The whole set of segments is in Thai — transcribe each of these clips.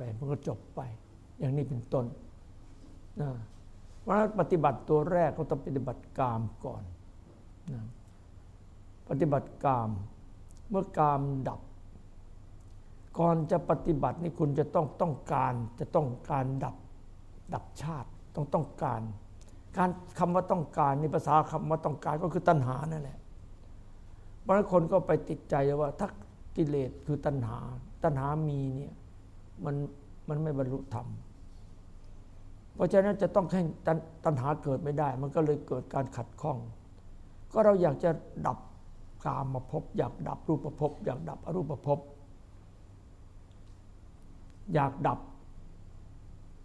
ไปมันก็จบไป อย่างนี้เป็นต้นนะเพราะฉะนั้นปฏิบัติตัวแรกก็ต้องปฏิบัติกามก่อนนะปฏิบัติกาม เมื่อกามดับ ก่อนจะปฏิบัตินี่คุณจะต้องต้องการจะต้องการดับดับชาติต้องต้องการ การคำว่าต้องการในภาษาคำว่าต้องการก็คือตัณหานั่นแหละบางคนก็ไปติดใจว่าถ้ากิเลสคือตัณหา ตัณหามีเนี่ย มันมันไม่บรรลุธรรม เพราะฉะนั้นจะต้องให้ตัณหาเกิดไม่ได้ มันก็เลยเกิดการขัดข้อง ก็เราอยากจะดับกามมาพบ อยากดับรูปภพอยากดับอรูปภพอยากดับ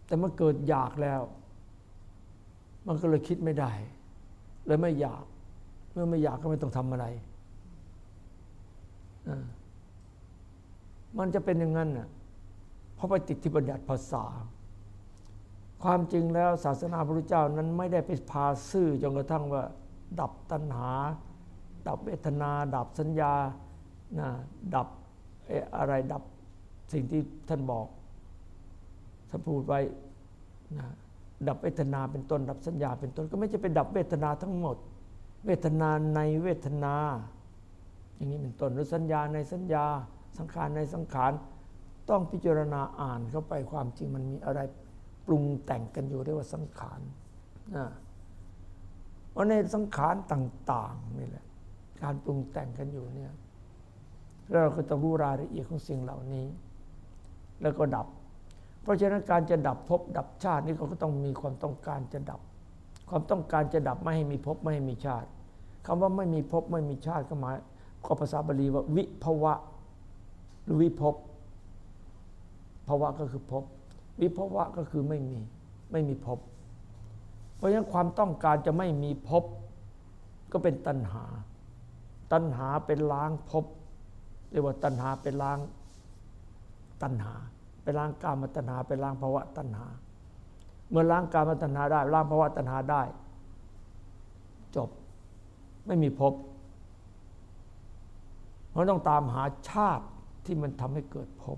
แต่มื่อเกิดอยากแล้ว มันก็เลยคิดไม่ได้เลยไม่อยาก เมื่อไม่อยากก็ไม่ต้องทำอะไรมันจะเป็นอย่างนั้นน่ะ เพราะไปติดที่บัญญัติภาษา ความจริงแล้วศาสนาพระพุทธเจ้านั้นไม่ได้ไปพาซื่อจนกระทั่งว่า ดับตัณหา ดับเวทนา ดับสัญญานะดับอะไรดับสิ่งที่ท่านบอกท่านพูดไว้นะดับเวทนาเป็นต้น ดับสัญญาเป็นต้นก็ไม่จะเป็นดับเวทนาทั้งหมด เวทนาในเวทนา อย่างนี้เป็นต้นหรือสัญญาในสัญญาสังขารในสังขาร ต้องพิจารณาอ่านเข้าไปความจริงมันมีอะไรปรุงแต่งกันอยู่เรียกว่าสังขารนะเพราในสังขารต่างๆนี่แหละการปรุงแต่งกันอยู่เนี่ยเราก็ต้องรู้รายละเอียดของสิ่งเหล่านี้ แล้วก็ดับ เพราะฉะนั้นการจะดับภพดับชาตินี่ก็ต้องมีความต้องการจะดับ ความต้องการจะดับไม่ให้มีภพไม่ให้มีชาติคำว่าไม่มีภพไม่มีชาติก็หมายก็ภาษาบาลีว่าวิภวะหรือวิภพ ภาวะก็คือภพวิภวะก็คือไม่มีไม่มีภพเพราะฉะนั้นความต้องการจะไม่มีภพก็เป็นตัณหา ตัณหาเป็นล้างภพเรียกว่าตัณหาเป็นล้างตัณหาเป็นล้างกามตัณหาเป็นล้างภาวะตัณหา เมื่อล้างกามตัณหาได้ล้างภาวะตัณหาได้ จบไม่มีภพเพราะต้องตามหาชาติที่มันทำให้เกิดภพ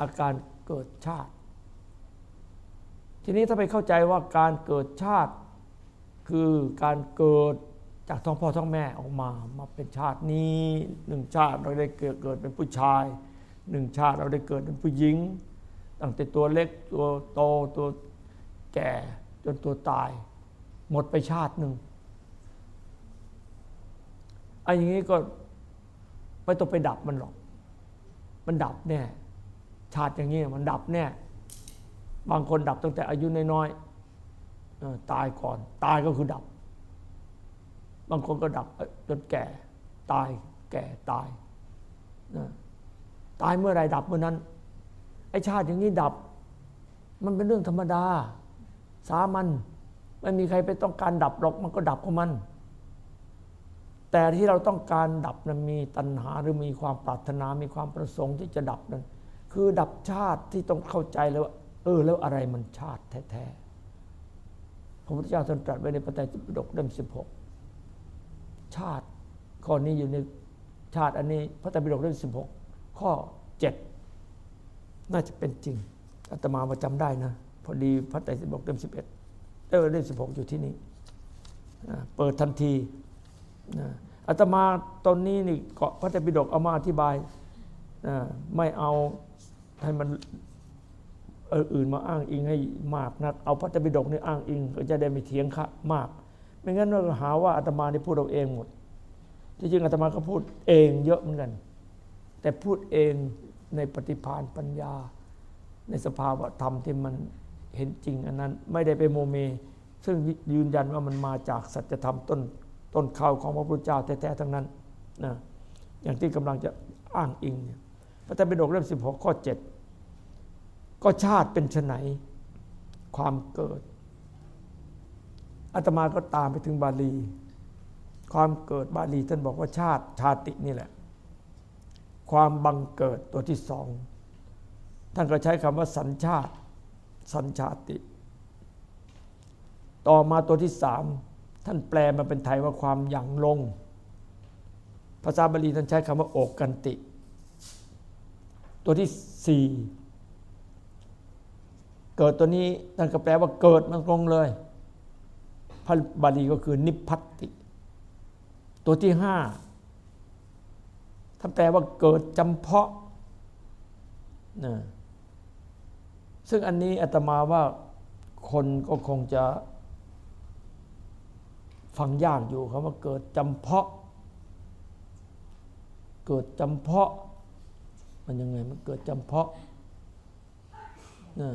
อาการเกิดชาติ ทีนี้ถ้าไปเข้าใจว่าการเกิดชาติ คือการเกิดจากท้องพ่อท้องแม่ออกมามาเป็นชาตินี้หนึ่งชาติเราได้เกิดเกิดเป็นผู้ชายหนึ่งชาติเราได้เกิดเป็นผู้หญิง ตั้งแต่ตัวเล็กตัวโตตัวแก่จนตัวตาย หมดไปชาติหนึ่งไอ้อย่างนี้ก็ไม่ต้องไปดับมันหรอก มันดับแน่ ชาติอย่างนี้มันดับแน่บางคนดับตั้งแต่อายุน้อยๆตายก่อน ตายก็คือดับ บางคนก็ดับจนแก่ ตายแก่ตายตายเมื่อไรดับเมื่อนั้น ไอชาติอย่างนี้ดับ มันเป็นเรื่องธรรมดา สามัญไม่มีใครไปต้องการดับหรอกมันก็ดับของมัน แต่ที่เราต้องการดับนั้นมีตัณหาหรือมีความปรารถนา มีความประสงค์ที่จะดับนั้น คือดับชาติที่ต้องเข้าใจแล้วว่าเออ แล้วอะไรมันชาติแท้ๆพระพุทธเจ้าทรงตรัสไว้ในปไตยปิฎกเล่มสิบหกชาติข้อนี้อยู่ในชาติอันนี้พระไตรปิฎกเล่มสิบหกข้อเจ็ดน่าจะเป็นจริงอาตมาประจำได้นะ พอดีพระไตรปิฎกเล่มสิบเอ็ดเออเล่มสิบหกอยู่ที่นี่เปิดทันทีอาตมาตอนนี้นี่เกาะพระไตรปิฎกเอามาอธิบายไม่เอา ให้มันอื่นมาอ้างอิงให้มากนัก เอาพระเจ้าปิฎกนี่อ้างอิง ก็จะได้ไม่เถียงค่ะมาก ไม่งั้นเราหาว่าอาตมานี่พูดเราเองหมด ที่จริงอาตมาก็พูดเองเยอะเหมือนกัน แต่พูดเองในปฏิภาณปัญญา ในสภาวะธรรมที่มันเห็นจริงอันนั้น ไม่ได้ไปโมเม ซึ่งยืนยันว่ามันมาจากสัจธรรมต้นต้นข่าวของพระพุทธเจ้าแท้ๆทั้งนั้นนะอย่างที่กำลังจะอ้างอิงเนี่ย พระไตรปิฎกเล่ม16ข้อ7ก็ชาติเป็นไนความเกิดอาตมาก็ตามไปถึงบาลี ความเกิดบาลีท่านบอกว่าชาติชาตินี่แหละ ความบังเกิดตัวที่สองท่านก็ใช้คำว่าสัญชาติ สัญชาติ ต่อมาตัวที่สามท่านแปลมาเป็นไทยว่าความหยั่งลง ภาษาบาลีท่านใช้คำว่าโอกกันติ ตัวที่สี่เกิดตัวนี้ท่นก็แปลว่าเกิดมันตรงเลยพระบาลีก็คือนิพพัตติ ตัวที่ห้าท่านแปลว่าเกิดจำเพาะนะซึ่งอันนี้อาตมาว่าคนก็คงจะ ฟังยากอยู่คำว่าเกิดจำเพาะ เกิดจำเพาะ มันยังไงมันเกิดจำเพาะนะ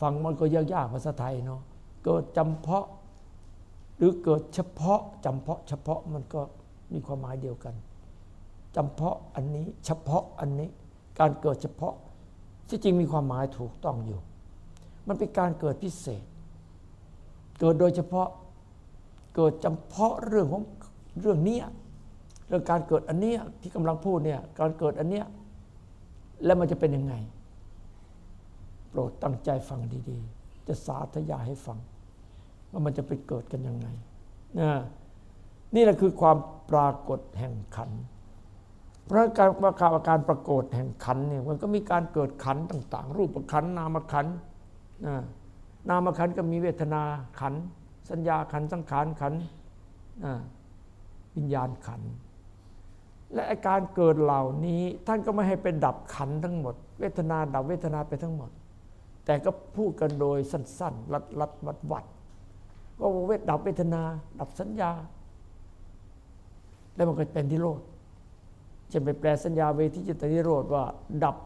ฟังมันก็ยากๆภาษาไทยเนาะเกิดจำเพาะ หรือเกิดเฉพาะจำเพาะ เฉพาะมันก็มีความหมายเดียวกันจำเพาะอันนี้เฉพาะอันนี้ การเกิดเฉพาะที่จริงมีความหมายถูกต้องอยู่ มันเป็นการเกิดพิเศษ เกิดโดยเฉพาะเกิดจำเพาะเรื่องของเรื่องเนี้ยเรื่องการเกิดอันเนี้ยที่กำลังพูดเนี่ยการเกิดอันเนี้ย แล้วมันจะเป็นยังไง โปรดตั้งใจฟังดีๆ จะสาธยายให้ฟัง ว่ามันจะไปเกิดกันยังไงนะนี่แหละคือความปรากฏแห่งขัน เพราะการว่าศการปรากฏแห่งขันเนี่ยมันก็มีการเกิดขันต่าง ๆ รูปขันนามขันนามขันก็มีเวทนาขัน สัญญาขันสังขารขันวิญญาณขัน และอาการเกิดเหล่านี้ท่านก็ไม่ให้เป็นดับขันทั้งหมด เวทนาดับเวทนาไปทั้งหมด แต่ก็พูดกันโดยสั้นๆ ลัดลัดวัดวัดว่าเวทดับเวทนา ดับสัญญา แล้วมันก็เป็นที่โรดจะไปแปลสัญญาเวทีจิตนิโรธว่า ดับ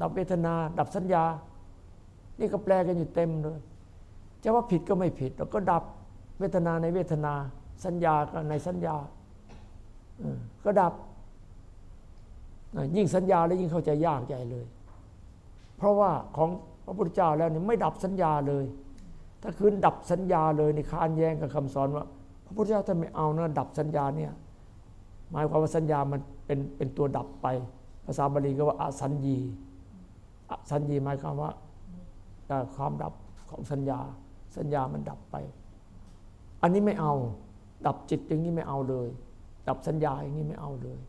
ดับเวทนา ดับสัญญา นี่ก็แปลกันอยู่เต็มเลยจะว่าผิดก็ไม่ผิดเราก็ดับเวทนาในเวทนา สัญญาก็ในสัญญา ก็ดับ ยิ่งสัญญาแล้วยิ่งเข้าใจยากใหญ่เลย เพราะว่าของพระพุทธเจ้าแล้วนี่ไม่ดับสัญญาเลย ถ้าคืนดับสัญญาเลยนี่ค้านแย้งกับคำสอนว่า พระพุทธเจ้าท่านไม่เอานะดับสัญญาเนี่ยหมายความว่าสัญญามันเป็นเป็นตัวดับไป ภาษาบาลีก็ว่าอสัญญีอสัญญีหมายความว่าความดับของสัญญา สัญญามันดับไป อันนี้ไม่เอา ดับจิตอย่างนี้ไม่เอาเลย ดับสัญญาอย่างนี้ไม่เอาเลย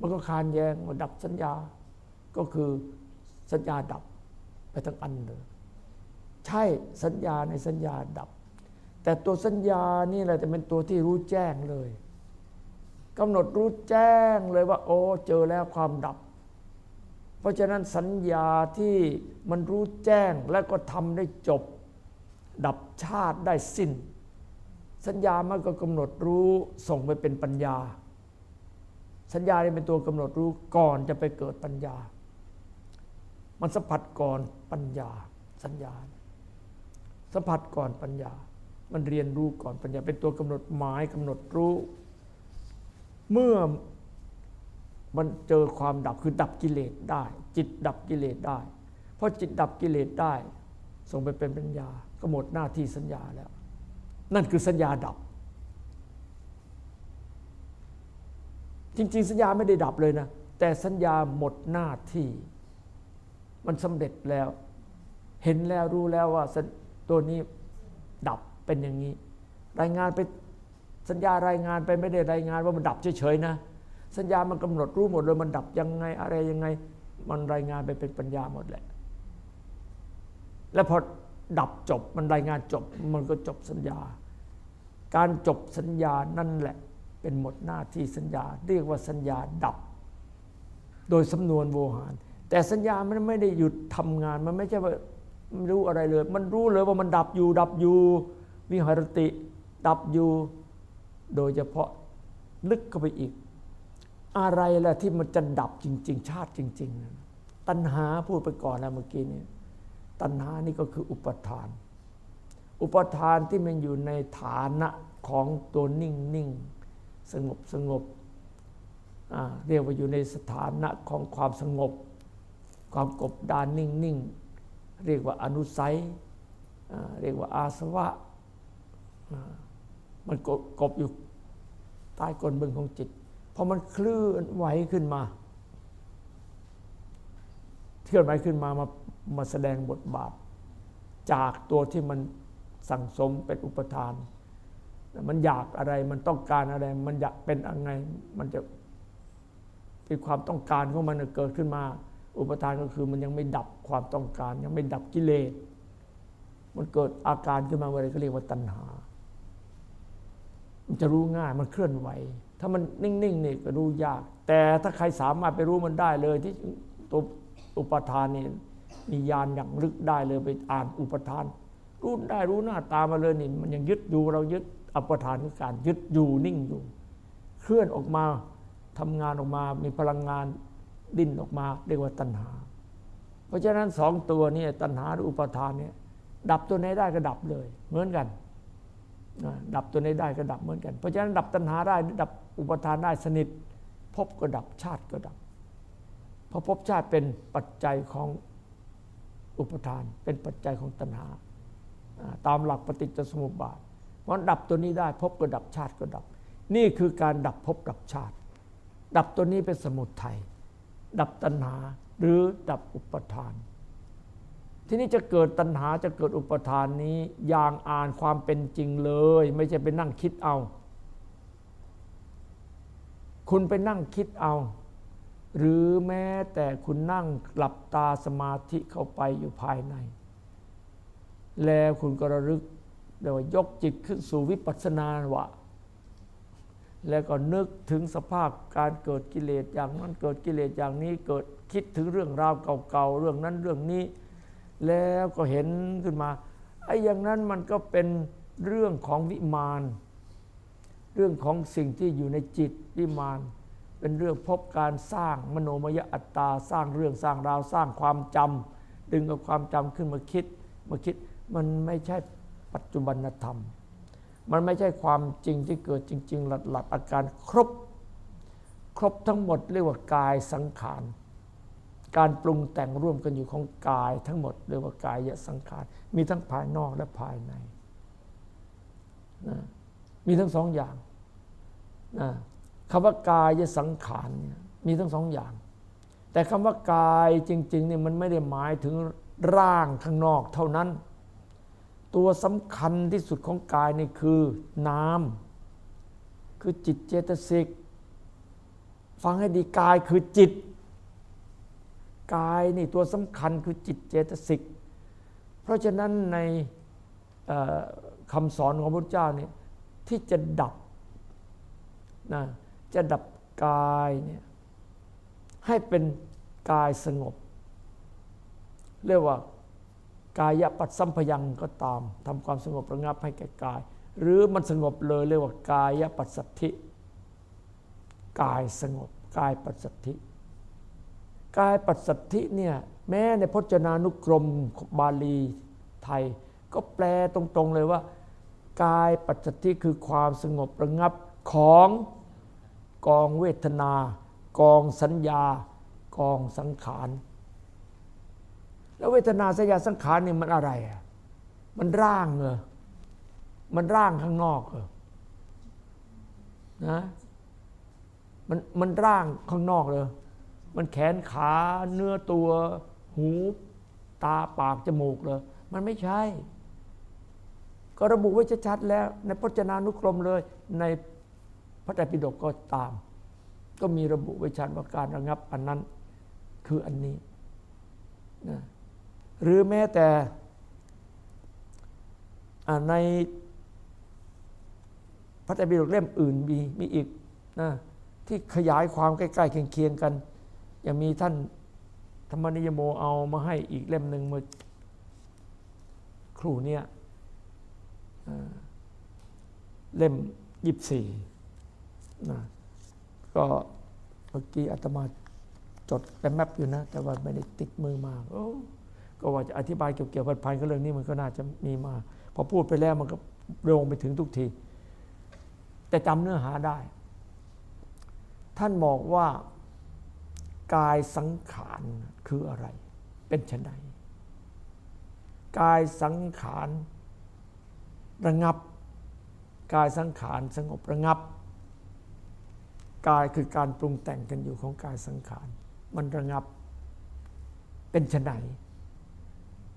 มันก็คานแย้งว่าดับสัญญา ก็คือสัญญาดับไปทั้งอันเลย ใช่สัญญาในสัญญาดับ แต่ตัวสัญญานี่แหละจะเป็นตัวที่รู้แจ้งเลยกำหนดรู้แจ้งเลยว่า โอ้เจอแล้วความดับ เพราะฉะนั้นสัญญาที่มันรู้แจ้งแล้วก็ทำได้จบ ดับชาติได้สิ้น สัญญามันก็กำหนดรู้ส่งไปเป็นปัญญา สัญญาเนี่เป็นตัวกำหนดรู้ก่อนจะไปเกิดปัญญา มันสัมผัสก่อนปัญญา สัญญา สัมผัสก่อนปัญญา มันเรียนรู้ก่อนปัญญา เป็นตัวกำหนดหมายกำหนดรู้ เมื่อมันเจอความดับคือดับกิเลสได้ จิตดับกิเลสได้ เพราะจิตดับกิเลสได้ ส่งไปเป็นปัญญา ก็หมดหน้าที่สัญญาแล้ว นั่นคือสัญญาดับ จริง ๆ สัญญาไม่ได้ดับเลยนะ แต่สัญญาหมดหน้าที่ มันสำเร็จแล้ว เห็นแล้วรู้แล้วว่าตัวนี้ดับเป็นอย่างนี้ รายงานไปสัญญารายงานไปไม่ได้รายงานว่ามันดับเฉยๆนะ สัญญามันกำหนดรู้หมดเลยมันดับยังไงอะไรยังไง มันรายงานไปเป็นปัญญาหมดแหละ แล้วพอ ดับจบ มันรายงานจบ มันก็จบสัญญา การจบสัญญานั่นแหละเป็นหมดหน้าที่สัญญา เรียกว่าสัญญาดับ โดยสำนวนโวหาร แต่สัญญามันไม่ได้หยุดทำงาน มันไม่ใช่ว่าไม่รู้อะไรเลย มันรู้เลยว่ามันดับอยู่ ดับอยู่ วิหารติ ดับอยู่ โดยเฉพาะลึกเข้าไปอีก อะไรล่ะที่มันจะดับจริง ๆ ชาติจริง ๆ ตัณหาพูดไปก่อนแล้วเมื่อกี้นี้ ตัณหานี่ก็คืออุปทาน อุปทานที่มันอยู่ในฐานะของตัวนิ่งนิ่งสงบสงบเรียกว่าอยู่ในสถานะของความสงบ ความกบดานนิ่งนิ่งเรียกว่าอนุสัยเรียกว่าอาสวะมันกบอยู่ใต้กลบึงของจิตพอมันเคลื่อนไหวขึ้นมาเคลื่อนไหวขึ้นมามา มาแสดงบทบาท จากตัวที่มันสั่งสมเป็นอุปทาน มันอยากอะไรมันต้องการอะไร มันอยากเป็นอะไรมันจะเป็นความต้องการของมันเกิดขึ้นมา อุปทานก็คือมันยังไม่ดับความต้องการ ยังไม่ดับกิเลสมันเกิดอาการขึ้นมาอะไรก็เรียกว่าตัณหา มันจะรู้ง่ายมันเคลื่อนไหว ถ้ามันนิ่งๆเนี่ยก็รู้ยาก แต่ถ้าใครสามารถไปรู้มันได้เลยที่ตัวอุปทานเนี่ย มียานอย่างลึกได้เลยไปอ่านอุปทาน รู้ได้รู้หน้าตามาเลยนี่มันยังยึดอยู่เรายึดอุปทานคือการยึดอยู่นิ่งอยู่ เคลื่อนออกมาทำงานออกมา มีพลังงานดิ้นออกมาเรียกว่าตัณหา เพราะฉะนั้นสองตัวนี้ตัณหาหรืออุปทานเนี่ยดับตัวไหนได้ก็ดับเลย เหมือนกันดับตัวไหนได้ก็ดับเหมือนกัน เพราะฉะนั้นดับตัณหาได้ดับอุปทานได้สนิทพบก็ดับชาติก็ดับเพราะพบชาติเป็นปัจจัยของ อุปทานเป็นปัจจัยของตัณหา ตามหลักปฏิจจสมุปบาทเพราะดับตัวนี้ได้พบก็ดับชาติก็ดับ นี่คือการดับพบดับชาติ ดับตัวนี้เป็นสมุทัยดับตัณหาหรือดับอุปทาน ทีนี้จะเกิดตัณหาจะเกิดอุปทานนี้อย่างอ่านความเป็นจริงเลย ไม่ใช่ไปนั่งคิดเอา คุณไปนั่งคิดเอา หรือแม้แต่คุณนั่งหลับตาสมาธิเข้าไปอยู่ภายใน แล้วคุณก็ระลึกเรียกว่ายกจิตขึ้นสู่วิปัสสนาวะ แล้วก็นึกถึงสภาพการเกิดกิเลสอย่างนั้นเกิดกิเลสอย่างนี้เกิดคิดถึงเรื่องราวเก่าๆเรื่องนั้นเรื่องนี้ แล้วก็เห็นขึ้นมาไอ้อย่างนั้นมันก็เป็นเรื่องของวิมาน เรื่องของสิ่งที่อยู่ในจิตวิมาน เป็นเรื่องพบการสร้างมโนมยอัตตาสร้างเรื่องสร้างราวสร้างความจำดึงเอาความจำขึ้นมาคิดมาคิดมันไม่ใช่ปัจจุบันธรรม มันไม่ใช่ความจริงที่เกิดจริง ๆ หลัดหลัดอาการครบ ครบทั้งหมดเรียกว่ากายสังขารการปรุงแต่งร่วมกันอยู่ของกายทั้งหมดเรียกว่ากายสังขาร มีทั้งภายนอกและภายในนะมีทั้งสองอย่างนะ คำว่ากายสังขารเนี่ยมีทั้งสองอย่าง แต่คำว่ากายจริงๆเนี่ยมันไม่ได้หมายถึงร่างข้างนอกเท่านั้น ตัวสำคัญที่สุดของกายนี่คือนามคือจิตเจตสิกฟังให้ดีกายคือจิต กายนี่ตัวสำคัญคือจิตเจตสิก เพราะฉะนั้นในคำสอนของพระเจ้าเนี่ยที่จะดับนะ จะดับกายเนี่ยให้เป็นกายสงบ เรียกว่ากายปัสสัมพยังก็ตามทำความสงบระงับให้แก่กาย หรือมันสงบเลยเรียกว่ากายปัสสัทธิ กายสงบ กายปัสสัทธิ กายปัสสัทธิเนี่ยแม้ในพจนานุกรมบาลีไทย ก็แปลตรงๆเลยว่า กายปัสสัทธิคือความสงบระงับของ กองเวทนา กองสัญญา กองสังขาร แล้วเวทนาสัญญาสังขารนี่มันอะไรอะมันร่างเหรอมันร่างข้างนอกเหรอนะมันมันร่างข้างนอกเลย มันแขนขาเนื้อตัวหู ตาปากจมูกเลย มันไม่ใช่ ก็ระบุไว้ชัดๆแล้ว ในพจนานุกรมเลย ใน พระไตรปิฎกก็ตาม ก็มีระบุไว้ชัดว่าการระงับอันนั้นคืออันนี้นะหรือแม้แต่ในพระไตรปิฎกเล่มอื่นมีมีอีกนะที่ขยายความใกล้ๆเคียงๆกัน ยังมีท่านธรรมนิยโมเอามาให้อีกเล่มหนึ่งเมื่อครูเนี่ยเล่มยีิบสี่ นะก็เมื่อกี้อาตมาจดแปแมปอยู่นะ แต่ว่าไม่ได้ติดมือมาโอ้ก็ว่าจะอธิบายเกี่ยวกับพันกับเรื่องนี้มันก็น่าจะมีมา พอพูดไปแล้วมันก็โยงไปถึงทุกที แต่จำเนื้อหาได้ ท่านบอกว่ากายสังขารคืออะไร เป็นชนใดกายสังขารระงับ กายสังขารสงบระงับ กายคือการปรุงแต่งกันอยู่ของกายสังขาร มันระงับเป็นชน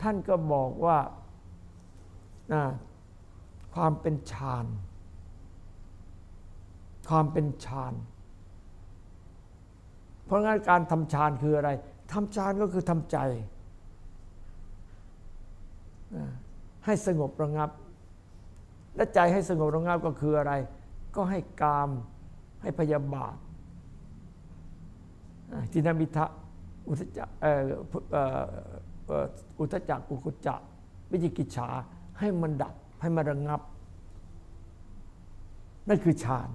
ท่านก็บอกว่าความเป็นฌานความเป็นฌานเพราะงั้นการทำฌานคืออะไรทำฌานก็คือทำใจ ให้สงบระงับ และใจให้สงบระงับก็คืออะไร ก็ให้กาม ให้พยาบาททินามิทะอุทจักอุทจักกุกุจักวิจิกิจฉาให้มันดับให้มันระงับ นั่นคือฌาน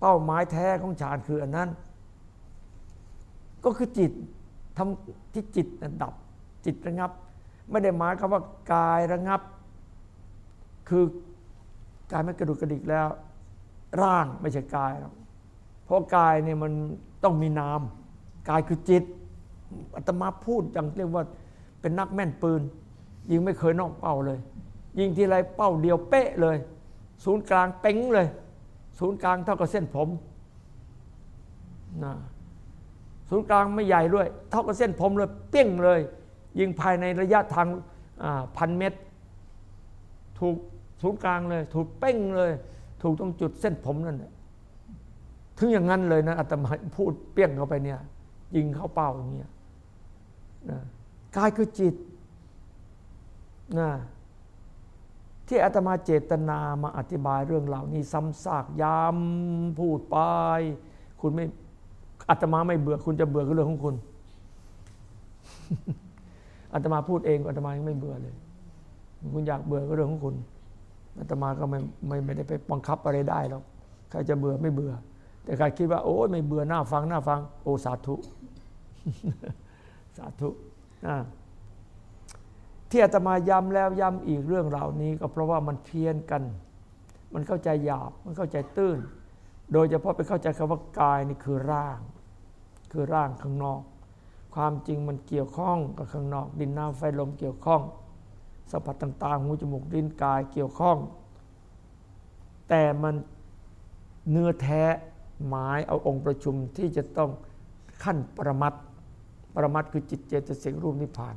เป้าหมายแท้ของฌานคืออันนั้น ก็คือจิตทำที่จิตดับ จิตระงับ ไม่ได้หมายคำว่ากายระงับ คือกายไม่กระดุกกระดิกแล้ว ร่างไม่ใช่กายหรอกเพราะกายเนี่ยมันต้องมีนาม กายคือจิตอาตมาพูดจังเรียกว่าเป็นนักแม่นปืน ยิงไม่เคยนอกเป้าเลย ยิงทีไรเป้าเดียวเป๊ะเลย ศูนย์กลางเป้งเลย ศูนย์กลางเท่ากับเส้นผมนะศูนย์กลางไม่ใหญ่ด้วย เท่ากับเส้นผมเลยเปี้ยงเลย ยิงภายในระยะทางพันเมตร ถูกศูนย์กลางเลย ถูกเป้งเลย ถูกตรงจุดเส้นผมนั่นถึงอย่างนั้นเลยนะอาตมาพูดเปี้ยงเข้าไปเนี่ย ยิงเข้าเป้าอย่างเงี้ยนะกายคือจิตนะที่อาตมาเจตนามาอธิบายเรื่องเหล่านี้ซ้ำซากย้ำพูดไป คุณไม่อาตมาไม่เบื่อคุณจะเบื่อก็เรื่องของคุณอาตมาพูดเองอาตมายังไม่เบื่อเลย คุณอยากเบื่อก็เรื่องของคุณ อาตมาก็ไม่ไม่ไม่ได้ไปบังคับอะไรได้หรอกใครจะเบื่อไม่เบื่อ แต่ใครคิดว่า โอ้ยไม่เบื่อหน้าฟังหน้าฟัง โอสาธุสาธุที่อาตมาย้ำแล้วย้ำอีกเรื่องเหล่านี้ ก็เพราะว่ามันเพี้ยนกัน มันเข้าใจหยาบ มันเข้าใจตื้น โดยเฉพาะไปเข้าใจคำว่ากายนี่คือร่าง คือร่างข้างนอก ความจริงมันเกี่ยวข้องกับข้างนอก ดินน้ำไฟลมเกี่ยวข้อง สัมผัสต่างๆ หูจมูกลิ้นกายเกี่ยวข้อง แต่มันเนื้อแท้หมายเอาองค์ประชุมที่จะต้องขั้นประมัตประมัตคือจิตเจตสิกรูปนิพพาน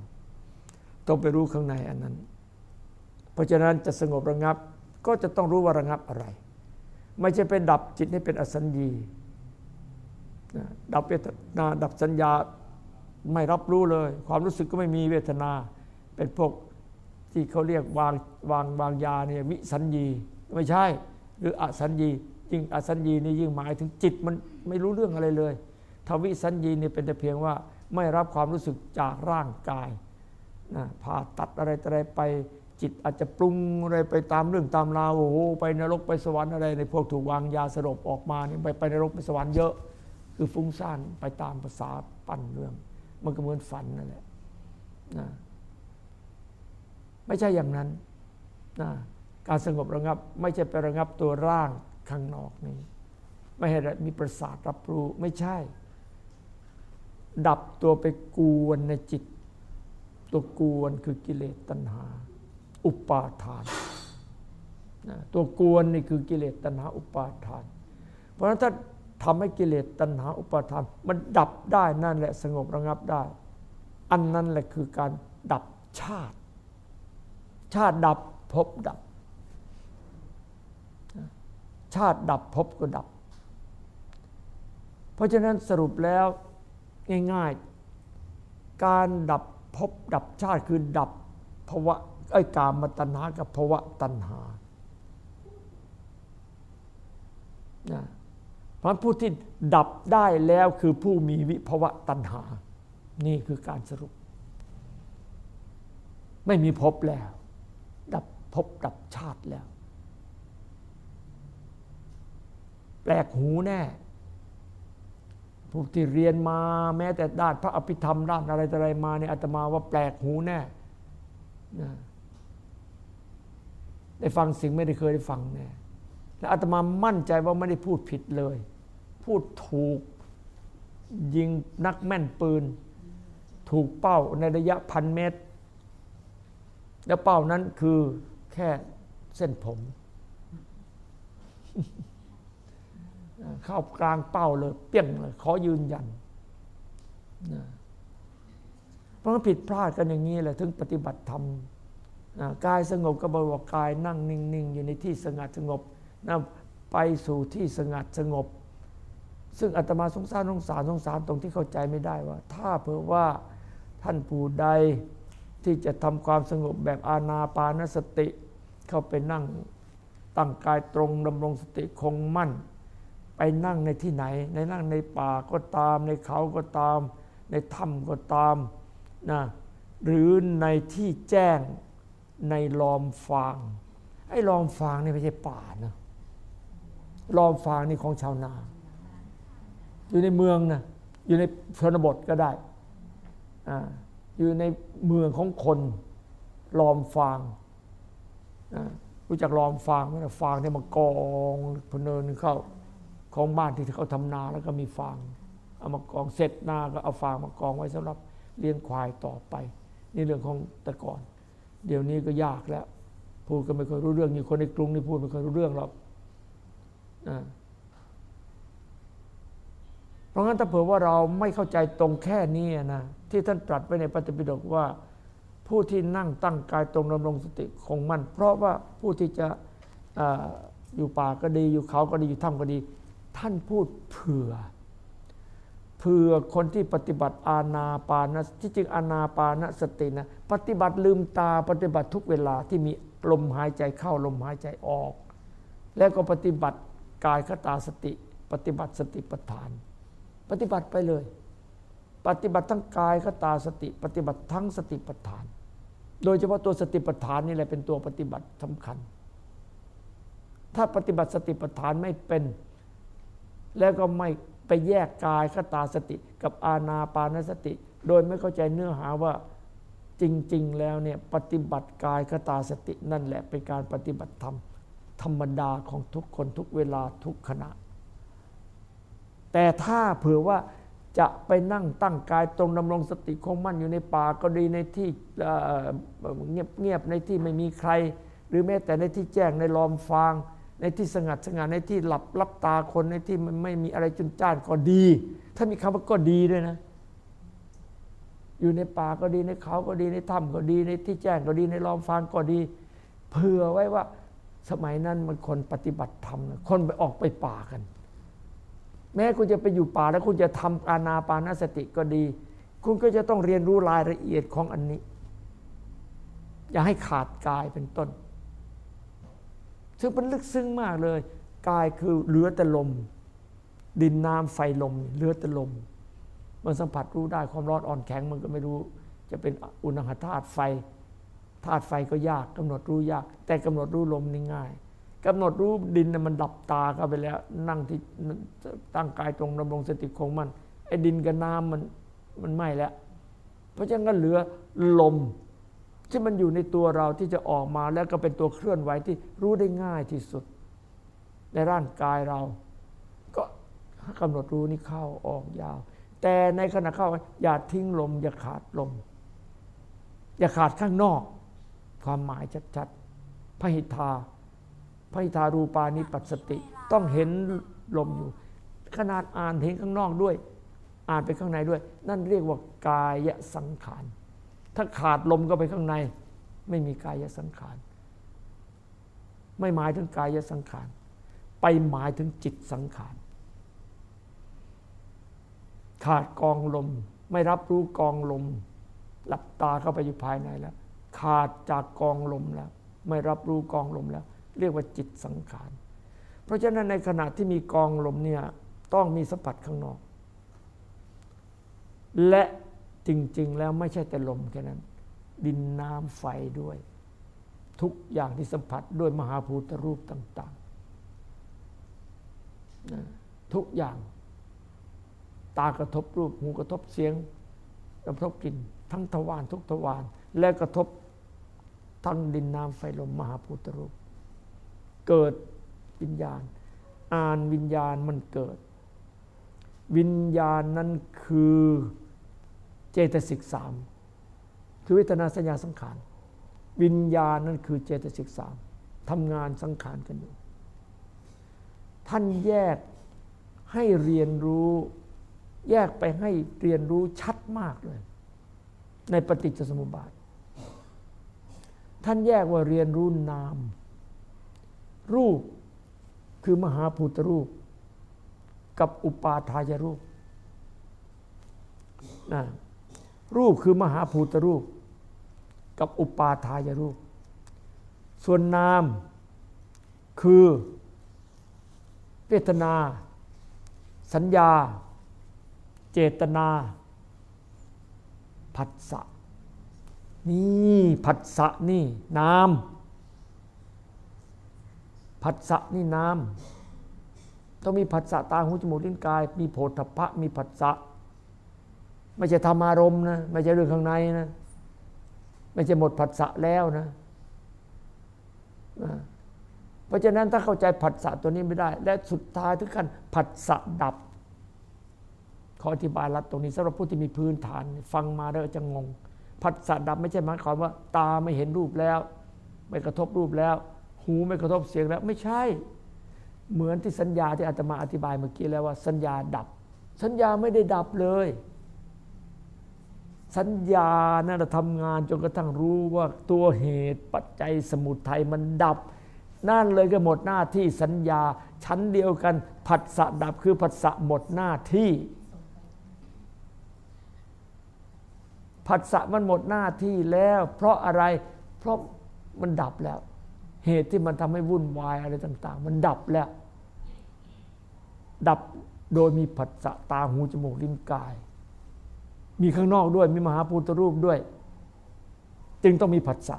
ต้องไปรู้ข้างในอันนั้น เพราะฉะนั้นจะสงบระงับก็จะต้องรู้ว่าระงับอะไร ไม่ใช่เป็นดับจิตให้เป็นอสัญญีดับเวทนาดับสัญญาไม่รับรู้เลย ความรู้สึกก็ไม่มีเวทนาเป็นพวก ที่เขาเรียกวางวางวางยาเนี่ยวิสัญญีไม่ใช่ หรืออสัญญียิ่งอสัญญีนี่ยิ่งหมายถึงจิตมันไม่รู้เรื่องอะไรเลยทวิสัญญีนี่เป็นแต่เพียงว่าไม่รับความรู้สึกจากร่างกายนะผ่าตัดอะไรอะไรไปจิตอาจจะปรุงอะไรไปตามเรื่องตามราวโอ้โหไปนรกไปสวรรค์อะไรในพวกถูกวางยาสลบออกมาเนี่ยไปไปนรกไปสวรรค์เยอะ คือฟุ้งซ่านไปตามภาษาปั้นเรื่อง มันก็เหมือนฝันนั่นแหละนะ ไม่ใช่อย่างนั้นนะการสงบระงับไม่ใช่ไประงับตัวร่างข้างนอกนี้ ไม่ให้มีประสาทรับรู้ไม่ใช่ ดับตัวไปกวนในจิต ตัวกวนคือกิเลสตัณหา อุปาทานตัวกวนนี่คือกิเลสตัณหาอุปาทาน เพราะฉะนั้นถ้าทำให้กิเลสตัณหาอุปาทาน มันดับได้นั่นแหละสงบระงับได้ อันนั้นแหละคือการดับชาติ ชาติดับพบดับ ชาติดับพบก็ดับ เพราะฉะนั้นสรุปแล้วง่ายๆ การดับภพดับชาติคือดับภวะไอ้กามตัณหากับภวะตัณหาเพราะผู้ที่ดับได้แล้วคือผู้มีวิภวะตัณหา นี่คือการสรุป ไม่มีภพแล้ว ดับดับชาติแล้ว แปลกหูแน่พวกที่เรียนมาแม้แต่ด้านพระอภิธรรมด้านอะไรอะไรมาเนี่ยอาตมาว่าแปลกหูแน่นะได้ฟังสิ่งไม่ได้เคยได้ฟังแน่และอาตมามั่นใจว่าไม่ได้พูดผิดเลย พูดถูกยิงนักแม่นปืน ถูกเป้าในระยะพันเมตร แล้วเป้านั้นคือ แค่เส้นผม เข้ากลางเป้าเลย เปี้ยงเลยขอยืนยันนะเพราะผิดพลาดกันอย่างนี้แหละถึงปฏิบัติธรรมกายสงบก็บอกว่ากายนั่งนิ่ง ๆ อยู่ในที่สงัดสงบนะไปสู่ที่สงัดสงบ ซึ่งอาตมาสงสารสงสารสงสารตรงที่เข้าใจไม่ได้ว่า ถ้าเผื่อว่าท่านผู้ใดที่จะทำความสงบแบบอาณาปานสติ เข้าไปนั่งตั้งกายตรงดำรงสติคงมั่น ไปนั่งในที่ไหน ในนั่งในป่าก็ตาม ในเขาก็ตาม ในถ้ำก็ตามนะหรือในที่แจ้งในลอมฟาง ไอ้ลอมฟางนี่ไม่ใช่ป่านะลอมฟางนี่ของชาวนา อยู่ในเมืองนะอยู่ในชนบทก็ได้ออยู่ในเมืองของคนลอมฟาง รู้จักลอมฟางไหมฟางที่มากองพเนินเข้าของบ้านที่เขาทำนาแล้วก็มีฟางเอามากองเสร็จนาก็เอาฟางมากองไว้สำหรับเลี้ยงควายต่อไป นี่เรื่องของแต่ก่อน เดี๋ยวนี้ก็ยากแล้ว พูดก็ไม่ค่อยรู้เรื่องอยู่คนในกรุงนี่พูดไม่ค่อยรู้เรื่องหรอกเพราะงั้นถ้าเผื่อว่าเราไม่เข้าใจตรงแค่นี้นะที่ท่านตรัสไว้ในปฏิปิฎกว่า ผู้ที่นั่งตั้งกายตรงดำรงสติคงมั่น เพราะว่าผู้ที่จะออยู่ป่าก็ดี อยู่เขาก็ดีอยู่ถ้ำก็ดี ท่านพูดเผื่อ เผื่อคนที่ปฏิบัติอาณาปานะที่จริงอาณาปานะสตินะปฏิบัติลืมตาปฏิบัติทุกเวลาที่มีลมหายใจเข้าลมหายใจออก แล้วก็ปฏิบัติกายคตาสติ ปฏิบัติสติปัฏฐาน ปฏิบัติไปเลย ปฏิบัติทั้งกายคตาสติ ปฏิบัติทั้งสติปัฏฐาน โดยเฉพาะตัวสติปัฏฐานนี่แหละเป็นตัวปฏิบัติสำคัญ ถ้าปฏิบัติสติปัฏฐานไม่เป็น แล้วก็ไม่ไปแยกกายคตาสติ กับอาณาปานสติ โดยไม่เข้าใจเนื้อหาว่าจริง ๆ แล้วเนี่ยปฏิบัติกายคตาสตินั่นแหละเป็นการปฏิบัติธรรมธรรมดาของทุกคนทุกเวลาทุกขณะ แต่ถ้าเผื่อว่า จะไปนั่งตั้งกายตรงดำรงสติคงมั่นอยู่ในป่าก็ดีในที่เงียบๆในที่ไม่มีใคร หรือแม้แต่ในที่แจ้งในลอมฟาง ในที่สงัดสงัดในที่หลับรับตาคนในที่มันไม่มีอะไรจุนจ้านก็ดี ถ้ามีคำว่าก็ดีด้วยนะ อยู่ในป่าก็ดีในเขาก็ดีในถ้ำก็ดี ในที่แจ้งก็ดีในลอมฟางก็ดี เผื่อไว้ว่าสมัยนั้นมันคนปฏิบัติธรรมคนไปออกไปป่ากัน แม้คุณจะไปอยู่ป่าแล้วคุณจะทำอานาปานสติก็ดี คุณก็จะต้องเรียนรู้รายละเอียดของอันนี้ อย่าให้ขาดกายเป็นต้นซึ่งมันลึกซึ้งมากเลย กายคือเหลือแต่ลม ดินน้ำไฟลมเหลือแต่ลม มันสัมผัสรู้ได้ความร้อนอ่อนแข็งมันก็ไม่รู้ จะเป็นอุณหธาตุไฟธาตุไฟก็ยากกำหนดรู้ยาก แต่กำหนดรู้ลมนี่ง่าย กำหนดรู้ดินมันดับตาเข้าไปแล้ว นั่งที่ตั้งกายตรงดำรงสติคงมันไอ้ดินกับน้ำมันมันไหม้แล้ว เพราะฉะนั้นก็เหลือลมที่มันอยู่ในตัวเราที่จะออกมาแล้วก็เป็นตัวเคลื่อนไหวที่รู้ได้ง่ายที่สุด ในร่างกายเรา ก็กำหนดรู้นี่เข้าออกยาว แต่ในขณะเข้าอย่าทิ้งลม อย่าขาดลม อย่าขาดข้างนอก ความหมายชัดๆพหิทา พิทารูปานิปัสสติ ต้องเห็นลมอยู่ ขนาดอ่านเห็นข้างนอกด้วย อ่านไปข้างในด้วย นั่นเรียกว่ากายสังขาร ถ้าขาดลมก็ไปข้างใน ไม่มีกายสังขาร ไม่หมายถึงกายสังขาร ไปหมายถึงจิตสังขาร ขาดกองลม ไม่รับรู้กองลม หลับตาเข้าไปอยู่ภายในแล้ว ขาดจากกองลมแล้ว ไม่รับรู้กองลมแล้ว เรียกว่าจิตสังขาร เพราะฉะนั้นในขณะที่มีกองลมเนี่ยต้องมีสัมผัสข้างนอก และจริง ๆ แล้วไม่ใช่แต่ลมแค่นั้น ดินน้ำไฟด้วย ทุกอย่างที่สัมผัสด้วยมหาภูตรูปต่างๆ ทุกอย่าง ตากระทบรูปหูกระทบเสียงกระทบกลิ่นทั้งทวารทุกทวารและกระทบทั้งดินน้ำไฟลมมหาภูตรูป เกิดวิญญาณ อ่านวิญญาณมันเกิด วิญญาณนั้นคือเจตสิกสามคือเวทนาสัญญาสังขาร วิญญาณนั่นคือเจตสิกสามทำงานสังขารกันอยู่ ท่านแยกให้เรียนรู้ แยกไปให้เรียนรู้ชัดมากเลย ในปฏิจจสมุปบาท ท่านแยกว่าเรียนรู้นาม รูปคือมหาภูตรูป กับอุปาทายรูปนะรูปคือมหาภูตรูป กับอุปาทายรูป ส่วนนามคือเวทนา สัญญา เจตนาผัสสะนี่ผัสสะนี่นาม ผัสสะนี่นาม ต้องมีผัสสะตาหูจมูกลิ้นกาย มีโผฏฐัพพะมีผัสสะไม่ใช่ธรรมารมณ์นะไม่ใช่เรื่องข้างในนะไม่ใช่หมดผัสสะแล้วนะ เพราะฉะนั้นถ้าเข้าใจผัสสะตัวนี้ไม่ได้ และสุดท้ายถึงขั้นผัสสะดับขออธิบายรัดตรงนี้สำหรับผู้ที่มีพื้นฐาน ฟังมาแล้วจะงงผัสสะดับไม่ใช่หมายความว่า ตาไม่เห็นรูปแล้ว ไม่กระทบรูปแล้ว หูไม่กระทบเสียงแล้ว ไม่ใช่ เหมือนที่สัญญาที่อาตมาอธิบายเมื่อกี้แล้วว่า สัญญาดับ สัญญาไม่ได้ดับเลย สัญญานั่นทำงานจนกระทั่งรู้ว่าตัวเหตุปัจจัยสมุทัยมันดับ นั่นเลยก็หมดหน้าที่สัญญาชั้นเดียวกันผัสสะดับคือผัสสะหมดหน้าที่ผัสสะมันหมดหน้าที่แล้ว เพราะอะไรเพราะมันดับแล้ว เหตุที่มันทำให้วุ่นวายอะไรต่าง ๆ มันดับแล้ว ดับโดยมีผัสสะตาหูจมูกลิ้นกาย มีข้างนอกด้วยมีมหาพุทธรูปด้วย จึงต้องมีผัสสะ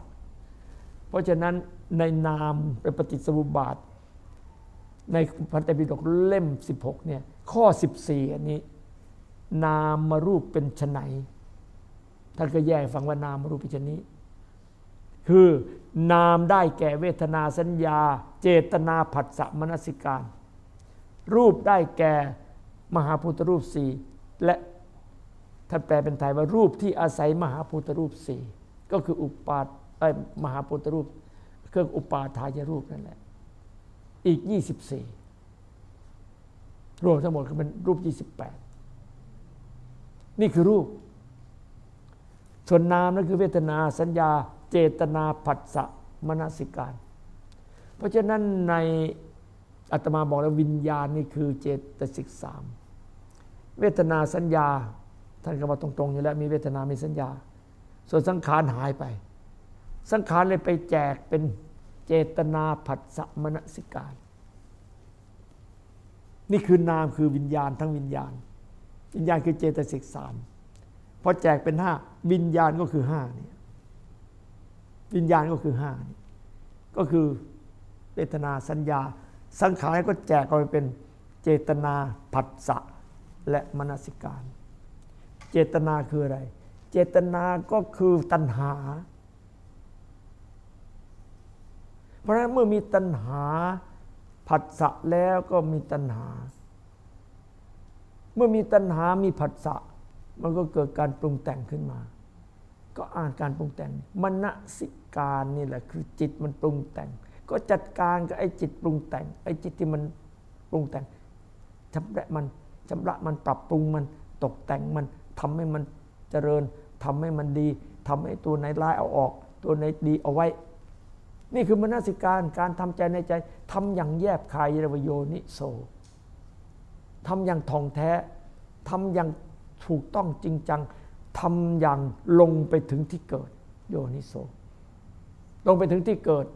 เพราะฉะนั้นในนามเป็นปฏิสมุบาท ในพันธบิดกเล่ม 16เนี่ยข้อ 14 อันนี้ นามมารูปเป็นชนไหนท่านก็แยกฟังว่านามมารูปเป็นชนี้ คือนามได้แก่เวทนาสัญญา เจตนาผัสสะมนสิการ รูปได้แก่มหาพุทธรูปสี่และท่านแปลเป็นไทยว่ารูปที่อาศัยมหาพุทธรูปสี่ก็คืออุปาไอมหาพุทธรูปเครื่องอุปาทายรูปนั่นแหละอีก 24 รวมทั้งหมดก็เป็นรูป 28 นี่คือรูป ส่วนนามนั่นคือเวทนาสัญญา เจตนาผัสสะมนสิการ เพราะฉะนั้นในอัตมาบอกแล้ววิญญาณนี่คือเจตสิกสามเวทนาสัญญา ท่านก็ว่าตรงๆอยู่แล้วมีเวทนามีสัญญา ส่วนสังขารหายไป สังขารเลยไปแจกเป็นเจตนาผัสสะมนสิการ นี่คือนามคือวิญญาณทั้งวิญญาณ วิญญาณคือเจตสิกสามพอแจกเป็นห้าวิญญาณก็คือห้านี่ วิญญาณก็คือห้าก็คือเวทนาสัญญา สังขารก็แจกออกไปเป็นเจตนาผัสสะและมนสิการ เจตนาคืออะไร เจตนาก็คือตัณหา เพราะฉะนั้นเมื่อมีตัณหาผัสสะแล้วก็มีตัณหา เมื่อมีตัณหามีผัสสะมันก็เกิดการปรุงแต่งขึ้นมา ก็อ่านการปรุงแต่งมณสิการนี่แหละคือจิตมันปรุงแต่ง ก็จัดการกับไอ้จิตปรุงแต่ง ไอ้จิตที่มันปรุงแต่งชำระมันชำระมันปรับปรุงมันตกแต่งมันทำให้มันเจริญทำให้มันดีทำให้ตัวไหนร้ายเอาออก ตัวไหนดีเอาไว้ นี่คือมนสิการการทำใจในใจทำอย่างแยบคายเรวโยนิโซทำอย่างท่องแท้ทำอย่างถูกต้องจริงจัง ทำอย่างลงไปถึงที่เกิด โยนิโซลงไปถึงที่เกิด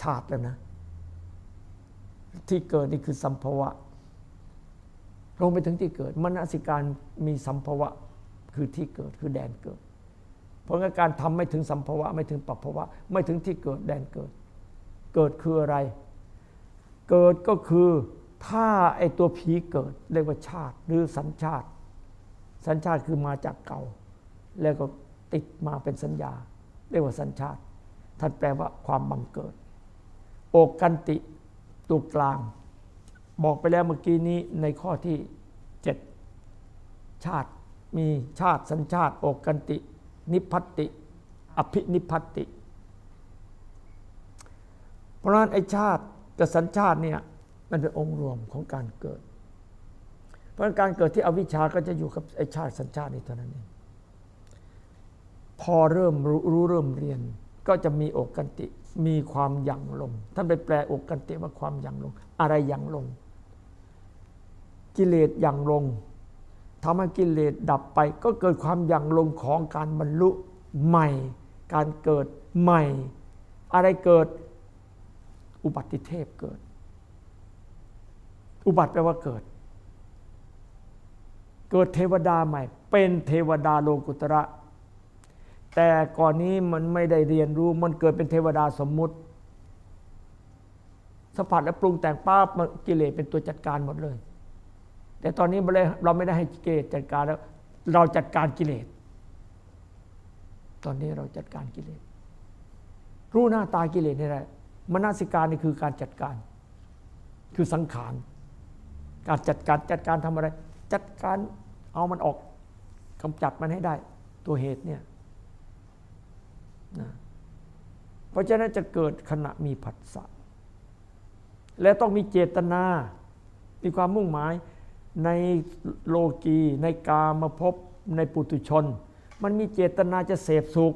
ชาติแล้วนะ ที่เกิดนี่คือสัมภวะ ลงไปถึงที่เกิด มนสิการมีสัมภวะคือที่เกิดคือแดนเกิด เพราะงั้นการทำไม่ถึงสัมภวะ ไม่ถึงปัปภวะ ไม่ถึงที่เกิดแดนเกิด เกิดคืออะไร เกิดก็คือถ้าไอตัวผีเกิดเรียกว่าชาติหรือสัญชาติ สัญชาติคือมาจากเก่า แล้วก็ติดมาเป็นสัญญา เรียกว่าสัญชาติ ท่านแปลว่าความบังเกิด โอกันติตัวกลาง บอกไปแล้วเมื่อกี้นี้ในข้อที่เจ็ดชาติมีชาติสัญชาติอกกันติ นิพัติ อภินิพัติ เพราะนั้นไอชาติกับสัญชาติเนี่ยมันเป็นองค์รวมของการเกิด เพราะการเกิดที่อวิชชาก็จะอยู่กับไอชาติสัญชาตินี้เท่านั้นเองพอเริ่มรู้รู้เริ่มเรียน ก็จะมีอกกันติ มีความยั่งลง ท่านไปแปลอกกันติว่าความยั่งลง อะไรยั่งลง กิเลสอย่งลงทำให้กิเลสดับไป ก็เกิดความอย่งลงของการบรรลุใหม่ การเกิดใหม่ อะไรเกิดอุบัติเทพเกิด อุบัติแปลว่าเกิด เกิดเทวดาใหม่ เป็นเทวดาโลกุตระ แต่ก่อนนี้มันไม่ได้เรียนรู้มันเกิดเป็นเทวดาสมมุติสัมผัสและปรุงแต่งป้ากิเลสเป็นตัวจัดการหมดเลย แต่ตอนนี้เราไม่ได้ให้กิเลสจัดการแล้วเราจัดการกิเลส ตอนนี้เราจัดการกิเลส รู้หน้าตากิเลสนี่แหละมนสิการนี่คือการจัดการ คือสังขาร การจัดการจัดการทำอะไร จัดการเอามันออกกำจัดมันให้ได้ ตัวเหตุเนี่ยนะเพราะฉะนั้นจะเกิดขณะมีผัสสะและต้องมีเจตนา มีความมุ่งหมายในโลกีในกามาพบในปุตุชน มันมีเจตนาจะเสพสุข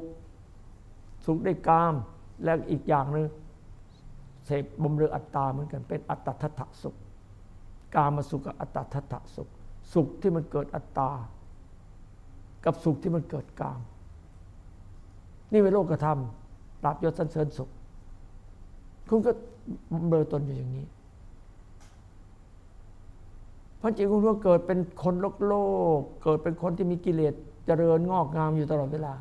สุขได้กาม และอีกอย่างหนึ่งเสพบมเรืออัตตาเหมือนกันเป็นอัตทัตถสุข กามาสุขกับอัตทัตถสุข สุขที่มันเกิดอัตตา กับสุขที่มันเกิดกาม นี่เป็นโลกธรรมปราบยศสันเสริญสุข คุณก็เบลอตนอยู่อย่างนี้พระจิตคุณก็เกิดเป็นคนโลกโลก เกิดเป็นคนที่มีกิเลสเจริญงอกงามอยู่ตลอดเวลา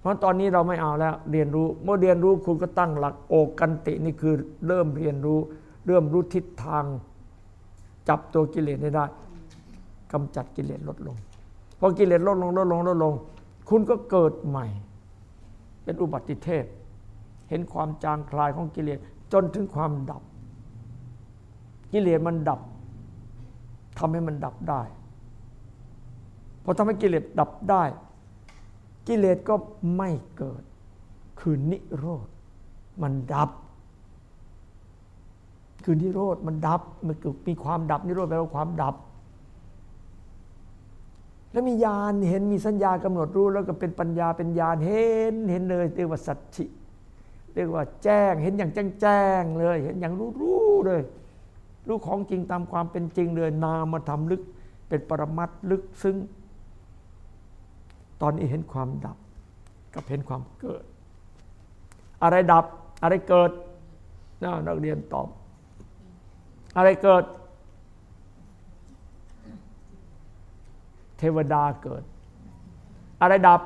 เพราะตอนนี้เราไม่เอาแล้วเรียนรู้เมื่อเรียนรู้คุณก็ตั้งหลักโอกันตินี่คือเริ่มเรียนรู้ เริ่มรู้ทิศทาง จับตัวกิเลสได้ กำจัดกิเลสลดลงพอกิเลสลดลงลดลงลดลง คุณก็เกิดใหม่ เป็นอุบัติเทพ เห็นความจางคลายของกิเลสจนถึงความดับ กิเลสมันดับทำให้มันดับได้พอทำให้กิเลสดับได้ กิเลสก็ไม่เกิด คือนิโรธ มันดับ คือนิโรธมันดับมันเกิดมีความดับนิโรธแปลว่าความดับ แล้วมีญาณเห็นมีสัญญากำหนดรู้แล้วก็เป็นปัญญาเป็นญาณเห็นเห็นเลยเรียกว่าสัจฉิเรียกว่าแจ้งเห็นอย่างแจ้งแจ้งเลย เห็นอย่างรู้รู้เลย รู้ของจริงตามความเป็นจริงเลยนามาทำลึก เป็นปรมัตลึกซึ้งตอนนี้เห็นความดับกับเห็นความเกิด อะไรดับอะไรเกิดนักเรียนตอบ อะไรเกิด เทวดาเกิด อะไรดับ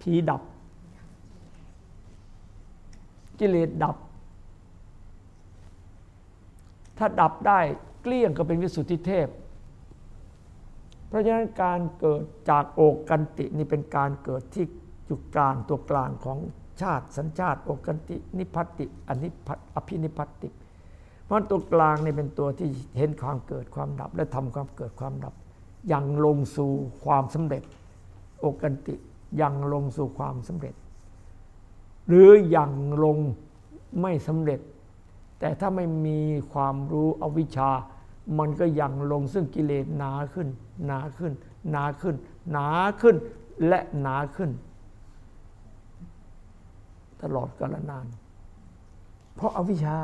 ผีดับ กิเลสดับ ถ้าดับได้เกลี้ยงก็เป็นวิสุทธิเทพ เพราะฉะนั้นการเกิดจากโอกกันตินี่เป็นการเกิดที่จุดกลางตัวกลางของชาติสัญชาติโอกันติ นิพัติอนิพัตอภินิพัติเพราะตัวกลางนี่เป็นตัวที่เห็นความเกิดความดับ และทำความเกิดความดับ ยังลงสู่ความสำเร็จ โอกันติยังลงสู่ความสำเร็จ หรือยังลงไม่สำเร็จ แต่ถ้าไม่มีความรู้อวิชชา มันก็ยังลงซึ่งกิเลสหนาขึ้น หนาขึ้น หนาขึ้น หนาขึ้นและหนาขึ้น ตลอดกาลนาน เพราะอาวิชชา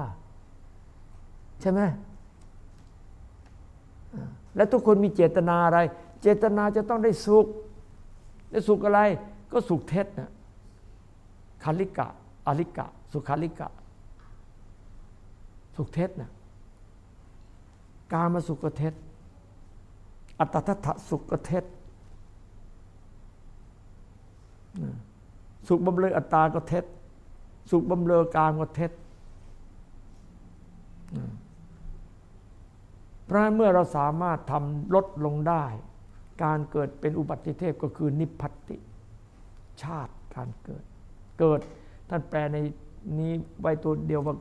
ใช่ไหม และทุกคนมีเจตนาอะไร เจตนาจะต้องได้สุข ได้สุขอะไร ก็สุขเท็จนะคาลิกะอลิกะ สุขาลิกะ สุขเท็จนะกามาสุขเท็จ อัตตทัตสุขเท็จสุขบำเรออัตตาก็เท็จ สุขบำเรอกามก็เท็จ ราะเมื่อเราสามารถทำลดลงได้ การเกิดเป็นอุบัติเทพก็คือนิพพติ ชาติการเกิด เกิดท่านแปลในนี้ไว้ตัวเดียวว่า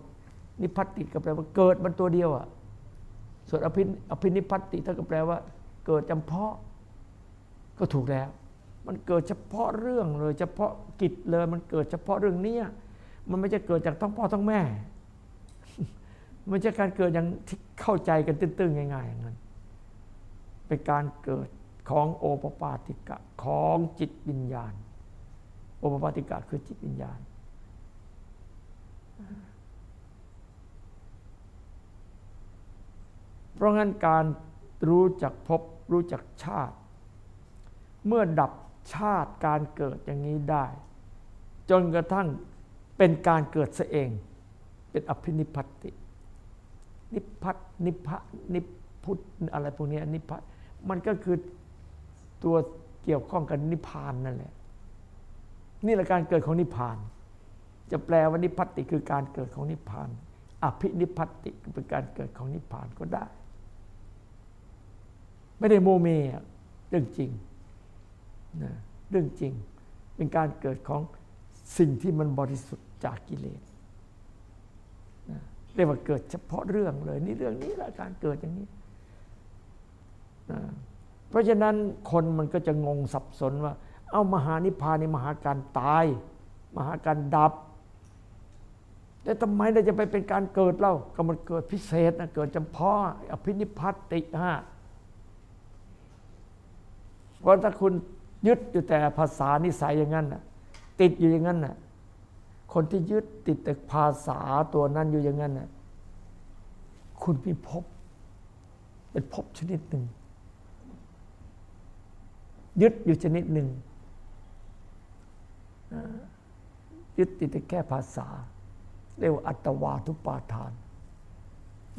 นิพัติก็แปลว่าเกิดมันตัวเดียวอะส่วนอภิอภินิพัติท่านก็แปลว่า เกิดจำเพาะก็ถูกแล้ว มันเกิดเฉพาะเรื่องเลย เฉพาะกิจเลย มันเกิดเฉพาะเรื่องเนี้ยมันไม่จะเกิดจากท้องพ่อท้องแม่ มันจะการเกิดอย่างที่เข้าใจกันตื้นๆง่ายๆอย่างนั้น เป็นการเกิดของโอปปาติกะของจิตวิญญาณ โอปปาติกะคือจิตวิญญาณ เพราะงั้นการรู้จักพบรู้จักชาติ เมื่อดับชาติการเกิดอย่างนี้ได้ จนกระทั่งเป็นการเกิดซะเอง เป็นอภินิพัติ นิพัตนิพะนิพุทธอะไรพวกนี้นิพัตมันก็คือตัวเกี่ยวข้องกับนิพพานนั่นแหละ นี่แหละการเกิดของนิพพาน จะแปลว่านิพัติคือการเกิดของนิพพาน อภินิพัติเป็นการเกิดของนิพพานก็ได้ ไม่ได้โมเมเรื่องจริงนะเรื่องจริง เป็นการเกิดของสิ่งที่มันบริสุทธิ์จากกิเลส เรียกว่าเกิดเฉพาะเรื่องเลย นี่เรื่องนี้ละการเกิดอย่างนี้นะเพราะฉะนั้นคนมันก็จะงงสับสนว่า เอามหานิพพานในมหาการตาย มหาการดับแต่ทำไมเราจะไปเป็นการเกิดเล่าก็มันเกิดพิเศษนะเกิดจำเพาะอภินิพัตติฮะเพราะถ้าคุณยึดอยู่แต่ภาษานิสัยอย่างนั้นนะติดอยู่อย่างนั้นน่ะ คนที่ยึดติดแต่ภาษาตัวนั้นอยู่อย่างนั้นน่ะคุณมีภพเป็นภพชนิดหนึ่ง ยึดอยู่ชนิดหนึ่งยึดติดแต่แค่ภาษา เรียกว่าอัตวาทุปาทาน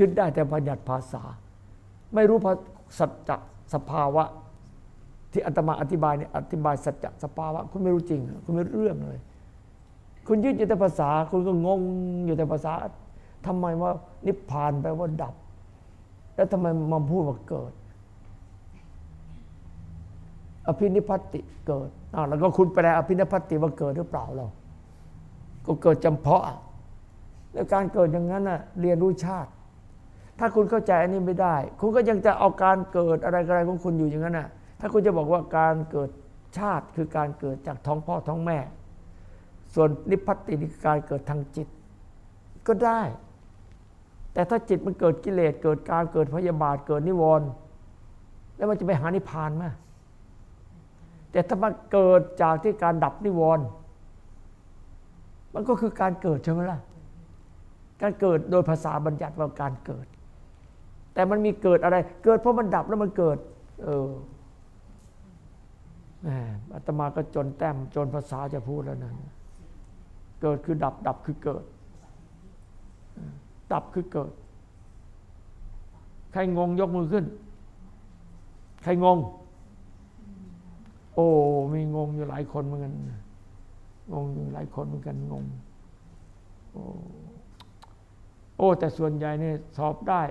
ยึดได้แต่บัญญัติภาษา ไม่รู้สัจจะสภาวะ ที่อาตมาอธิบายเนี่ยอธิบายสัจจะสภาวะ คุณไม่รู้จริง คุณไม่รู้เรื่องเลย คุณยึดอยู่แต่ภาษา คุณก็งงอยู่แต่ภาษาทำไมว่านิพพานแปลว่าดับ แล้วทำไมมาพูดว่าเกิด อภินิพัติเกิดแล้วก็คุณแปลอภินิพัติว่าเกิดหรือเปล่าเรา ก็เกิดจำเพาะแล้วการเกิดอย่างนั้นน่ะเรียนรู้ชาติ ถ้าคุณเข้าใจอันนี้ไม่ได้ คุณก็ยังจะเอาการเกิดอะไรอะไรของคุณอยู่อย่างนั้นน่ะถ้าคุณจะบอกว่าการเกิดชาติคือการเกิดจากท้องพ่อท้องแม่ ส่วนนิพพตินี่คือการเกิดทางจิตก็ได้ แต่ถ้าจิตมันเกิดกิเลสเกิดการเกิดพยาบาทเกิดนิวรณ์แล้วมันจะไปหานิพพานไหมแต่ถ้ามันเกิดจากที่การดับนิวรณ์มันก็คือการเกิดใช่ไหมล่ะการเกิดโดยภาษาบัญญัติว่าการเกิด แต่มันมีเกิดอะไร เกิดเพราะมันดับแล้วมันเกิด เออแหมอาตมาก็จนแต้มจนภาษาจะพูดแล้วนั้น เกิดคือดับ ดับคือเกิด ดับคือเกิด ใครงงยกมือขึ้น ใครงง โอ้มีงงอยู่หลายคนเหมือนกัน งงอยู่หลายคนเหมือนกันงง โอ้โอ้ แต่ส่วนใหญ่เนี่ยสอบได้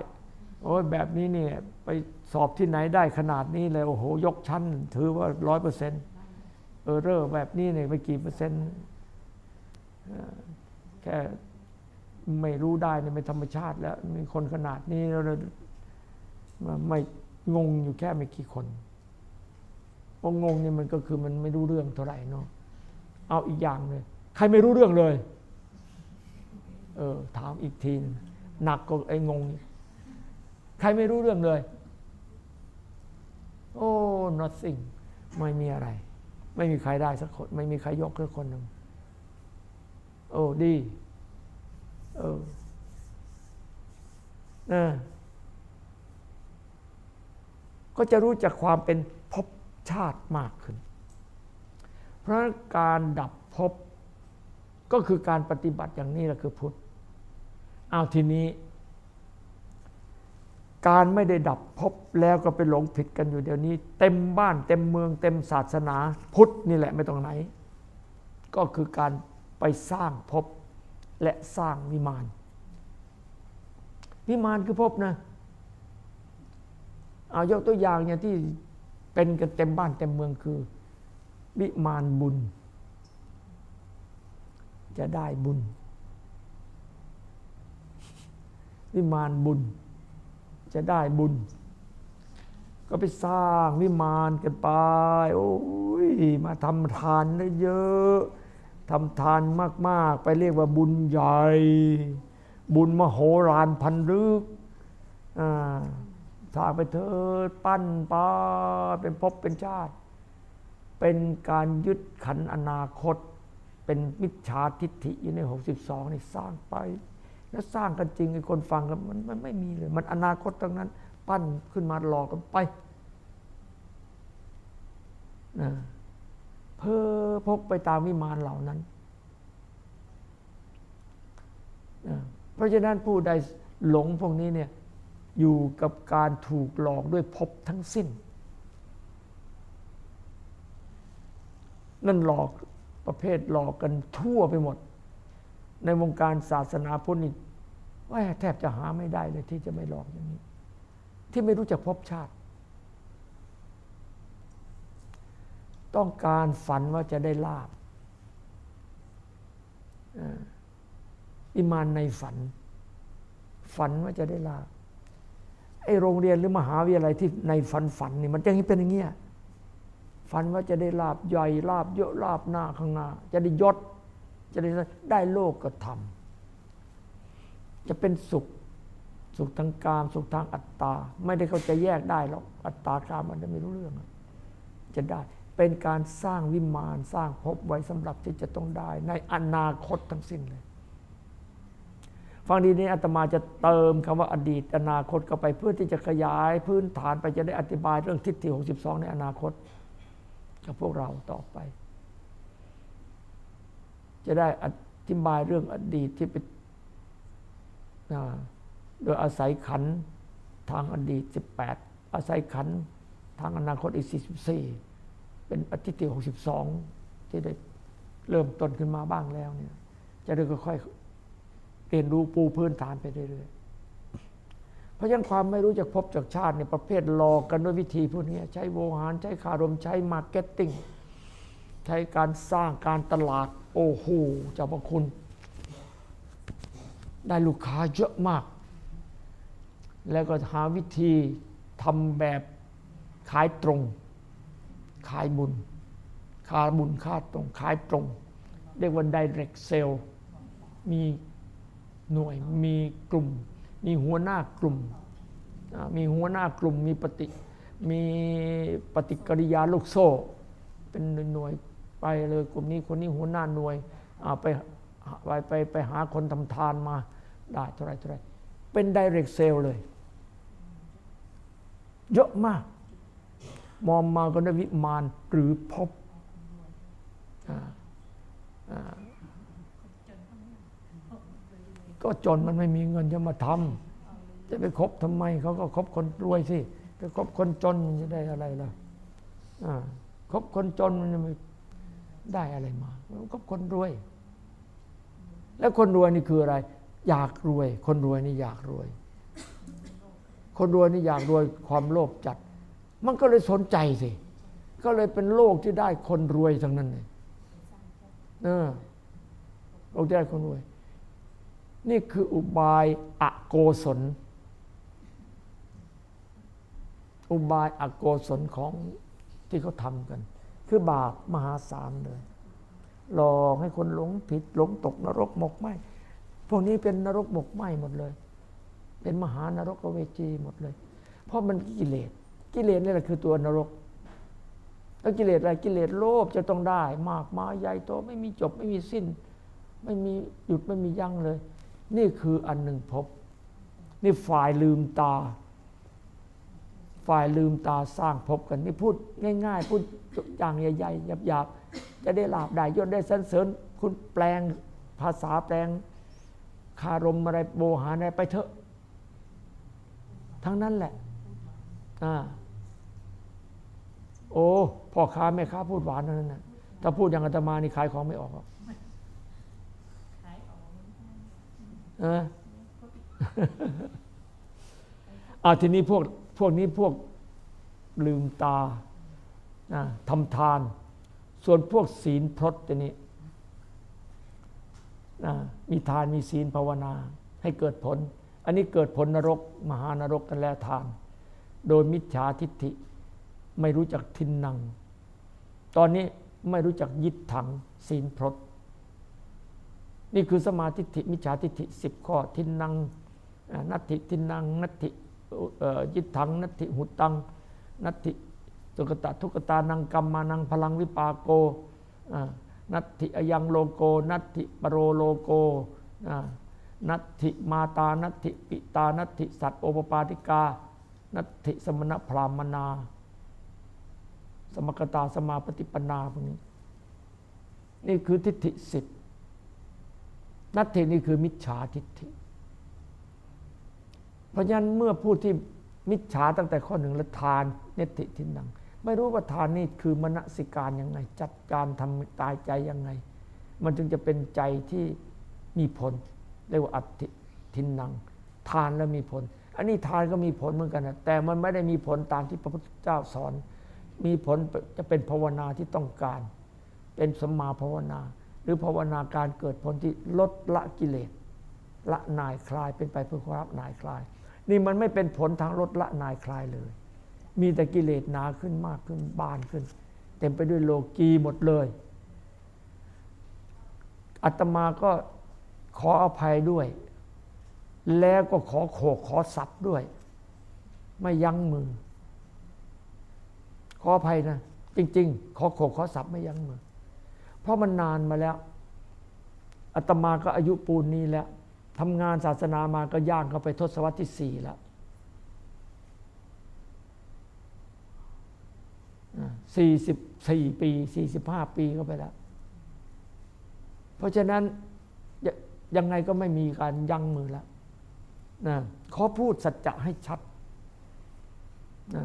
โอ้แบบนี้เนี่ย ไปสอบที่ไหนได้ขนาดนี้เลย โอ้โห ยกชั้น ถือว่าร้อยเปอร์เซ็นต์เออเรอแบบนี้เนี่ยไปกี่เปอร์เซ็นต์ แค่ไม่รู้ได้เนี่ยไม่ธรรมชาติ แล้วมีคนขนาดนี้เราไม่งงอยู่แค่ไม่กี่คนงงงนี่มันก็คือมันไม่รู้เรื่องเท่าไหร่เนาะเอาอีกอย่างเลยใครไม่รู้เรื่องเลย เออถามอีกทีหนักกว่าไอ้งง ใครไม่รู้เรื่องเลย โอ้ nothing ไม่มีอะไร ไม่มีใครได้สักคน ไม่มีใครยกสักคนหนึ่ง โอ้ดีเออนะก็จะรู้จักความเป็นภพชาติมากขึ้น เพราะการดับภพก็คือการปฏิบัติอย่างนี้แหละคือพุทธเอาทีนี้ การไม่ได้ดับภพแล้วก็ไปหลงผิดกันอยู่เดี๋ยวนี้ เต็มบ้านเต็มเมือง เต็มศาสนา พุทธนี่แหละไม่ต้องไหน ก็คือการ ไปสร้างภพและสร้างวิมานวิมานคือภพนะเอายกตัวอย่างอย่างที่เป็นกันเต็มบ้านเต็มเมืองคือ วิมานบุญ จะได้บุญ วิมานบุญ จะได้บุญ ก็ไปสร้างวิมานกันไป โอ้ยมาทำทานเยอะ ทำทานมาก ๆ ไปเรียกว่าบุญใหญ่ บุญมโหฬารพันรึกอ่าสร้างไปเถิดปั้นปาเป็นภพเป็นชาติ เป็นการยึดขันอนาคต เป็นมิจฉาทิฏฐิอยู่ในหกสิบสองนี่สร้างไป แล้วสร้างกันจริงไอ้คนฟังแล้วมันมันไม่มีเลย มันอนาคตตรงนั้น ปั้นขึ้นมาหลอกกันไปนะ เพ้อพกไปตามวิมานเหล่านั้น เพราะฉะนั้นผู้ใดหลงพวกนี้เนี่ยอยู่กับการถูกหลอกด้วยภพทั้งสิ้น นั่นหลอกประเภทหลอกกันทั่วไปหมด ในวงการศาสนาพุทธนี่แทบจะหาไม่ได้เลยที่จะไม่หลอกอย่างนี้ ที่ไม่รู้จักพบชาติ ต้องการฝันว่าจะได้ลาบอิมานในฝัน ฝันว่าจะได้ลาบไอโรงเรียนหรือมหาวิทยาลัยที่ในฝันฝันนี่มันจะให้เป็นอย่างเงี้ยฝันว่าจะได้ลาบใหญ่ลาบเยอะลาบหน้าข้างหน้า จะได้ยศ จะได้ได้โลกก็ทำจะเป็นสุข สุขทางกาม สุขทางอัตตา ไม่ได้เขาจะแยกได้หรอกอัตตากามมันจะไม่รู้เรื่อง จะได้ เป็นการสร้างวิมานสร้างภพไว้สำหรับที่จะต้องได้ ในอนาคตทั้งสิ้นเลย ฟังดีนี้อาตมาจะเติมคำว่าอดีต อนาคตเข้าไปเพื่อที่จะขยายพื้นฐานไปจะได้อธิบายเรื่องทิฏฐิ62 ในอนาคตกับพวกเราต่อไป จะได้อธิบายเรื่องอดีตที่เป็นโดยอาศัยขันทางอดีต 18 อาศัยขันทางอนาคตอีก 44 เป็นอธิติ62 ที่ได้เริ่มต้นขึ้นมาบ้างแล้วเนี่ย จะได้ค่อยๆเรียนรู้ปูพื้นฐานไปเรื่อยๆเพราะฉะนั้นความไม่รู้จักภพจักชาติเนี่ยประเภทหลอกกันด้วยวิธีพวกนี้ใช้โวหารใช้คารมใช้ marketing ใช้การสร้างการตลาด โอ้โหเจ้าพระคุณ ได้ลูกค้าเยอะมาก แล้วก็หาวิธีทำแบบขายตรง ขายบุญค่าบุญค่าตรงขายตรง เรียกว่า direct sale มีหน่วยมีกลุ่ม มีหัวหน้ากลุ่ม มีหัวหน้ากลุ่มมีปฏิมีปฏิกิริยาลูกโซ่ เป็นหน่วยไปเลยกลุ่มนี้คนนี้หัวหน้าหน่วยไปไปไปไปหาคนทำทานมาได้เท่าไรเท่าไรเป็น direct sale เลย เยอะมาก มองมาก็ได้วิมานหรือพบก็จนมันไม่มีเงินจะมาทำจะไปคบทำไมเขาก็คบคนรวยสิไปคบคนจนมันจะได้อะไรล่ะคบคนจนมันจะไม่ได้อะไรมาคบคนรวย แล้วคนรวยนี่คืออะไร อยากรวย คนรวยนี่อยากรวย คนรวยนี่อยากรวยความโลภจัด มันก็เลยสนใจสิ ก็เลยเป็นโลกที่ได้คนรวยทั้งนั้นเลยเออโลกที่ได้คนรวย นี่คืออุบายอโกศล อุบายอโกศลของที่เขาทำกัน คือบาปมหาศาลเลยหลอกให้คนหลงผิดหลงตกนรกหมกไหมพวกนี้เป็นนรกหมกไหมหมดเลย เป็นมหานรกเวจีหมดเลย เพราะมันกิเลส กิเลสนี่แหละคือตัวนรก แล้วกิเลสอะไรกิเลสโลภจะต้องได้ มากมาใหญ่โตไม่มีจบไม่มีสิ้น ไม่มีหยุดไม่มียั้งเลย นี่คืออันหนึ่งพบ นี่ฝ่ายลืมตา ฝ่ายลืมตาสร้างพบกันนี่พูดง่าย ๆ พูดอย่างใหญ่ๆหยาบๆจะได้ลาบได้ยศได้สันเสริญคุณแปลงภาษาแปลงคารมอะไรโบหารอะไรไปเถอะ ทั้งนั้นแหละ อ่า โอ้พ่อค้าแม่ค้าพูดหวานนั่นน่ะถ้าพูดอย่างอาตมานี่ขายของไม่ออกหรอกเอออาทีนี้พวกพวกนี้พวกลืมตาทำทาน ส่วนพวกศีลพรตตัวนี้มีทานมีศีลภาวนา ให้เกิดผล อันนี้เกิดผลนรก มหานรกกันแล้วทาน โดยมิจฉาทิฏฐิ ไม่รู้จักทินนัง ตอนนี้ไม่รู้จักยิดถังศีลพรตนี่คือสมาธิิมิจฉาทิฏฐิสิบข้อทินนังนัตถิทินนังนัตถิยิดถังนัตถิหุตังนัตถิสุกตะทุกตานังกรรมานังพลังวิปาโกนัตถิอยังโลโก นัตถิปโรโลโกนัตถิมาตานัตถิปิตานัตถิสัตโอปปาติกา นัตถิสมณพรามนา สมกตาสมาปฏิปนาพวกนี้ นี่คือทิฏฐิสิบนัตถินี่คือมิจฉาทิฏฐิ เพราะฉะนั้นเมื่อพูดที่มิจฉาตั้งแต่ข้อหนึ่งละทานเนติทินัง ไม่รู้ว่าทานนี่คือมณสิการยังไง จัดการทำตายใจยังไง มันจึงจะเป็นใจที่มีผลเรียกว่าอัติทินัง ทานแล้วมีผล อันนี้ทานก็มีผลเหมือนกันนะแต่มันไม่ได้มีผลตามที่พระพุทธเจ้าสอน มีผลจะเป็นภาวนาที่ต้องการ เป็นสมาภาวนา หรือภาวนาการเกิดผลที่ลดละกิเลสละนายคลายเป็นไปเพื่อความนายคลาย นี่มันไม่เป็นผลทางลดละนายคลายเลย มีแต่กิเลสหนาขึ้นมากขึ้นบานขึ้น เต็มไปด้วยโลกีหมดเลยอาตมาก็ขออภัยด้วย แล้วก็ขอโขกขอสับด้วย ไม่ยั้งมือ ขออภัยนะ จริง ๆ ขอโขกขอสับไม่ยั้งมือเพราะมันนานมาแล้วอาตมาก็อายุปูนนี้แล้วทำงานศาสนามาก็ย่างเข้าไปทศวรรษที่สี่แล้วสี่สิบสี่ปีสี่สิบห้าปีเข้าไปแล้ว เพราะฉะนั้นยังไงก็ไม่มีการยั้งมือแล้วนะขอพูดสัจจะให้ชัดนะ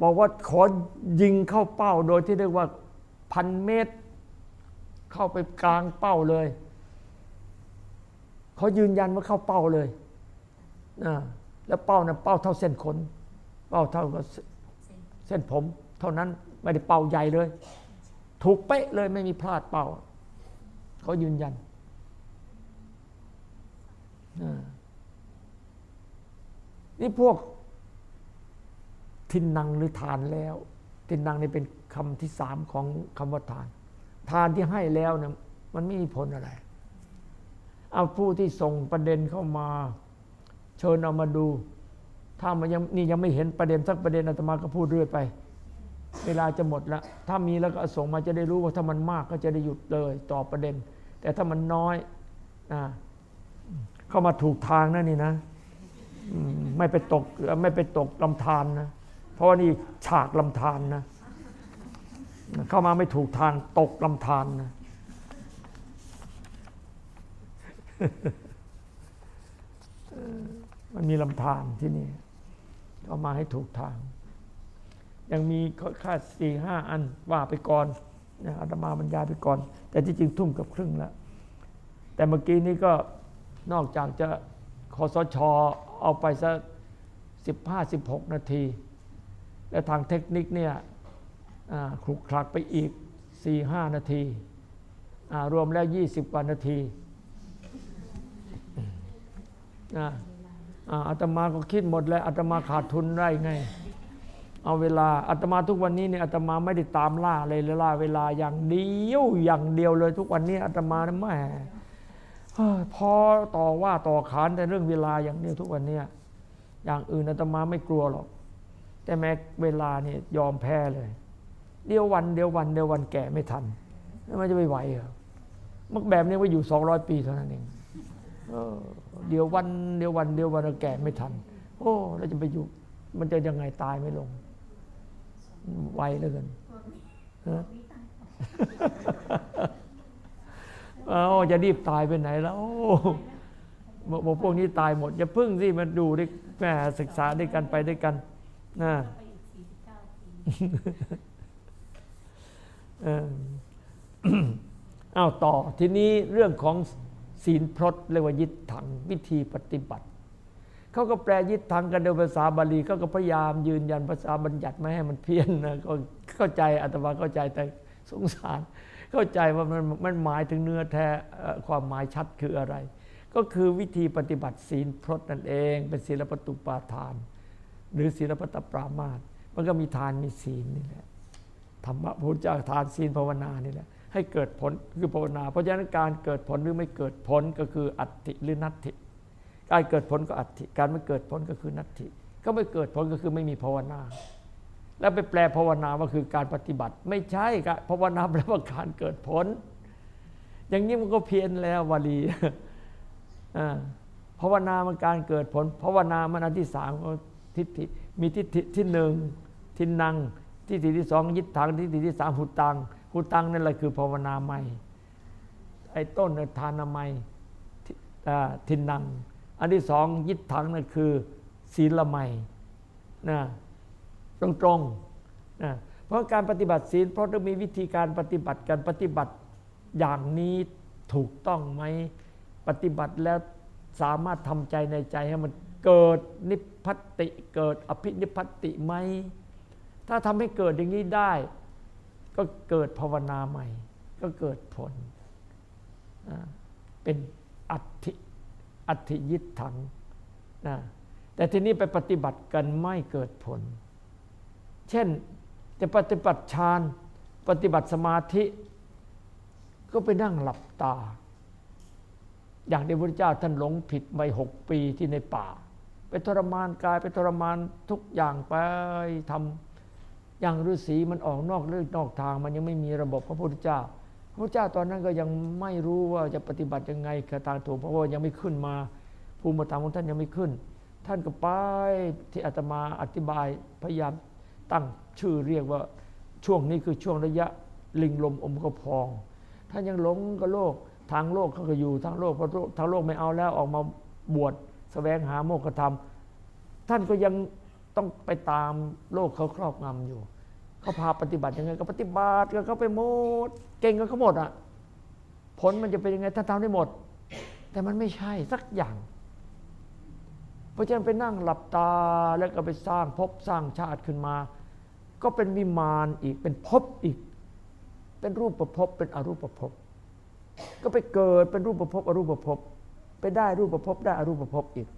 บอกว่าขอยิงเข้าเป้าโดยที่เรียกว่าพันเมตร เข้าไปกลางเป้าเลยเขายืนยันว่าเข้าเป้าเลยนะแล้วเป้านะ่ะเป้าเท่าเส้นขน เป้าเท่ากับเส้นผม เท่านั้นไม่ได้เป้าใหญ่เลย ถูกเป๊ะเลยไม่มีพลาดเป้าเขายืนยันนี่พวก ทินนังหรือทานแล้ว ทินนังนี่เป็นคำที่สามของคำว่าทาน ทานที่ให้แล้วเนี่ยมันไม่มีผลอะไร เอาผู้ที่ส่งประเด็นเข้ามา เชิญเอามาดู ถ้ามันยังนี่ยังไม่เห็นประเด็นสักประเด็นอาตมาก็พูดเรื่อยไป เวลาจะหมดล้วถ้ามีแล้วก็ส่งมาจะได้รู้ว่าถ้ามันมากก็จะได้หยุดเลยต่อประเด็น แต่ถ้ามันน้อยนะเข้ามาถูกทางนั่นนี่นะไม่ไปตกไม่ไปตกลำธารนนะ ราะว่านี่ฉากลำธารนนะ เข้ามาไม่ถูกทางตกลำธารนนะมันมีลำธารที่นี่เข้ามาให้ถูกทาง ยังมีค่าสี่ห้าอันว่าไปก่อนนะอาตมาบรรยายไปก่อน แต่ที่จริงทุ่มกับครึ่งแล้ว แต่เมื่อกี้นี้ก็นอกจากจะคอสชเอาไปสักสิบห้าสิบหกนาที และทางเทคนิคเนี่ยคลุกคลักไปอีกสี่ห้านาทีรวมแล้วยี่สิบกว่านาทีอาตมาก็คิดหมดแล้วอาตมาขาดทุนได้ไง เอาเวลาอาตมาทุกวันนี้เนี่ยอาตมาไม่ได้ตามล่าเลยล่าเวลาอย่างเดียวอย่างเดียวเลยทุกวันนี้อาตมาแม่พอต่อว่าต่อขานแต่เรื่องเวลาอย่างเดียวทุกวันนี้อย่างอื่นอาตมาไม่กลัวหรอก แต่แม้เวลาเนี่ยยอมแพ้เลย เดียววันเดียววันเดียววันแก่ไม่ทันแล้วมันจะไปไหวเหรอมักแบบนี้ว่าอยู่สองร้อยปีเท่านั้นเองเดียววันเดียววันเดียววันแก่ไม่ทัน โอ้แล้วจะไปอยู่ มันจะยังไงตายไม่ลง ไวเหลือเกินเอาจะรีบตายไปไหนแล้วบอกพวกนี้ตายหมดอย่าพึ่งสิมันดูได้แม่ศึกษาด้วยกันไปด้วยกัน นะอ้าวต่อทีนี้เรื่องของศีลพรตเรียกว่ายิทถังวิธีปฏิบัติเขาก็แปลยิทถังกันโดยภาษาบาลีเขาก็พยายามยืนยันภาษาบัญญัติไม่ให้มันเพี้ยนนะก็เข้าใจอาตมาเข้าใจแต่สงสาร เข้าใจว่ามันมันหมายถึงเนื้อแท้ความหมายชัดคืออะไร ก็คือวิธีปฏิบัติศีลพรตนั่นเอง เป็นศีลปตุปาทาน หรือศีลปตปรามาตมันก็มีทานมีศีลนี่แหละธรรมะพุทธเจ้าทานศีลภาวนานี่แหละให้เกิดผลคือภาวนา เพราะฉะนั้นการเกิดผลหรือไม่เกิดผลก็คืออัตติหรือนัตติการเกิดผลก็อัตติการไม่เกิดผลก็คือนัตติก็ไม่เกิดผลก็คือไม่มีภาวนา แล้วไปแปลภาวนาว่าคือการปฏิบัติ ไม่ใช่กภาวนาแปลว่าการเกิดผล อย่างนี้มันก็เพี้ยนแล้ววลีภาวนามันการเกิดผลภาวนามันอันที่สาม ที่ทิฏฐิมีทิฏฐิที่หนึ่งทินนังทิฏฐิที่สองยิทถังทิฏฐิที่สามหุตังหุตังนั่นแหละคือภาวนาใหม่ไอ้ต้นทานามัยทินนัง อันที่สองยิทถังนั่นคือศีลใหม่นะตรงตรงนะเพราะการปฏิบัติศีลเพราะต้องมีวิธีการปฏิบัติการปฏิบัติอย่างนี้ถูกต้องไหมปฏิบัติแล้วสามารถทำใจในใจให้มันเกิดนิพ พัติเกิดอภินิพพติไหมถ้าทำให้เกิดอย่างนี้ได้ ก็เกิดภาวนาใหม่ ก็เกิดผล เป็นอัติอัติยิทถังนะแต่ทีนี้ไปปฏิบัติกันไม่เกิดผล เช่นจะปฏิบัติฌานปฏิบัติสมาธิ ก็ไปนั่งหลับตา อย่างที่พระเจ้าท่านหลงผิดไปหกปีที่ในป่า ไปทรมานกายไปทรมานทุกอย่างไปทำอย่างฤาษีมันออกนอกเรื่องนอกทาง มันยังไม่มีระบบพระพุทธเจ้า พระพุทธเจ้าตอนนั้นก็ยังไม่รู้ว่าจะปฏิบัติยังไงคตาถูกเพราะว่ายังไม่ขึ้นมา ภูมิธรรมของท่านยังไม่ขึ้น ท่านก็ไปที่อาตมาอธิบายพยายามตั้งชื่อเรียกว่าช่วงนี้คือช่วงระยะลิงลมอมกระพอง ท่านยังหลงกับโลกทางโลกเขาก็อยู่ทางโลกเพราะทางโลกไม่เอาแล้วออกมาบวช แสวงหาโมกขธรรม ท่านก็ยังต้องไปตามโลกเขาครอบงำอยู่เขาพาปฏิบัติยังไงก็ปฏิบัติก็เขาไปหมด เก่งก็เขาหมดอะผลมันจะเป็นยังไงท่านทำได้หมด แต่มันไม่ใช่สักอย่าง เพราะฉะนั้นไปนั่งหลับตาแล้วก็ไปสร้างภพสร้างชาติขึ้นมา ก็เป็นวิมานอีกเป็นภพอีก เป็นรูปประภพเป็นอรูปประภพก็ไปเกิดเป็นรูปประภพอรูปประภพ ไปได้รูปประภพได้อรูปประภพอีก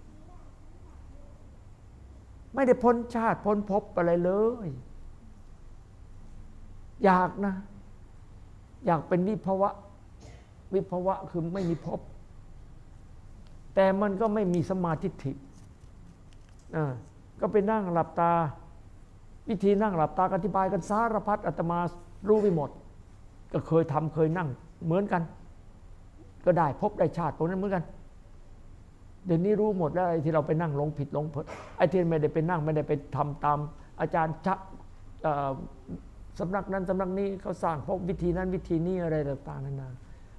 ไม่ได้พ้นชาติพ้นภพอะไรเลย อยากนะ อยากเป็นวิภวะ วิภวะคือไม่มีภพแต่มันก็ไม่มีสมาธิิก็ไปนั่งหลับตา วิธีนั่งหลับตาอธิบายกันสารพัดอาตมารู้ไปหมด ก็เคยทำเคยนั่งเหมือนกัน ก็ได้พบได้ชาติตรงนั้นเหมือนกัน เดี๋ยวนี้รู้หมดแล้วไอ้ที่เราไปนั่งหลงผิดหลงเพิดไอ้ที่ไม่ได้ไปนั่งไม่ได้ไปทำตาม อาจารย์ชักสำนักนั้นสำนักนี้เขาสร้างพบวิธีนั้นวิธีนี้อะไรต่างๆนานา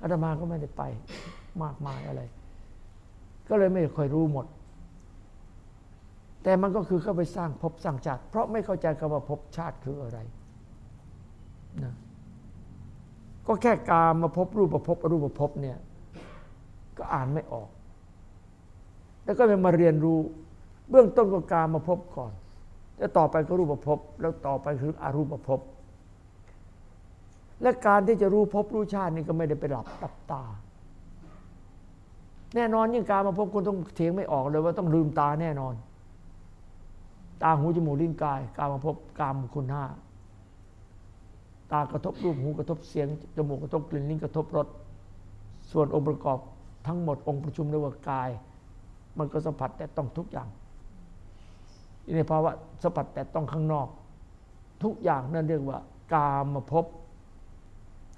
อาตมาก็ไม่ได้ไปมากมายอะไร ก็เลยไม่ค่อยรู้หมด แต่มันก็คือเข้าไปสร้างภพสร้างชาติ เพราะไม่เข้าใจคำว่าภพชาติคืออะไรนะก็แค่กามาพบรูปประพบรูปประพบเนี่ย ก็อ่านไม่ออก แล้วก็มาเรียนรู้ เบื้องต้นก็กามาพบก่อนแล้วต่อไปก็รูปประพบแล้วต่อไปคืออารูปประพบและการที่จะรู้พบรู้ชาตินี่ก็ไม่ได้ไปหลับตับตา แน่นอนยิ่งการมาพบคุณต้องเถียงไม่ออกเลยว่าต้องลืมตาแน่นอน ตาหูจมูกลิ้นกาย การมาพบกามคุณห้าตากระทบรูปหูกระทบเสียงจมูกกระทบกลิ่นลิ้นกระทบรสส่วนองค์ประกอบทั้งหมดองค์ประชุมเรียกว่ากาย มันก็สัมผัสแต่ต้องทุกอย่างในภาวะสัมผัสแต่ต้องข้างนอก ทุกอย่างนั่นเรียกว่า กามมาพบ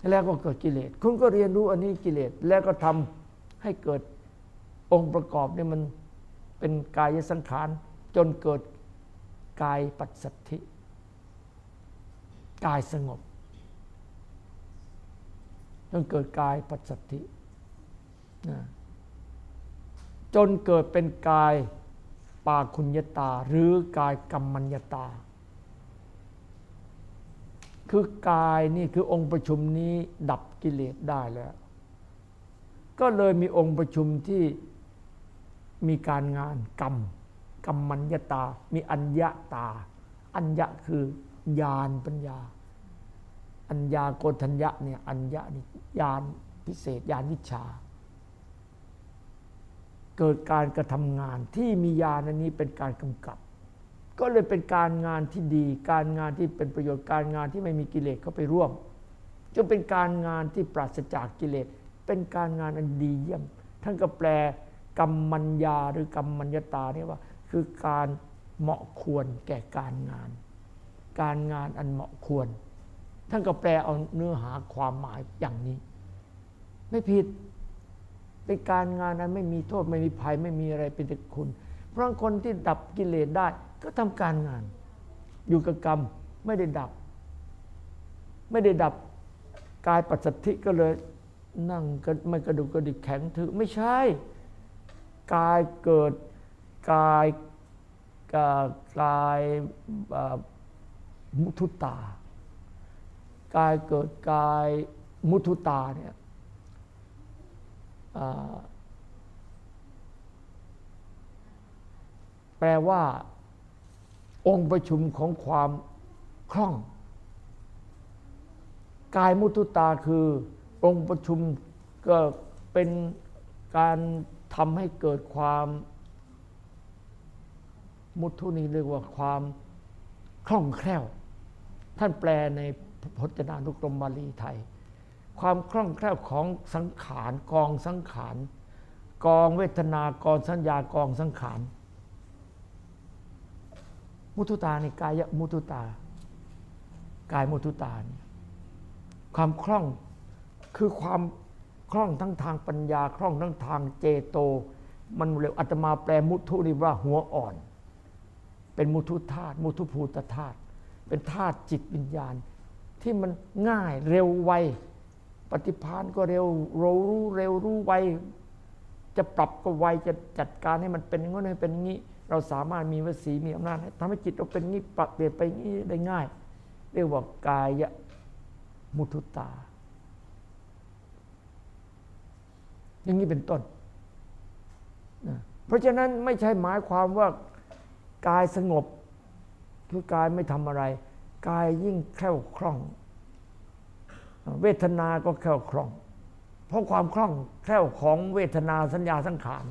แล้วก็เกิดกิเลส คุณก็เรียนรู้อันนี้กิเลส แล้วก็ทำให้เกิดองค์ประกอบนี่มันเป็นกายสังขาร จนเกิดกายปัสสัทธิ กายสงบ จนเกิดกายปัสสัทธิ จนเกิดเป็นกายปาคุญญาตา หรือกายกรรมัญญาตา คือกายนี่คือองค์ประชุมนี้ดับกิเลสได้แล้ว ก็เลยมีองค์ประชุมที่มีการงานกรรมกรรมัญญาตา มีอัญญาตา อัญญะคือญาณปัญญา อัญญาโกฏัญญะเนี่ยอัญญะนี่ญาณพิเศษญาณวิชา เกิดการกระทำงานที่มีญาณนี้เป็นการกำกับ ก็เลยเป็นการงานที่ดี การงานที่เป็นประโยชน์การงานที่ไม่มีกิเลสเข้าไปร่วมจนเป็นการงานที่ปราศจากกิเลสเป็นการงานอันดีเยี่ยม ท่านก็แปลกรรมัญญาหรือกรรมัญญาตาเนี่ยว่า คือการเหมาะควรแก่การงาน การงานอันเหมาะควร ท่านก็แปลเอาเนื้อหาความหมายอย่างนี้ ไม่ผิด เป็นการงานอันไม่มีโทษไม่มีภัยไม่มีอะไรเป็นแต่คุณ เพราะคนที่ดับกิเลสได้ก็ทำการงาน อยู่กับกรรมไม่ได้ดับ ไม่ได้ดับกายปัจสัทธิก็เลยนั่งก็ไม่กระดุกกระดิกแข็งถือไม่ใช่ กายเกิดกายกายมุทุตากายเกิดกายมุทุตาเนี่ย แปลว่า องค์ประชุมของความคล่อง กายมุทุตาคือ องค์ประชุมก็เป็นการทำให้เกิดความมุทุนี้เรียกว่าความคล่องแคล่ว ท่านแปลในพจนานุกรมบาลีไทย ความคล่องแคล่วของสังขารกองสังขารกองเวทนากองสัญญากองสังขารมุทุตาในกายมุทุตากายมุทุตาเนี่ยความคล่องคือความคล่องทั้งทางปัญญาคล่องทั้งทางเจโต มันเร็วอัตมาแปลมุทุนี่ว่าหัวอ่อน เป็นมุทุธาตุมุทุภูตธาตุเป็นธาตุจิตวิญญาณ ที่มันง่ายเร็วไว ปฏิพานก็เร็วรู้เร็วรู้ไวจะปรับก็ไวจะจัดการให้มันเป็นอย่างนี้ให้เป็นงี้ เราสามารถมีวสีมีอำนาจทำให้จิตเราเป็นงี้ปรับเปลี่ยนไปงี้ได้ง่าย เรียกว่ากายมุทุตา อย่างนี้เป็นต้นเพราะฉะนั้นไม่ใช่หมายความว่ากายสงบ คือกายไม่ทำอะไร กายยิ่งแคล่วคล่อง เวทนาก็แคล่วคล่อง เพราะความคล่องแคล่วของเวทนาสัญญาสังขาร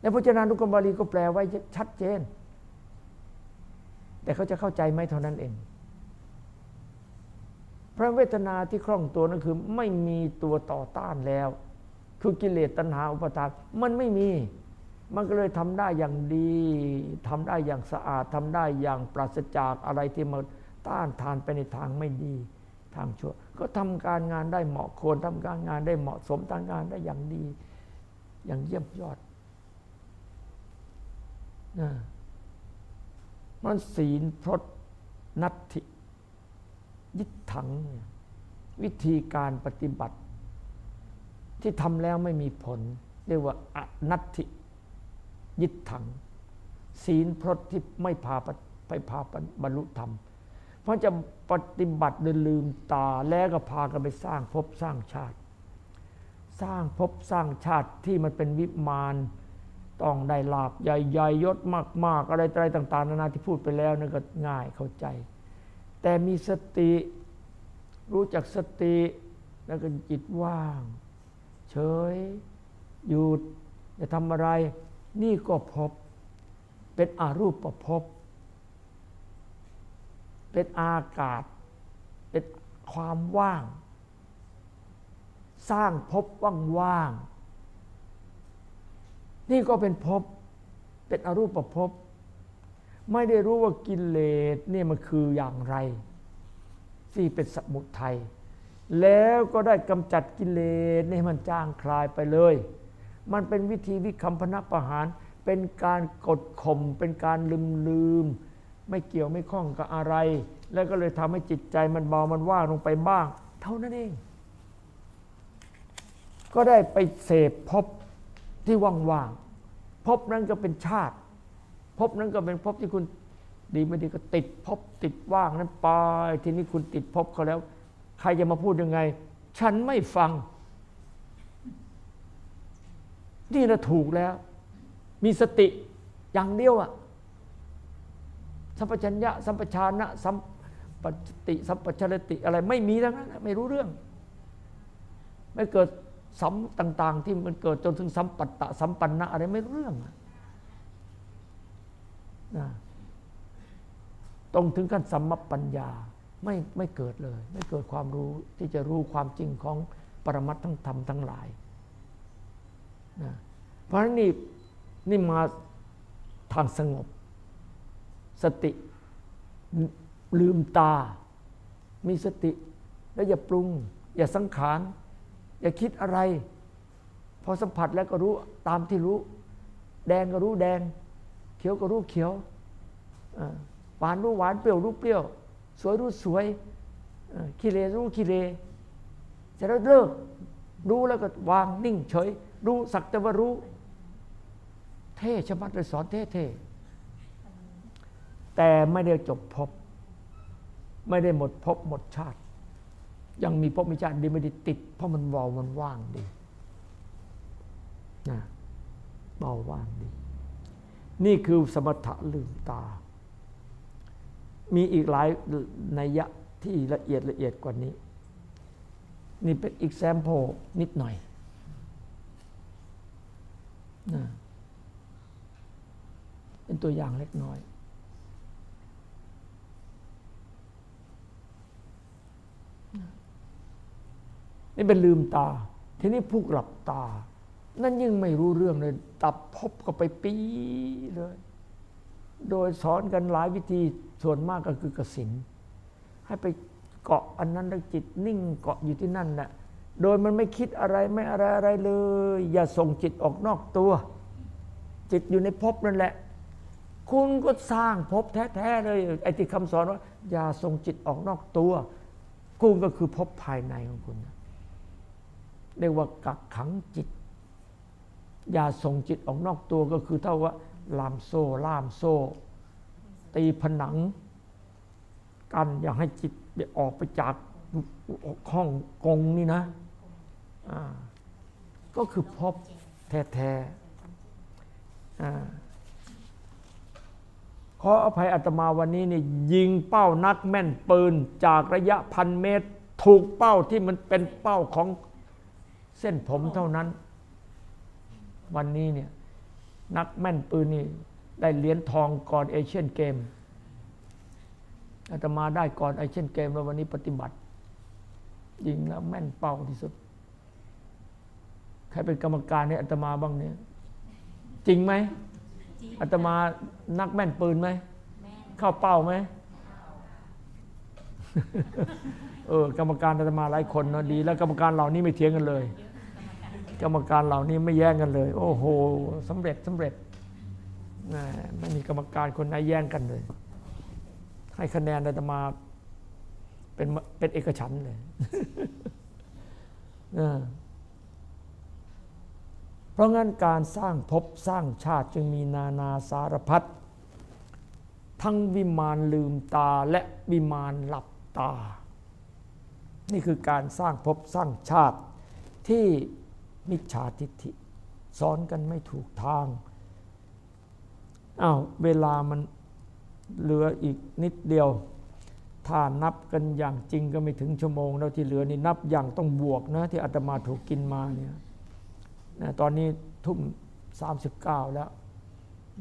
ในพจนานุกรมบาลีก็แปลไว้ชัดเจน แต่เขาจะเข้าใจไหมเท่านั้นเอง พระเวทนาที่คล่องตัวนั่นคือ ไม่มีตัวต่อต้านแล้ว คือกิเลสตัณหาอุปทานมันไม่มี มันก็เลยทำได้อย่างดีทำได้อย่างสะอาดทำได้อย่างปราศจากอะไรที่มาต้านทานไปในทางไม่ดี ทางชั่ว ก็ทำการงานได้เหมาะควรทำการงานได้เหมาะสมทำงานได้อย่างดี อย่างเยี่ยมยอดนะมันศีลพรตนัตถิยิถัง วิธีการปฏิบัติ ที่ทำแล้วไม่มีผล เรียกว่าอนัตถิยึดถัง ศีลพรตที่ไม่พาไปพาบรรลุธรรม เพราะจะ ปฏิบัติเดินลืมตาแล้วก็พากันไปสร้างภพสร้างชาติ สร้างภพสร้างชาติที่มันเป็นวิมานต้องได้ลาบใหญ่ๆยศมาก ๆ อะไรอะไรต่าง ๆ นานาที่พูดไปแล้วนั่นก็ง่ายเข้าใจ แต่มีสติรู้จักสติแล้วก็จิตว่าง เฉยหยุดจะทำอะไร นี่ก็พบเป็นอารูปประพบ เป็นอากาศ เป็นความว่าง สร้างพบว่างๆนี่ก็เป็นพบเป็นอรูปประพบไม่ได้รู้ว่ากิเลสเนี่ยมันคืออย่างไร ที่เป็นสมุทัยแล้วก็ได้กำจัดกิเลสนี่มันจางคลายไปเลย มันเป็นวิธีวิคัมพนะประหาร เป็นการกดข่มเป็นการลืมลืม ไม่เกี่ยวไม่ข้องกับอะไร แล้วก็เลยทำให้จิตใจมันเบามันว่างลงไปบ้าง เท่านั้นเอง ก็ได้ไปเสพพบที่ว่างๆพบนั้นก็เป็นชาติ พบนั้นก็เป็นพบที่คุณดีไม่ดีก็ติดพบติดว่างนั้นไปทีนี้คุณติดพบเขาแล้ว ใครจะมาพูดยังไง ฉันไม่ฟัง นี่นะถูกแล้ว มีสติอย่างเดียวอะ สัมปชัญญะ สัมปชานะสัมปติสัมปชรติอะไรไม่มีทั้งนั้นไม่รู้เรื่อง ไม่เกิดสัมต่าง ๆ ที่มันเกิดจนถึงสัมปัตตะสัมปันนะอะไรไม่รู้เรื่องนะตรงถึงขั้นสัมมปัญญาไม่ไม่เกิดเลย ไม่เกิดความรู้ที่จะรู้ความจริงของปรมัตทั้งธรรมทั้งหลายนะเพราะฉะนั้นนี่นี่มาทางสงบ สติลืมตา มีสติ แล้วอย่าปรุง อย่าสังขาร อย่าคิดอะไร พอสัมผัสแล้วก็รู้ตามที่รู้ แดงก็รู้แดง เขียวก็รู้เขียวหวานรู้หวานเปรี้ยวรู้เปรี้ยว สวยรู้สวยขี้เลรู้ขี้เลจะได้เลิกรู้แล้วก็วางนิ่งเฉย รู้สักแต่ว่ารู้ เท่ชมัดเลยสอนเท่เท่ แต่ไม่ได้จบพบ ไม่ได้หมดพบหมดชาติ ยังมีพบมีชาติดีไม่ได้ติด เพราะมันเบามันว่างดีนะเบาว่างดี นี่คือสมถะลืมตา มีอีกหลายนัยยะที่ละเอียดละเอียดกว่านี้ นี่เป็นอีกแซมโพนิดหน่อยนะเป็นตัวอย่างเล็กน้อย นี่เป็นลืมตา ทีนี้ผู้หลับตา นั่นยิ่งไม่รู้เรื่องเลยตับพบก็ไปปีเลย โดยสอนกันหลายวิธีส่วนมากก็คือกสินให้ไปเกาะอันนั้นแล้วจิตนิ่งเกาะอยู่ที่นั่นแหละโดยมันไม่คิดอะไรไม่อะไรอะไรเลย อย่าส่งจิตออกนอกตัว จิตอยู่ในภพนั่นแหละ คุณก็สร้างภพแท้ๆเลยไอ้ที่คำสอนว่า อย่าส่งจิตออกนอกตัว คุณก็คือภพภายในของคุณ เรียกว่ากักขังจิต อย่าส่งจิตออกนอกตัวก็คือเท่าว่าลามโซ่ล่ามโซ่ ตีผนัง กันอย่าให้จิตออกไปจากห้องกงนี่นะก็คือพบแท้ๆขออภัยอาตมาวันนี้นี่ยิงเป้านักแม่นปืนจากระยะพันเมตร ถูกเป้าที่มันเป็นเป้าของ เส้นผมเท่านั้น วันนี้เนี่ยนักแม่นปืนนี่ได้เหรียญทองก่อนเอเชียนเกมอาตมาได้ก่อนเอเชียนเกมแล้ววันนี้ปฏิบัติ ยิงแล้วแม่นเป้าที่สุด ใครเป็นกรรมการเนี่ยอาตมาบ้างเนี่ย จริงไหมอาตมานักแม่นปืนไหมเข้าเป้าไหมเออกรรมการอาตมาหลายคนเนาะดี แล้วกรรมการเหล่านี้ไม่เถียงกันเลย กรรมการเหล่านี้ไม่แย่งกันเลย โอ้โหสำเร็จสำเร็จไม่มีกรรมการคนไหนแย่งกันเลย ให้คะแนนอาตมาเป็นเป็นเอกฉันเลยเพราะงั้นการสร้างภพสร้างชาติจึงมีนานาสารพัดทั้งวิมานลืมตาและวิมานหลับตา นี่คือการสร้างภพสร้างชาติที่ มิจฉาทิฏฐิสอนกันไม่ถูกทางอา้าวเวลามันเหลืออีกนิดเดียว ถ้านับกันอย่างจริงก็ไม่ถึงชั่วโมง แล้วที่เหลือนี่นับอย่างต้องบวกนะที่อาตมาถูกกินมาเนี่ยนะตอนนี้ทุ่ม 39 แล้ว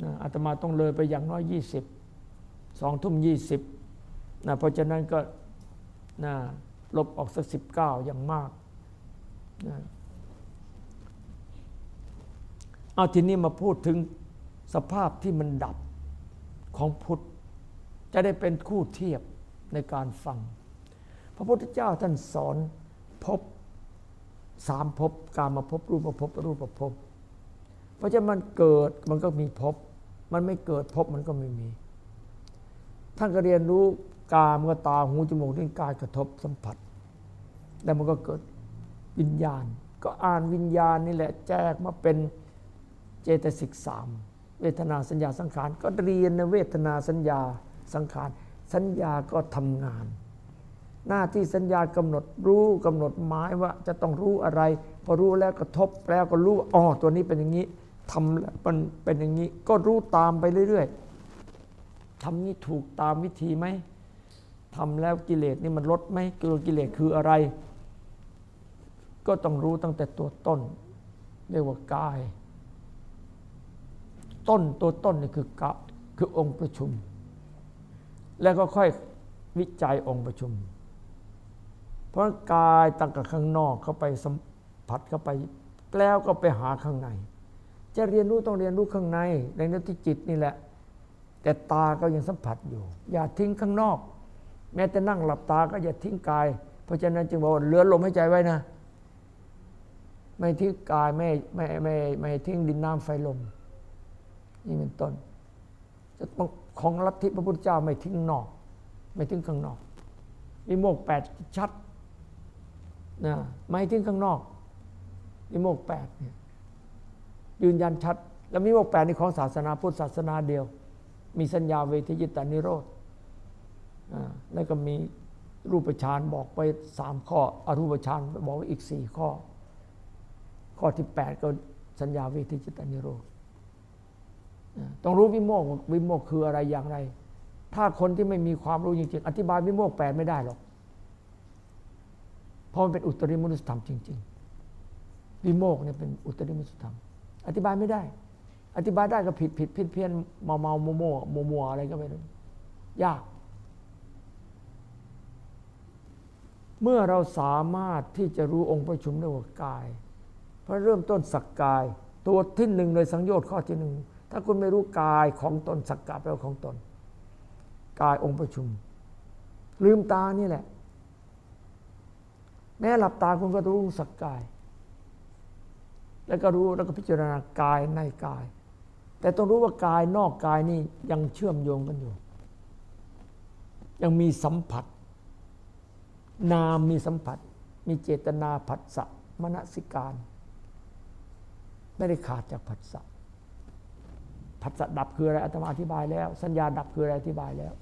นะอาตมาต้องเลยไปอย่างน้อย 20สองทุ่ม 20นะเพราะฉะนั้นก็นะลบออกสัก 19 อย่างมากนะ เอาทีนี้มาพูดถึงสภาพที่มันดับของพุทธ จะได้เป็นคู่เทียบในการฟัง พระพุทธเจ้าท่านสอนพบสามพบการมาพบรูปพบรูปพบ เพราะฉะนั้นมันเกิดมันก็มีพบ มันไม่เกิดพบมันก็ไม่มี ท่านก็เรียนรู้กามก็ตาหูจมูกลิ้นกายกระทบสัมผัส แล้วมันก็เกิดวิญญาณ ก็อ่านวิญญาณนี่แหละแจกมาเป็น เจตสิกสามเวทนาสัญญาสังขารก็เรียนในเวทนาสัญญาสังขารสัญญาก็ทำงาน หน้าที่สัญญากำหนดรู้กำหนดหมายว่าจะต้องรู้อะไร พอรู้แล้วกระทบแล้วก็รู้อ๋อตัวนี้เป็นอย่างนี้ทำมันเป็นอย่างนี้ ก็รู้ตามไปเรื่อยๆทำนี้ถูกตามวิธีไหมทำแล้วกิเลสนี่มันลดไหมกิเลสคืออะไร ก็ต้องรู้ตั้งแต่ตัวต้น เรียกว่ากาย ต้นตัวต้นนี่คือกะคือองค์ประชุม แล้วก็ค่อยวิจัยองค์ประชุม เพราะกายตั้งกับข้างนอกเข้าไปสัมผัสเข้าไปแล้วก็ไปหาข้างใน จะเรียนรู้ต้องเรียนรู้ข้างใน ในนั้นที่จิตนี่แหละ แต่ตาก็ยังสัมผัสอยู่ อย่าทิ้งข้างนอก แม้แต่นั่งหลับตาก็อย่าทิ้งกาย เพราะฉะนั้นจึงบอกว่าเหลือลมให้ใจไว้นะ ไม่ทิ้งกายไม่ไม่ไม่ไม่ทิ้งดินน้ำไฟลม นี่เป็นต้น จะต้องของลัทธิพระพุทธเจ้าไม่ทิ้งนอก ไม่ทิ้งข้างนอกวิโมกแปดชัดนะไม่ทิ้งข้างนอกวิโมกแปดเนี่ยยืนยันชัด แล้ววิโมกแปดนี่ของศาสนาพุทธศาสนาเดียว มีสัญญาเวทยิตานิโรธอ่าแล้วก็มีรูปฌานบอกไปสามข้อ อรูปฌานบอกอีกสี่ข้อ ข้อที่แปดก็สัญญาเวทจิตานิโรธ ต้องรู้วิโมกวิโมกคืออะไรอย่างไร ถ้าคนที่ไม่มีความรู้จริงๆ อธิบายวิโมกแปดไม่ได้หรอก เพราะมันเป็นอุตริมนุสธรรมจริง ๆ วิโมกเนี่ยเป็นอุตริมนุสธรรม อธิบายไม่ได้ อธิบายได้ก็ผิดผิดเพี้ยนเมาเมาโมโมโมมัวอะไรก็ไม่รู้ยาก เมื่อเราสามารถที่จะรู้องค์ประชุมได้ว่ากาย เพราะเริ่มต้นสักกาย ตัวที่หนึ่งเลยสังโยชน์ข้อที่หนึ่ง ถ้าคุณไม่รู้กายของตนสักกะแปลว่าของตน กายองค์ประชุม ลืมตานี่แหละ แม้หลับตาคุณก็รู้สักกาย แล้วก็รู้แล้วก็พิจารณากายในกาย แต่ต้องรู้ว่ากายนอกกายนี่ยังเชื่อมโยงกันอยู่ ยังมีสัมผัส นามมีสัมผัส มีเจตนาผัสสะมนสิการ ไม่ได้ขาดจากผัสสะ ผัสสะดับคืออะไรอาตมาอธิบายแล้ว สัญญาดับคืออะไรอธิบายแล้ว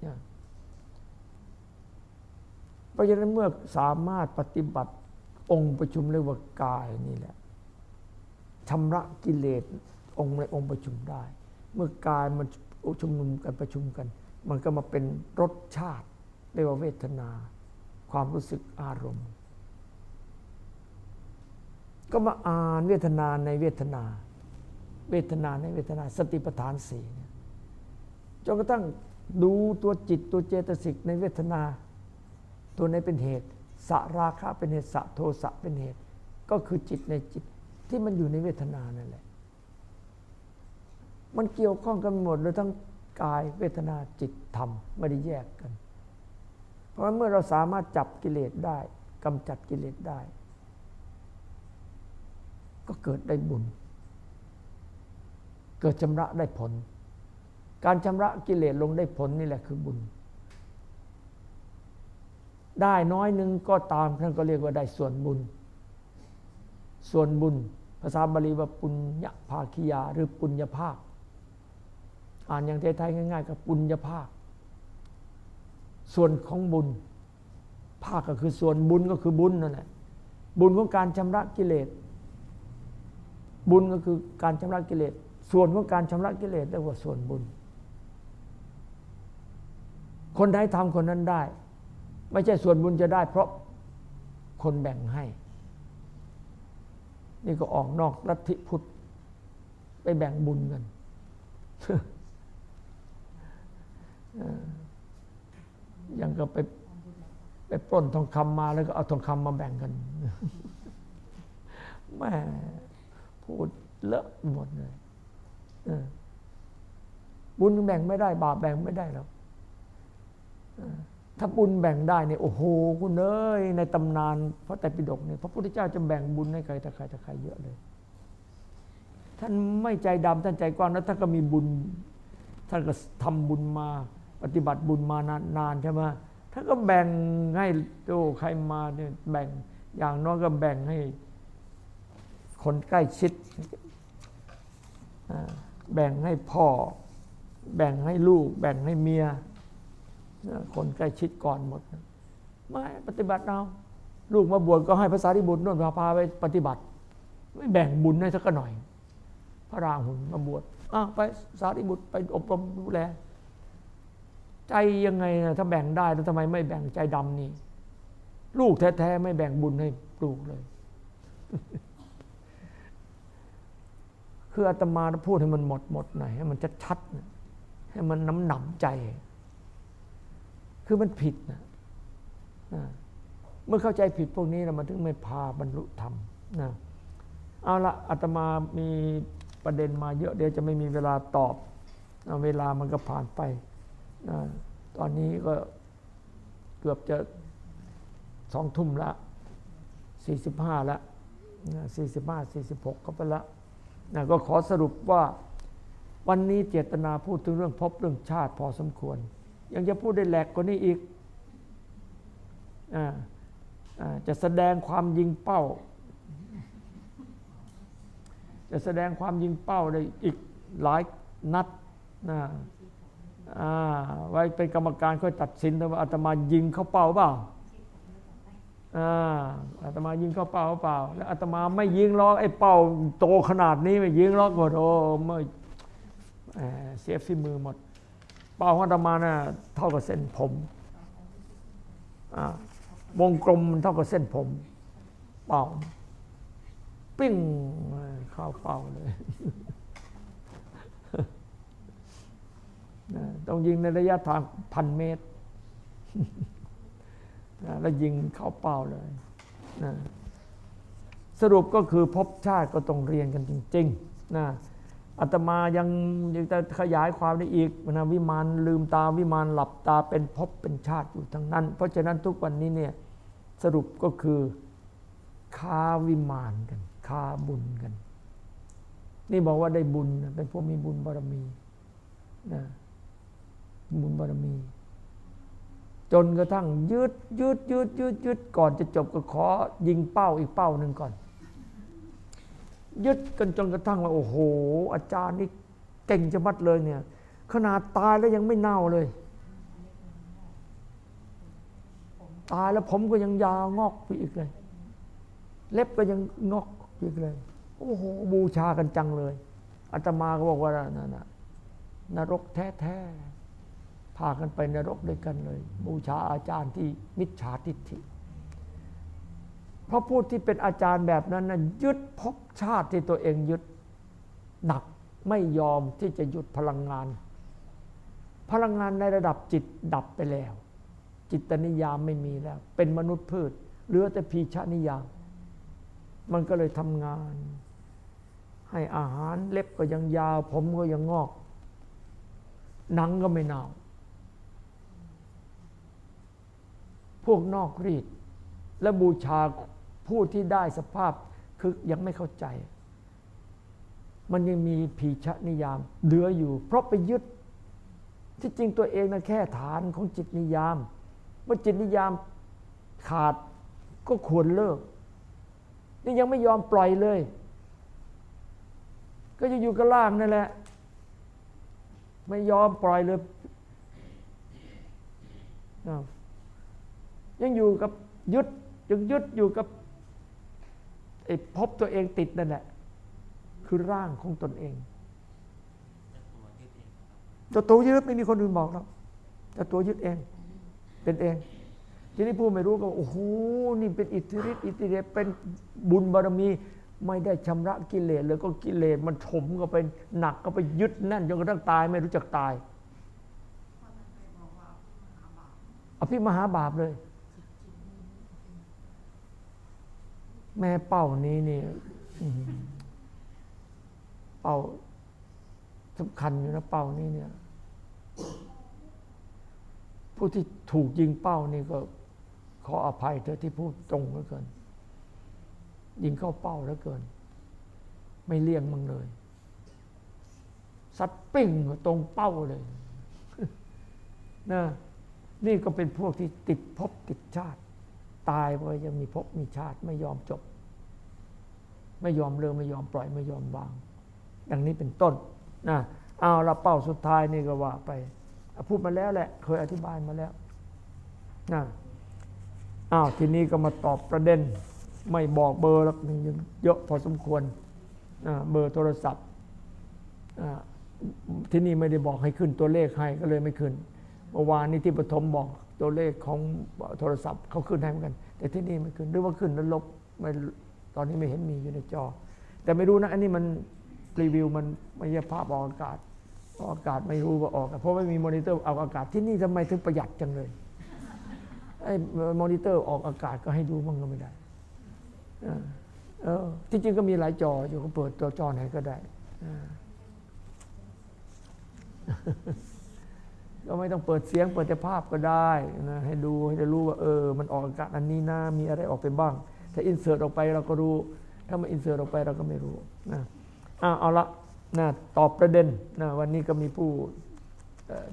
เนี่ยเพราะฉะนั้นเมื่อสามารถปฏิบัติองค์ประชุมเรียกว่ากายนี่แหละชำระกิเลสองค์ในองค์ประชุมได้ เมื่อกายมันชุมนุมกันประชุมกัน มันก็มาเป็นรสชาติเรียกว่าเวทนา ความรู้สึกอารมณ์ ก็มาอ่านเวทนาในเวทนา เวทนาในเวทนาสติปัฏฐานสี่เนี่ยจนกระทั่งดูตัวจิตตัวเจตสิกในเวทนา ตัวไหนเป็นเหตุสราคะเป็นเหตุสะโทสะเป็นเหตุ ก็คือจิตในจิตที่มันอยู่ในเวทนานั่นแหละ มันเกี่ยวข้องกันหมดเลยทั้งกายเวทนาจิตธรรมไม่ได้แยกกัน เพราะเมื่อเราสามารถจับกิเลสได้กำจัดกิเลสได้ ก็เกิดได้บุญ เกิดชำระได้ผล การชำระกิเลสลงได้ผลนี่แหละคือบุญ ได้น้อยหนึ่งก็ตามท่านก็เรียกว่าได้ส่วนบุญ ส่วนบุญ ภาษาบาลีว่าปุญญภาคิยาหรือปุญญภาค อ่านอย่างไทยๆง่าย ๆ กับปุญญภาค ส่วนของบุญ ภาคก็คือส่วนบุญก็คือบุญนั่นแหละบุญของการชำระกิเลสบุญก็คือการชำระกิเลส ส่วนของการชำระกิเลสเรียกว่าส่วนบุญ คนใดทำคนนั้นได้ ไม่ใช่ส่วนบุญจะได้ เพราะคนแบ่งให้ นี่ก็ออกนอกลัทธิพุทธ ไปแบ่งบุญกันยังก็ไปไปปล้นทองคำมาแล้วก็เอาทองคำมาแบ่งกันแม่พูดเลอะหมดเลย บุญแบ่งไม่ได้ บาปแบ่งไม่ได้แล้วถ้าบุญแบ่งได้เนี่ยโอ้โหคุณเอ้ยในตำนานพระไตรปิฎกเนี่ยพระพุทธเจ้าจะแบ่งบุญให้ใครแต่ใครแต่ใครเยอะเลย ท่านไม่ใจดำท่านใจกว้างแล้วท่านก็มีบุญ ท่านก็ทำบุญมา ปฏิบัติบุญมานานๆใช่ไหมท่านก็แบ่งให้โอ้ใครมาเนี่ยแบ่งอย่างน้อยก็แบ่งให้คนใกล้ชิดอ่า แบ่งให้พ่อ แบ่งให้ลูก แบ่งให้เมีย คนใกล้ชิดก่อนหมด ไม่ปฏิบัติเอาลูกมาบวชก็ให้ภาษาที่บุญนู่นพาพาไปปฏิบัติ ไม่แบ่งบุญให้สักหน่อย พระราหุลมาบวชอ้าวไปสารีบุตรไปอบรมดูแล ใจยังไงนะถ้าแบ่งได้แล้วทำไมไม่แบ่งใจดำนี่ ลูกแท้ๆไม่แบ่งบุญให้ลูกเลย คืออาตมาพูดให้มันหมดหมดหน่อยให้มันชัดๆให้มันน้ำหนำใจ คือมันผิดนะเมื่อเข้าใจผิดพวกนี้เรามันถึงไม่พาบรรลุธรรมนะเอาละอาตมามีประเด็นมาเยอะเดี๋ยวจะไม่มีเวลาตอบ เวลามันก็ผ่านไปนะตอนนี้ก็เกือบจะสองทุ่มละสี่สิบห้าละสี่สิบห้าสี่สิบหกก็ไปละ นะก็ขอสรุปว่าวันนี้เจตนาพูดถึงเรื่องพบเรื่องชาติพอสมควร ยังจะพูดได้แหลกกว่านี้อีกอจะแสดงความยิงเป้า จะแสดงความยิงเป้าได้อีกหลายนัดนะไว้เป็นกรรมการค่อยตัดสินว่าอาตมายิงเข้าเป้าเปล่า อาตมายิงเข้าเป้าเปล่าแล้วอาตมาไม่ยิงล็อกไอ้เป้าโตขนาดนี้ไม่ยิงล็อกหมดโอ้ไม่เสียฝีมือหมด เป้าของอาตมาน่ะเท่ากับเส้นผมวงกลมมันเท่ากับเส้นผม เป่า ปิ้งเข้าเป่าเลยต้องยิงในระยะทางพันเมตร แล้วยิงเข้าเป้าเลยนะสรุปก็คือพบชาติก็ต้องเรียนกันจริงๆนะอาตมายังยังจะขยายความได้อีกนะวิมานลืมตาวิมานหลับตาเป็นพบเป็นชาติอยู่ทั้งนั้น เพราะฉะนั้นทุกวันนี้เนี่ยสรุปก็คือค้าวิมานกันค้าบุญกัน นี่บอกว่าได้บุญเป็นพวกมีบุญบารมีนะบุญบารมี จนกระทั่งยืดยืดยืดยืดยืดก่อนจะจบก็ขอยิงเป้าอีกเป้าหนึ่งก่อน ยึดกันจนกระทั่งว่าโอ้โห อาจารย์นี่เก่งจะมัดเลยเนี่ย ขนาดตายแล้วยังไม่เน่าเลย ตายแล้วผมก็ยังยาวงอกไปอีกเลย เล็บก็ยังงอกอีกเลย โอ้โหบูชากันจังเลยอาตมาก็บอกว่านั่นนรกแท้ๆ พากันไปนรกด้วยกันเลย บูชาอาจารย์ที่มิจฉาทิฏฐิ เพราะผู้ที่เป็นอาจารย์แบบนั้นนะยึดภพชาติที่ตัวเองยึดหนักไม่ยอมที่จะหยุดพลังงาน พลังงานในระดับจิตดับไปแล้ว จิตนิยามไม่มีแล้ว เป็นมนุษย์พืชเหลือแต่พีชนิยาม มันก็เลยทำงาน ให้อาหารเล็บก็ยังยาว ผมก็ยังงอก หนังก็ไม่เน่า พวกนอกรีด และบูชาผู้ที่ได้สภาพคือยังไม่เข้าใจ มันยังมีผีชะนิยามเหลืออยู่ เพราะไปยึดที่จริงตัวเองนะแค่ฐานของจิตนิยาม เมื่อจิตนิยามขาดก็ควรเลิก นี่ยังไม่ยอมปล่อยเลย ก็จะอยู่กับล่างนั่นแหละ ไม่ยอมปล่อยเลย ยังอยู่กับยึดยังยึดอยู่กับไอ้พบตัวเองติดนั่นแหละ คือร่างของตนเองตัวตัวยึดไม่มีคนอื่นบอกหรอกแต่ตัวยึดเอง เป็นเอง ทีนี้ผู้ไม่รู้ก็โอ้โหนี่เป็นอิทธิฤทธิ์อิทธิเดชเป็นบุญบารมี ไม่ได้ชำระกิเลสเลยก็กิเลสมันถมก็ไปหนักก็ไปยึดแน่นจนกระทั่งตายไม่รู้จักตายอภิมหาบาปเลย แม่เป้านี้นี่เป้าสำคัญอยู่นะเป้านี้เนี่ย ผู้ที่ถูกยิงเป้านี่ก็ ขออภัยเธอที่พูดตรงเหลือเกิน ยิงเข้าเป้าเหลือเกิน ไม่เลี่ยงมึงเลยสัตว์ปิ้งตรงเป้าเลยนะนี่ก็เป็นพวกที่ติดภพติดชาติ ตายเพราะยังมีภพมีชาติไม่ยอมจบ ไม่ยอมเลิกไม่ยอมปล่อยไม่ยอมวาง ดังนี้เป็นต้นนะเอาละเป้าสุดท้ายนี่ก็ว่าไป พูดมาแล้วแหละ เคยอธิบายมาแล้วนะอ้าวทีนี้ก็มาตอบประเด็น ไม่บอกเบอร์แล้วนี่ยังเยอะพอสมควรเบอร์โทรศัพท์ที่นี่ไม่ได้บอกให้ขึ้นตัวเลขให้ก็เลยไม่ขึ้นเมื่อวานนี้ที่ปฐมบอก ตัวเลขของโทรศัพท์เขาขึ้นให้เหมือนกัน แต่ที่นี่ไม่ขึ้นหรือว่าขึ้นแล้วลบไม่ตอนนี้ไม่เห็นมีอยู่ในจอ แต่ไม่รู้นะ อันนี้มันรีวิวมันไม่ใช่ภาพออกอากาศออกอากาศไม่รู้ว่าออกเพราะไม่มีมอนิเตอร์ออกอากาศที่นี่ทำไมถึงประหยัดจังเลยไอ้มอนิเตอร์ออกอากาศก็ให้ดูมั่งก็ไม่ได้เออที่จริงก็มีหลายจออยู่ก็เปิดตัวจอไหนก็ได้ ก็ไม่ต้องเปิดเสียงเปิดแต่ภาพก็ได้นะให้ดูให้ได้รู้ว่าเออ มันออกอากาศอันนี้นะมีอะไรออกไปบ้าง ถ้าอินเสิร์ตออกไปเราก็รู้ ถ้ามาอินเสิร์ตออกไปเราก็ไม่รู้นะอ่าเอาละนะตอบประเด็นนะวันนี้ก็มีผู้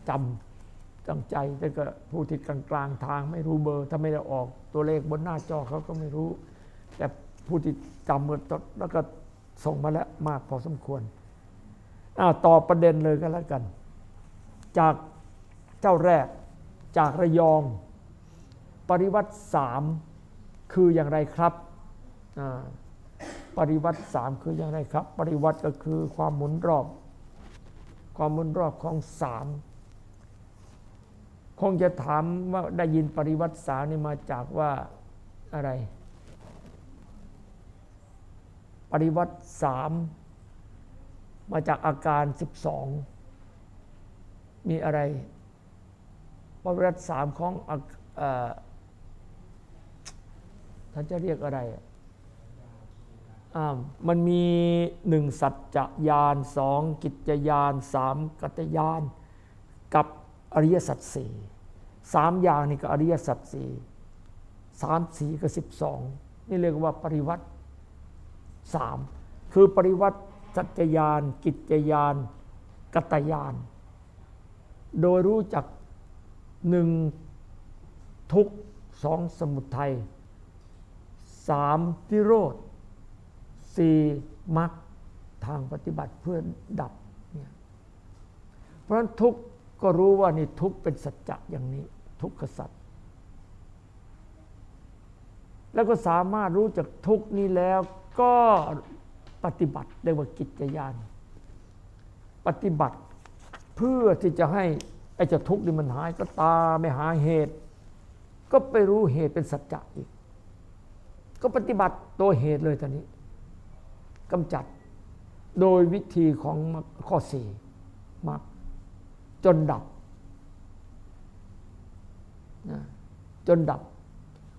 จำจังใจแต่ก็ผู้ที่กลางกลางๆทางไม่รู้เบอร์ ถ้าไม่ได้ออกตัวเลขบนหน้าจอเขาก็ไม่รู้ แต่ผู้ที่จำมาแล้วก็ส่งมาแล้วมากพอสมควรอ่าตอบประเด็นเลยก็แล้วกัน จาก เจ้าแรกจากระยอง ปริวัติสามคืออย่างไรครับปริวัติสามคืออย่างไรครับ ปริวัติก็คือความหมุนรอบ ความหมุนรอบของสามคงจะถามว่าได้ยินปริวัติสามนี่มาจากว่าอะไร ปริวัติสามมาจากอาการ 12 มีอะไร ปริวัติสามของท่านจะเรียกอะไรมันมีหนึ่งสัจจะยานสองกิจยานสามกัตยานกับอริยสัจสี่สามอย่างนี่ก็อริยสัจสี่สามสี่ก็สิบสองนี่เรียกว่าปริวัติสามคือปริวัติสัจยาน กิจยาน กัตยาน โดยรู้จัก หนึ่งทุกสองสมุทัยสามนิโรธสี่มรรคทางปฏิบัติเพื่อดับเนี่ยเพราะฉะนั้นทุกก็รู้ว่านี่ทุกเป็นสัจจะอย่างนี้ ทุกขสัจแล้วก็สามารถรู้จักทุกนี้แล้วก็ปฏิบัติเรียกว่ากิจยาน ปฏิบัติเพื่อที่จะให้ ไอ้เจ้าทุกข์นี่มันหายก็ตาไม่หาเหตุ ก็ไปรู้เหตุเป็นสัจจะอีก ก็ปฏิบัติตัวเหตุเลยตอนนี้กำจัดโดยวิธีของข้อสี่มรรคจนดับนะจนดับ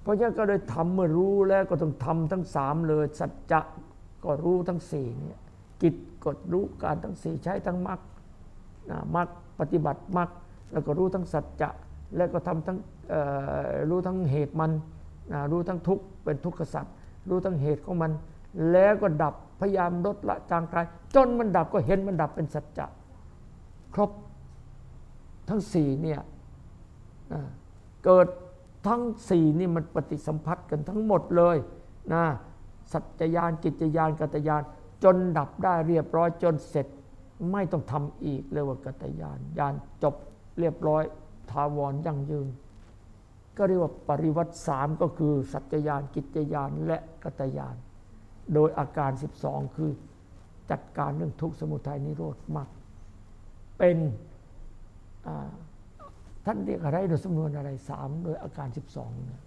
เพราะฉะนั้นก็เลยทำเมื่อรู้แล้วก็ต้องทำทั้งสามเลย สัจจะก็รู้ทั้งสี่เนี่ยกิจก็รู้การทั้งสี่ใช้ทั้งมรรคนะมรรคปฏิบัติมรรค แล้วก็รู้ทั้งสัจจะแล้วก็ทำทั้งรู้ทั้งเหตุมันรู้ทั้งทุกเป็นทุกขสัจรู้ทั้งเหตุของมัน แล้วก็ดับพยายามลดละจางคลายจนมันดับก็เห็นมันดับเป็นสัจจะครบทั้งสี่เนี่ยเกิดทั้งสี่นี่มันปฏิสัมพัทธ์กันทั้งหมดเลยนะสัจจยานกิจยานกัตยาน จนดับได้เรียบร้อยจนเสร็จ ไม่ต้องทำอีกเรียกว่ากัตยานยานจบ เรียบร้อยทาวรยั่งยืน ก็เรียกว่าปริวัติสามก็คือ สัจจยานกิจยานและกัตยาน โดยอาการ 12 คือจัดการเรื่องทุกข์สมุทัยนิโรธมรรคเป็นท่านเรียกอะไรโดยสำนวนอะไรสามโดยอาการ 12เนี่ย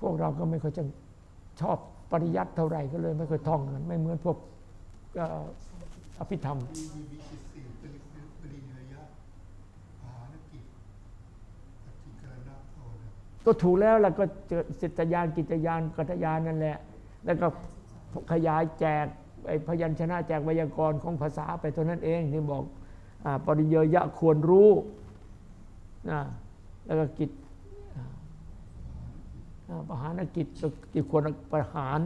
พวกเราก็ไม่ค่อยจะชอบปริยัติเท่าไหร่ก็เลยไม่ค่อยท่องกันไม่เหมือนพวก เอ่อภิธรรม ก็ถูกแล้วแล้วก็เจอสิทธยานกิจยานกัตยานนั่นแหละ แล้วก็ขยายแจกไอพยัญชนะแจกไวยากรณ์ของภาษาไปเท่านั้นเองที่บอกอปริเยยะควรรู้นะแล้วก็กิจประหารกิจกิจควรประหาร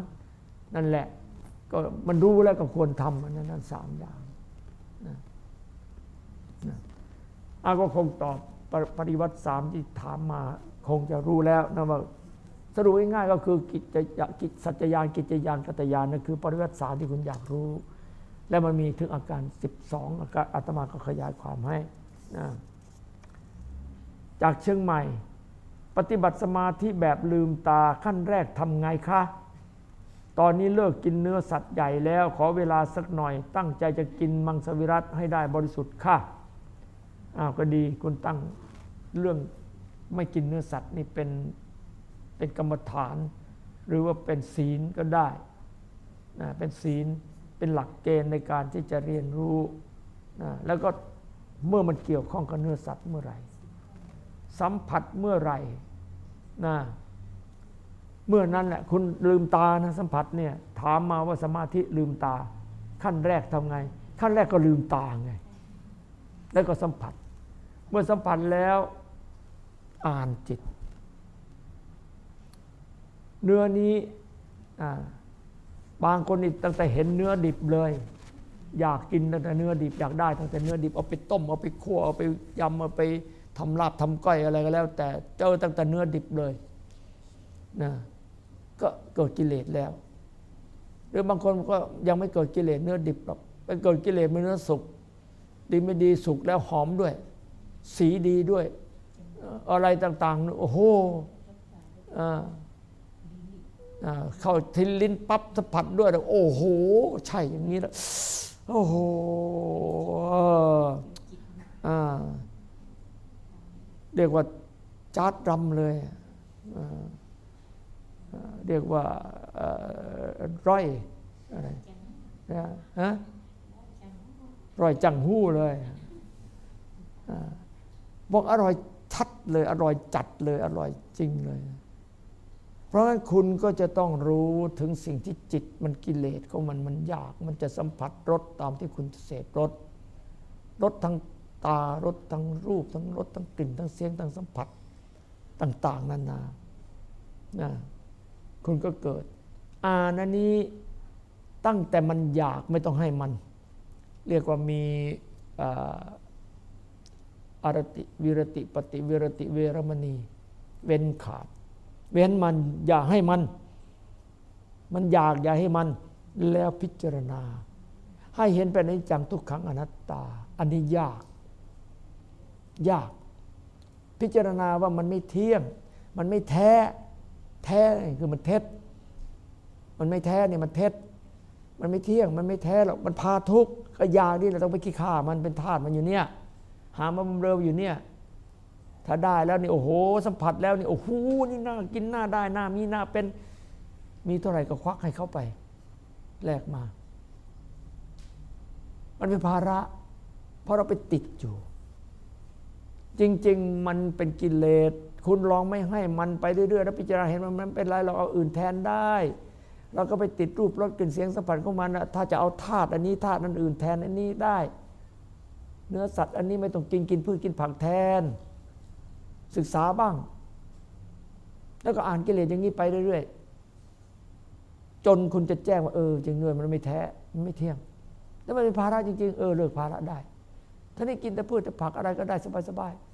นั่นแหละ ก็มันรู้แล้วก็ควรทำอันนั้นสามอย่างนะนะอาก็คงตอบปรปริวัติสามที่ถามมาคงจะรู้แล้วนะว่าสรุปง่ายๆก็คือกิจยะกิจสัจยานกิจยานกัตยานนั่นคือปริวัติสามที่คุณอยากรู้ และมันมีถึงอาการ 12 อาการอาตมาก็ขยายความให้นะจากเชียงใหม่ ปฏิบัติสมาธิแบบลืมตาขั้นแรกทำไงคะ ตอนนี้เลิกกินเนื้อสัตว์ใหญ่แล้ว ขอเวลาสักหน่อย ตั้งใจจะกินมังสวิรัตให้ได้บริสุทธิ์ค่ะอ้าวก็ดีคุณตั้งเรื่องไม่กินเนื้อสัตว์นี่เป็นเป็นกรรมฐาน หรือว่าเป็นศีลก็ได้นะเป็นศีลเป็นหลักเกณฑ์ในการที่จะเรียนรู้นะแล้วก็เมื่อมันเกี่ยวข้องกับเนื้อสัตว์เมื่อไหร่ สัมผัสเมื่อไหร่นะ เมื่อนั้นแหละคุณลืมตานะสัมผัสเนี่ยถามมาว่าสมาธิลืมตา ขั้นแรกทำไง ขั้นแรกก็ลืมตาไง แล้วก็สัมผัส เมื่อสัมผัสแล้วอ่านจิต เนื้อนี้บางคนนี่ตั้งแต่เห็นเนื้อดิบเลย อยากกินตั้งแต่เนื้อดิบอยากได้ตั้งแต่เนื้อดิบเอาไปต้มเอาไปคั่วเอาไปยำเอาไปทำลาบทำก้อยอะไรก็แล้ว แต่เจอตั้งแต่เนื้อดิบเลยนะ ก็เกิดกิเลสแล้ว หรือบางคนก็ยังไม่เกิดกิเลสเนื้อดิบหรอกไปเกิดกิเลสเนื้อสุกดีไม่ดีสุกแล้วหอมด้วย สีดีด้วย อะไรต่างๆ โอ้โหอ่าอ่าเข้าทินลิ้นปั๊บสัมผัสด้วยแล้วโอ้โห ใช่อย่างนี้แล้วโอ้โหเอออ่าเรียกว่าจาดรำเลยอ่า เรียกว่าอร้อยอะไรนะฮะร้อยจังหู้เลยบอกอร่อยชัดเลย อร่อยจัดเลย อร่อยจริงเลย เพราะฉะนั้นคุณก็จะต้องรู้ถึงสิ่งที่จิตมันกิเลสของมันมันอยาก มันจะสัมผัสรสตามที่คุณเสพรสรสทั้งตารสทั้งรูปทั้งรสทั้งกลิ่นทั้งเสียงทั้งสัมผัสต่าง ๆนานานะ คุณก็เกิด อ่านอันนี้ตั้งแต่มันอยากไม่ต้องให้มัน เรียกว่ามีอาอารติวิรติปฏิวิรติเวรมณี เว้นขาด เว้นมันอย่าให้มัน มันอยากอย่าให้มัน แล้วพิจารณา ให้เห็นเป็นอนิจจังทุกขังอนัตตา อันนี้ยาก ยาก พิจารณาว่ามันไม่เที่ยง มันไม่แท้ แท้คือมันเท็จ มันไม่แท้เนี่ยมันเท็จ มันไม่เที่ยง มันไม่แท้หรอก มันพาทุกข์ก็ยากนี่เราต้องไปขี้ข้ามันเป็นธาตุมันอยู่เนี่ย หามาบำเรออยู่เนี่ย ถ้าได้แล้วนี่โอ้โห สัมผัสแล้วนี่โอ้โห นี่น่ากินน่าได้น่ามีน่าเป็น มีเท่าไหร่ก็ควักให้เขาไป แลกมา มันเป็นภาระ เพราะเราไปติดอยู่ จริง ๆ มันเป็นกิเลสคุณลองไม่ให้มันไปเรื่อยๆแล้วพิจารณาเห็นมันมันเป็นไรเราเอาอื่นแทนได้เราก็ไปติดรูปรสกลิ่นเสียงสัมผัสของมันถ้าจะเอาธาตุอันนี้ธาตุนั้นอื่นแทนอันนี้ได้ เนื้อสัตว์อันนี้ไม่ต้องกินกินพืชกินผักแทน ศึกษาบ้าง แล้วก็อ่านกิเลสอย่างนี้ไปเรื่อยๆจนคุณจะแจ้งว่าเออจริงด้วยมันไม่แท้มันไม่เที่ยง แล้วมันเป็นภาระจริงๆเออเลิกภาระได้ ถ้าได้กินแต่พืชแต่ผักอะไรก็ได้สบายๆ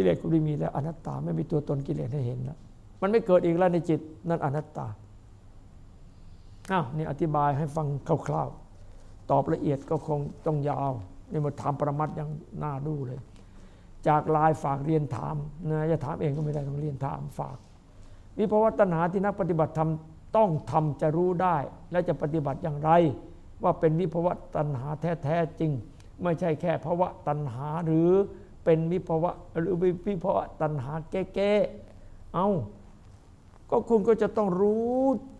กิเลสคุณไม่มีแล้วอนัตตาไม่มีตัวตนกิเลสให้เห็นแล้วมันไม่เกิดอีกแล้วในจิตนั่นอนัตตาอ้าวนี่อธิบายให้ฟังคร่าวๆ ตอบละเอียดก็คงต้องยาวนี่มาถามประมัดยังน่าดูเลย จากลายฝากเรียนถามนะจะถามเองก็ไม่ได้ต้องเรียนถามฝากวิภวตัณหาที่นักปฏิบัติธรรมต้องทำจะรู้ได้ และจะปฏิบัติอย่างไร ว่าเป็นวิภวตัณหาแท้ๆจริง ไม่ใช่แค่ภวะตัณหาหรือ เป็นวิภวะหรือวิภวะตัณหาแก้ๆเอาก็คุณก็จะต้องรู้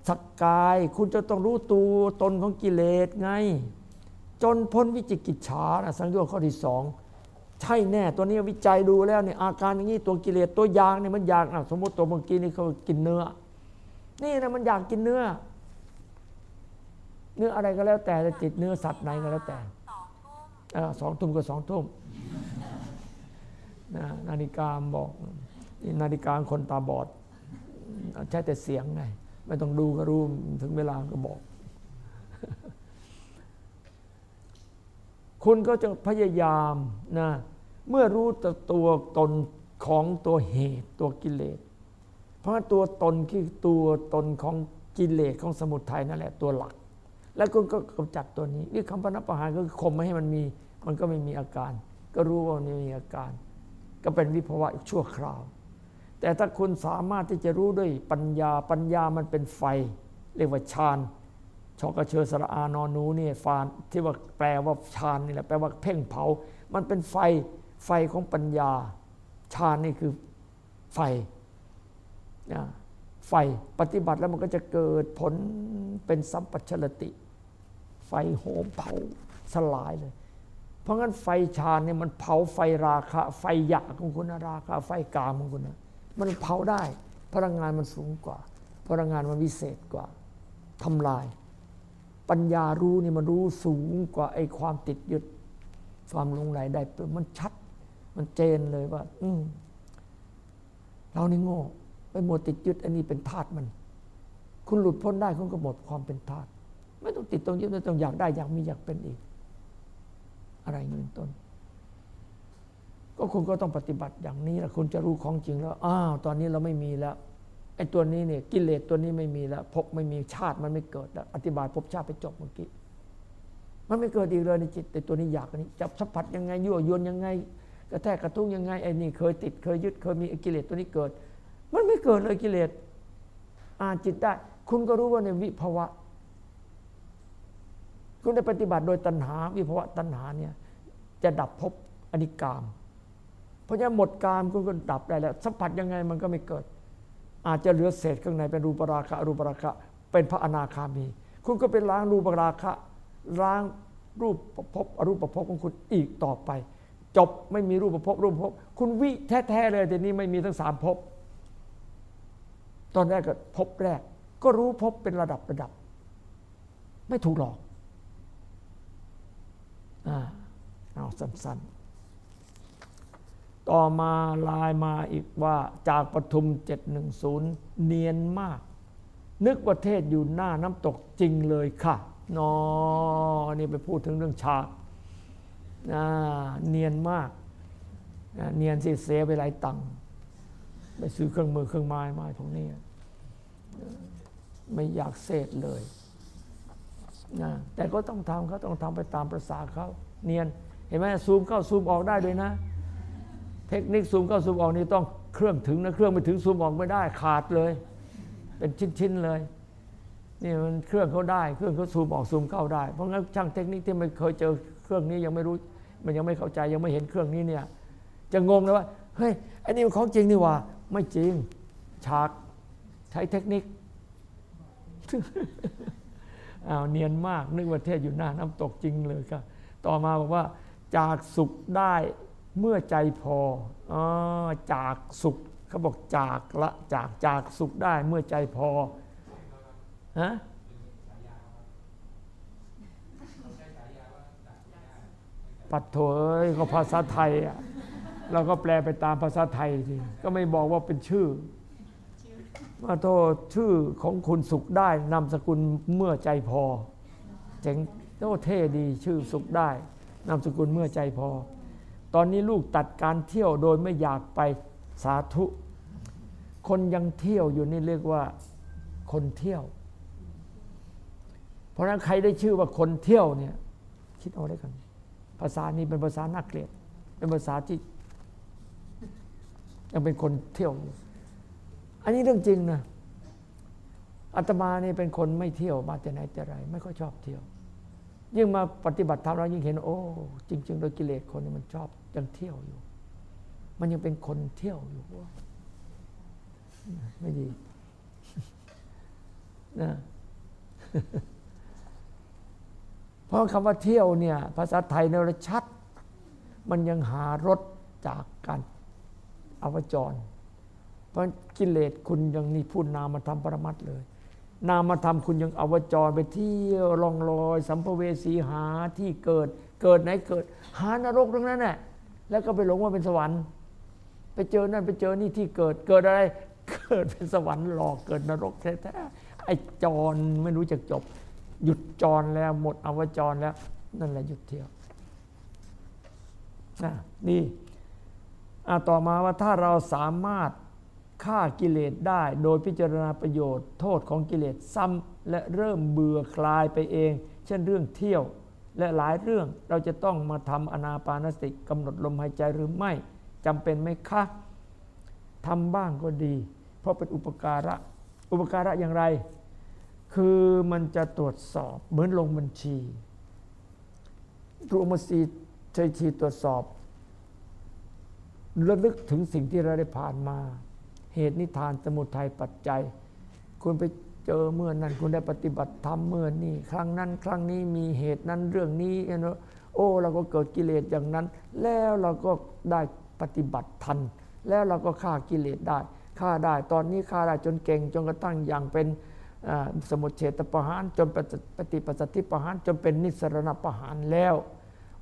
สักกาย คุณจะต้องรู้ตัวตนของกิเลสไง จนพ้นวิจิกิจฉานะสังโยชน์ข้อที่สองใช่แน่ตัวนี้วิจัยดูแล้วเนี่ยอาการอย่างนี้ตัวกิเลสตัวยางเนี่ยมันอยากนะสมมติตัวเมื่อกี้นี่เขากินเนื้อ นี่นะมันอยากกินเนื้อ เนื้ออะไรก็แล้วแต่จะติดเนื้อสัตว์ไหนก็แล้วแต่สองทุ่มก็สองทุ่ม นะนาฬิกาบอกนี่นาฬิกาคนตาบอดใช้แต่เสียงไง ไม่ต้องดูก็รู้ถึงเวลาก็บอก คุณก็จะพยายามนะเมื่อรู้ตัวตนของตัวเหตุตัวกิเลส เพราะตัวตนคือตัวตนของกิเลสของสมุทัยนั่นแหละตัวหลัก แล้วคุณก็กำจัดตัวนี้นี่คำปนับประหารก็คือข่มไม่ให้มันมี มันก็ไม่มีอาการ ก็รู้ว่ามันมีอาการ ก็เป็นวิภวะชั่วคราว แต่ถ้าคุณสามารถที่จะรู้ด้วยปัญญาปัญญามันเป็นไฟ เรียกว่าฌานชอกระเชอสระอานอนูนี่ฟานที่ว่าแปลว่าฌานนี่แหละแปลว่าเพ่งเผา มันเป็นไฟไฟของปัญญาฌานนี่คือไฟนะไฟปฏิบัติแล้วมันก็จะเกิดผลเป็นสัมปชัญติ ไฟโหมเผาสลายเลย เพราะงั้นไฟฌานเนี่ยมันเผาไฟราคะ ไฟหยากของคุณนะราคะไฟกามของคุณนะมันเผาได้ พลังงานมันสูงกว่า พลังงานมันวิเศษกว่าทำลาย ปัญญารู้นี่มันรู้สูงกว่าไอ้ความติดยึดความลงไหลได้มันชัด มันเจนเลยว่า อืมเรานี่โง่ไปหมดติดยึดอันนี้เป็นธาตุมัน คุณหลุดพ้นได้คุณก็หมดความเป็นทาสไม่ต้องติดตรงยึดไม่ต้องอยากได้อยากมีอยากเป็นอีก อะไรเงินต้น ก็คุณก็ต้องปฏิบัติอย่างนี้แล้วคุณจะรู้ของจริงแล้วอ้าวตอนนี้เราไม่มีแล้วไอ้ตัวนี้เนี่ยกิเลสตัวนี้ไม่มีแล้วภพไม่มีชาติมันไม่เกิดแล้วอธิบายภพชาติไปจบเมื่อกี้มันไม่เกิดอีกเลยในจิตแต่ตัวนี้อยากอันนี้จับสัมผัสยังไงยั่วยวนยังไง กระแทกกระทุ้งยังไงไอ้นี่เคยติดเคยยึดเคยมีกิเลสตัวนี้เกิด มันไม่เกิดเลยกิเลสอ่านจิตได้ คุณก็รู้ว่าในวิภาวะคุณได้ปฏิบัติโดยตัณหาวิภาวะตัณหาเนี่ย จะดับภพอนิกาม เพราะฉะนั้นหมดกามคุณก็ดับได้แล้ว สัมผัสยังไงมันก็ไม่เกิด อาจจะเหลือเศษข้างในเป็นรูปราคะรูปราคะ เป็นพระอนาคามี คุณก็เป็นล้างรูปราคะล้างรูปภพอรูปภพของคุณอีกต่อไป จบไม่มีรูปภพรูปภพคุณวิแท้ๆเลยทีนี้ไม่มีทั้งสามภพตอนแรกก็ภพแรก ก็รู้ภพเป็นระดับระดับ ไม่ถูกหลอกอ่า เอาสั้นๆ ต่อมาลายมาอีกว่าจากปทุม 710 เนียนมาก นึกว่าเทศอยู่หน้าน้ำตกจริงเลยค่ะนอนี่ไปพูดถึงเรื่องฉากเนียนมาก เนียนสิเสียไปหลายตังค์ไปซื้อเครื่องมือเครื่องไม้มาตรงนี้ไม่อยากเสดเลยนะแต่ก็ต้องทำเขาต้องทำไปตามประษาเขาเนียน เห็นไหมซูมเข้าซูมออกได้ด้วยนะ เทคนิคซูมเข้าซูมออกนี่ต้องเครื่องถึงนะเครื่องไม่ถึงซูมออกไม่ได้ขาดเลย เป็นชิ้นๆเลยนี่มันเครื่องเขาได้ เครื่องเขาซูมออกซูมเข้าได้ เพราะงั้นช่างเทคนิคที่ไม่เคยเจอเครื่องนี้ยังไม่รู้ มันยังไม่เข้าใจยังไม่เห็นเครื่องนี้เนี่ยจะงงเลยว่าเฮ้ยอ้นี่มันของจริงนี่ว่า ไม่จริงฉากใช้เทคนิคอ้าวเนียนมากนึกว่าเทศอยู่หน้าน้ำตกจริงเลยครับต่อมาบอกว่า จากสุขได้เมื่อใจพออจากสุขเขาบอกจากละจากจากสุขได้เมื่อใจพอฮะปัดโถเอ้ยก็ภาษาไทยอะเราก็แปลไปตามภาษาไทยทีก็ไม่บอกว่าเป็นชื่อมาโทษชื่อของคุณสุขได้นามสกุลเมื่อใจพอเจ๋งโอ้เท่ดีชื่อสุขได้ นามสกุลเมื่อใจพอ ตอนนี้ลูกตัดการเที่ยวโดยไม่อยากไปสาธุ คนยังเที่ยวอยู่นี่เรียกว่าคนเที่ยว เพราะนั้นใครได้ชื่อว่าคนเที่ยวเนี่ยคิดเอาได้กัน ภาษานี้เป็นภาษาน่าเกลียด เป็นภาษาที่ ยังเป็นคนเที่ยวอยู่อันนี้เรื่องจริงนะอาตมานี่เป็นคนไม่เที่ยวมาแต่ไหนแต่ไร ไม่ค่อยชอบเที่ยว ยิ่งมาปฏิบัติธรรมเรายิ่งเห็น โอ้ จริง ๆ โดยกิเลสคนนี้มันชอบยังเที่ยวอยู่ มันยังเป็นคนเที่ยวอยู่ไม่ดีนะเพราะคำว่าเที่ยวเนี่ย ภาษาไทยเนี่ยชัด มันยังหารถจากการอวจร เพราะกิเลสคุณยังนี่พูดนามธรรมปรมัตเลย นามธรรมคุณยังอวจรไปเที่ยวลองลอย สัมภเวสีหาที่เกิด เกิดไหนเกิด หานรกตรงนั้นแหละแล้วก็ไปหลงว่าเป็นสวรรค์ ไปเจอนั่นไปเจอนี่ที่เกิดเกิดอะไร เกิดเป็นสวรรค์หลอกเกิดนรกแท้ๆไอ้จรไม่รู้จักจบ หยุดจรแล้วหมดอวจรแล้ว นั่นแหละหยุดเที่ยวนะนี่ต่อมาว่าถ้าเราสามารถ ฆ่ากิเลสได้โดยพิจารณาประโยชน์โทษของกิเลสซ้ำและเริ่มเบื่อคลายไปเอง เช่นเรื่องเที่ยวและหลายเรื่องเราจะต้องมาทำอนาปานสติกำหนดลมหายใจหรือไม่จำเป็นไหมคะทำบ้างก็ดี เพราะเป็นอุปการะ อุปการะอย่างไร คือมันจะตรวจสอบเหมือนลงบัญชีรวมสีใช้ชีตรวจสอบระลึกถึงสิ่งที่เราได้ผ่านมา เหตุนิทานสมุทัยปัจจัย คุณไปเจอเมื่อนั้นคุณได้ปฏิบัติธรรมเมื่อนี้ครั้งนั้น ครั้งนี้มีเหตุนั้นเรื่องนี้เนาะโอ้เราก็เกิดกิเลสอย่างนั้น แล้วเราก็ได้ปฏิบัติทัน แล้วเราก็ฆ่ากิเลสได้ฆ่าได้ตอนนี้ฆ่าได้จนเก่งจนกระทั่งอย่างเป็นสมุทเฉตประหารจนปฏิปัสสติประหารจนเป็นนิสรณประหารแล้ว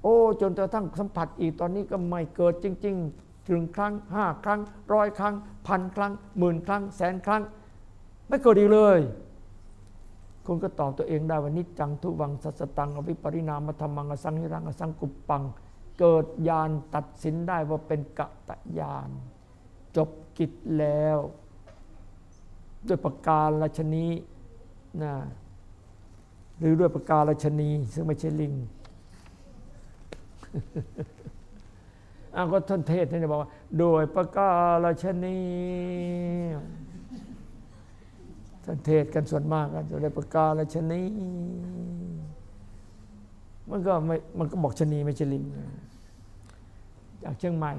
โอ้ จนกระทั่งสัมผัสอีกตอนนี้ก็ไม่เกิดจริง ๆ ถึงครั้งห้าครั้งร้อยครั้งพันครั้งหมื่นครั้งแสนครั้ง ไม่เกิดอีกเลย คุณก็ตอบตัวเองได้ว่านิจจังทุวังสัสตังอวิปริณามธรรมังอสังหิรังอสังกุปปัง เกิดญาณตัดสินได้ว่าเป็นกะตะญาณจบกิจแล้ว ด้วยประการราชนีนะหรือด้วยประการราชนีซึ่งไม่ใช่ลิง อ้าวก็ทนเทศนี่บอกว่า โดยประการราชนีทนเทศกันส่วนมากกันโดยประการราชนีมันก็ไม่มันก็บอกชนีไม่ใช่ลิงจากเชียงใหม่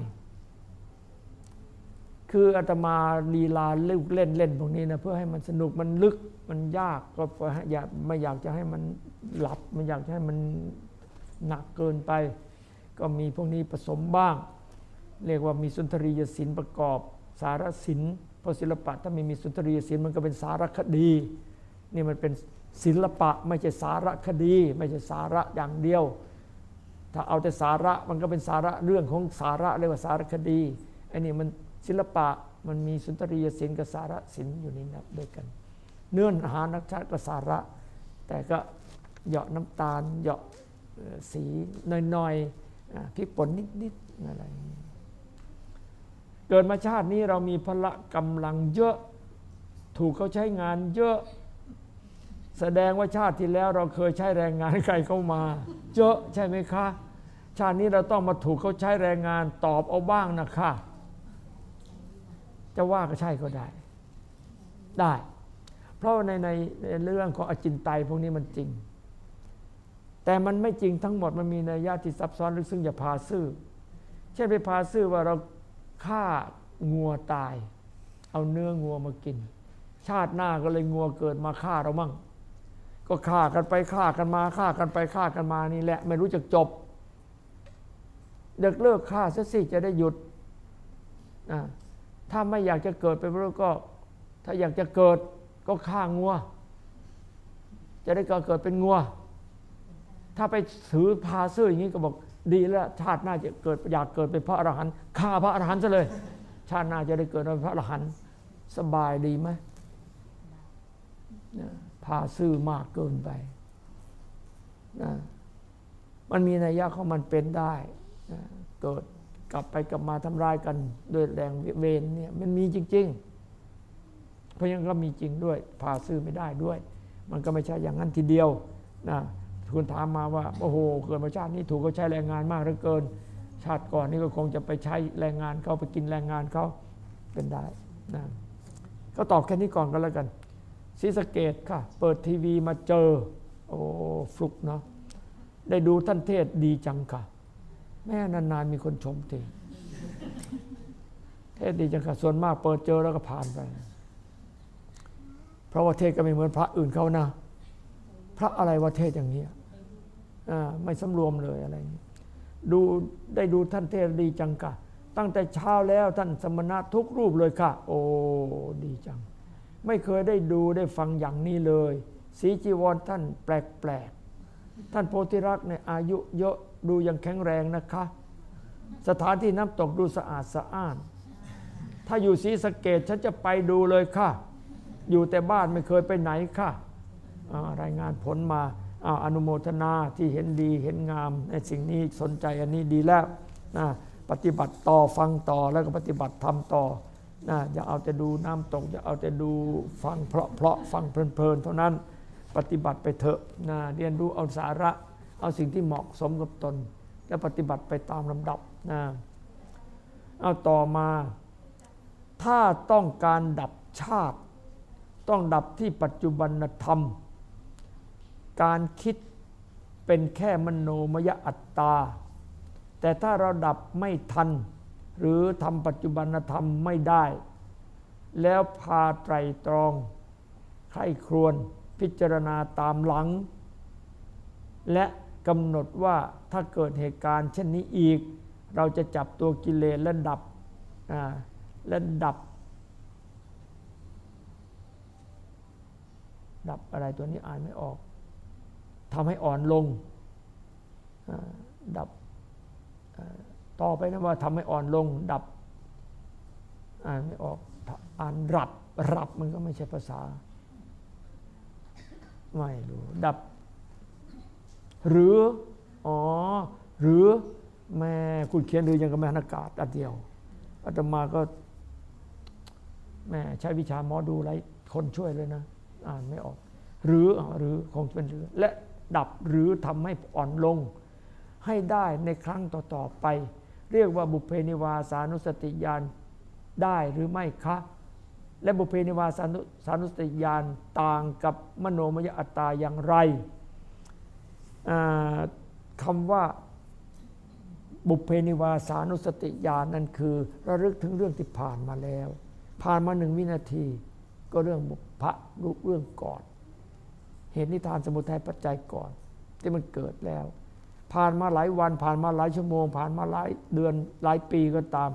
คืออาตมาลีลาเล่นเล่นเล่นพวกนี้นะเพื่อให้มันสนุกมันลึกมันยากก็อยากไม่อยากจะให้มันหลับไม่อยากจะให้มันหนักเกินไป ก็มีพวกนี้ผสมบ้าง เรียกว่ามีสุนทรียศิลป์ประกอบ สารศิลป์เพราะศิลปะถ้าไม่มีสุนทรียศิลป์มันก็เป็นสารคดีนี่มันเป็นศิลปะไม่ใช่สารคดี ไม่ใช่สาระอย่างเดียว ถ้าเอาแต่สาระมันก็เป็นสาระเรื่องของสาระเรียกว่าสารคดีไอ้นี่มันศิลปะมันมีสุนทรียศิลป์กับสารศิลป์อยู่ในนับด้วยกัน เนื้อหานักชาติก็สาระ แต่ก็เหยาะน้ำตาลเหยาะสีน้อยๆ พริกป่นนิดๆอะไรเกิดมาชาตินี้เรามีพละกำลังเยอะ ถูกเขาใช้งานเยอะ แสดงว่าชาติที่แล้วเราเคยใช้แรงงานใครเข้ามา เยอะใช่ไหมคะ ชาตินี้เราต้องมาถูกเขาใช้แรงงานตอบเอาบ้างนะคะ จะว่าก็ใช่ก็ได้ ได้ เพราะในในเรื่องของอจินไตยพวกนี้มันจริง แต่มันไม่จริงทั้งหมดมันมีในญาติซับซ้อนลึกซึ้งอย่าพาซื่อ เช่นไปพาซื่อว่าเราฆ่างัวตาย เอาเนื้องัวมากิน ชาติหน้าก็เลยงัวเกิดมาฆ่าเรามั่ง ก็ฆ่ากันไปฆ่ากันมาฆ่ากันไปฆ่ากันมานี่แหละ ไม่รู้จักจบเด็กเลิกฆ่าซะสิจะได้หยุดถ้าไม่อยากจะเกิดเป็นมนุษย์ก็ ถ้าอยากจะเกิดก็ฆ่างัว จะได้ก็เกิดเป็นงัว ถ้าไปถือพาซื่ออย่างนี้ก็บอกดีแล้วชาติหน้าจะเกิดอยากเกิดเป็นพระอรหันต์ฆ่าพระอรหันต์ซะเลย ชาติหน้าจะได้เกิดเป็นพระอรหันต์สบายดีไหมพาซื่อมากเกินไปนะมันมีนัยยะของมันเป็นได้นะเกิดกลับไปกลับมาทำลายกันด้วยแรงเวรเนี่ยมันมีจริง ๆ เพราะยังก็มีจริงด้วย พาซื่อไม่ได้ด้วย มันก็ไม่ใช่อย่างนั้นทีเดียวนะ คุณถามมาว่าโอ้โหเกิดมาชาตินี้ถูกเขาใช้แรงงานมากเหลือเกิน ชาติก่อนนี่ก็คงจะไปใช้แรงงานเขาไปกินแรงงานเขาเป็นได้นะก็ตอบแค่นี้ก่อนก็แล้วกันศรีสะเกดค่ะ เปิดทีวีมาเจอ โอ้ฟลุกเนาะได้ดูท่านเทศดีจังค่ะ แม่นานๆมีคนชมทีเทศดีจังค่ะส่วนมากเปิดเจอแล้วก็ผ่านไป เพราะว่าเทศก็ไม่เหมือนพระอื่นเขานะ พระอะไรว่าเทศอย่างนี้ ไม่สำรวมเลยอะไร ดูได้ดูท่านเทศดีจังค่ะ ตั้งแต่เช้าแล้วท่านสมณะทุกรูปเลยค่ะ โอ้ดีจัง ไม่เคยได้ดูได้ฟังอย่างนี้เลย สีจีวรท่านแปลกๆ ท่านโพธิรักษ์เนี่ยอายุเยอะดูยังแข็งแรงนะคะ สถานที่น้ำตกดูสะอาดสะอ้าน ถ้าอยู่ศรีสะเกดฉันจะไปดูเลยค่ะ อยู่แต่บ้านไม่เคยไปไหนค่ะ รายงานผลมา อนุโมทนาที่เห็นดีเห็นงาม ในสิ่งนี้สนใจอันนี้ดีแล้วนะปฏิบัติต่อฟังต่อแล้วก็ปฏิบัติทำต่อนะอย่าเอาแต่ดูน้ำตกอย่าเอาแต่ดูฟังเพราะเพราะฟังเพลินๆเท่านั้นปฏิบัติไปเถอะนะเรียนรู้เอาสาระ เอาสิ่งที่เหมาะสมกับตน และปฏิบัติไปตามลำดับนะเอาต่อมา ถ้าต้องการดับชาติ ต้องดับที่ปัจจุบันธรรม การคิดเป็นแค่มโนมยอัตตา แต่ถ้าเราดับไม่ทัน หรือทำปัจจุบันธรรมไม่ได้ แล้วพาไตรตรองใครครวนพิจารณาตามหลัง และกำหนดว่าถ้าเกิดเหตุการณ์ เช่นนี้อีก เราจะจับตัวกิเลสและดับและดับ ดับอะไรตัวนี้อ่านไม่ออก ทำให้อ่อนลงดับต่อไปนะว่าทำให้อ่อนลงดับอ่านไม่ออกอ่านรับรับมันก็ไม่ใช่ภาษา ไม่รู้ดับ หรือ อ๋อ หรือแม่คุณเขียนหรือยังกับแม่นอากาศอันเดียวอาตมาก็แม่ใช้วิชาหมอดูไรคนช่วยเลยนะ อ่านไม่ออก หรือหรือคงเป็นหรือและ ดับหรือทำให้อ่อนลง ให้ได้ในครั้งต่อๆไป เรียกว่าบุเพนิวาสานุสติญาณได้หรือไม่คะ และบุเพนิวาสานุสานุสติญาณต่างกับมโนมยอัตตาอย่างไรคำว่าบุเพนิวาสานุสติญาณนั่นคือ ระลึกถึงเรื่องที่ผ่านมาแล้ว ผ่านมาหนึ่งวินาที ก็เรื่องบุพะรูปเรื่องก่อน เหตุนิทานสมุทัยปัจจัยก่อน ที่มันเกิดแล้ว ผ่านมาหลายวันผ่านมาหลายชั่วโมง ผ่านมาหลายเดือนหลายปีก็ตาม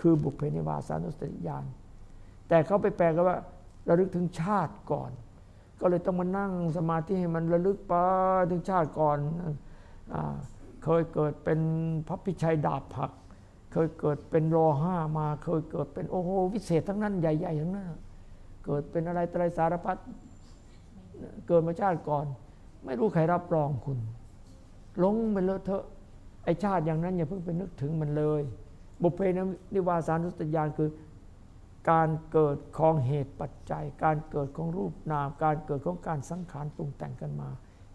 คือบุพเพนิวาสานุสติญาณแต่เขาไปแปลกันว่าระลึกถึงชาติก่อน ก็เลยต้องมานั่งสมาธิให้มันระลึกไปถึงชาติก่อนอเคยเกิดเป็นพระพิชัยดาบผัก เคยเกิดเป็นรอห้ามา เคยเกิดเป็นโอ้โหวิเศษทั้งนั้นใหญ่ ๆ ทั้งนั้น เกิดเป็นอะไรตรายสารพัด เกิดมาชาติก่อน ไม่รู้ใครรับรองคุณหลงไปเลอะเทอะไอชาติอย่างนั้นอย่าเพิ่งไปนึกถึงมันเลย บุพเพนิวาสานุสติญาณคือ การเกิดของเหตุปัจจัย การเกิดของรูปนาม การเกิดของการสังขารปรุงแต่งกันมา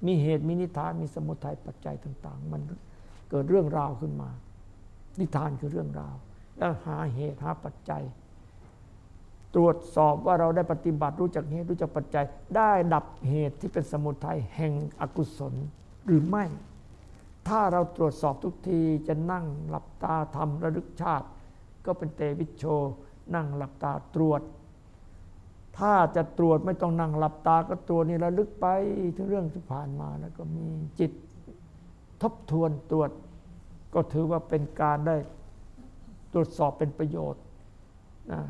มีเหตุมีนิทานมีสมุทัยปัจจัยต่าง ๆ มันเกิดเรื่องราวขึ้นมา นิทานคือเรื่องราว แล้วหาเหตุหาปัจจัย ตรวจสอบว่าเราได้ปฏิบัติรู้จักเหตุรู้จักปัจจัย ได้ดับเหตุที่เป็นสมุทัยแห่งอกุศลหรือไม่ ถ้าเราตรวจสอบทุกทีจะนั่งหลับตาทำระลึกชาติ ก็เป็นเตวิชโช นั่งหลับตาตรวจ ถ้าจะตรวจไม่ต้องนั่งหลับตาก็ตรวจนี่ระลึกไปถึงเรื่องที่ผ่านมาแล้วก็มีจิตทบทวนตรวจ ก็ถือว่าเป็นการได้ตรวจสอบเป็นประโยชน์นะ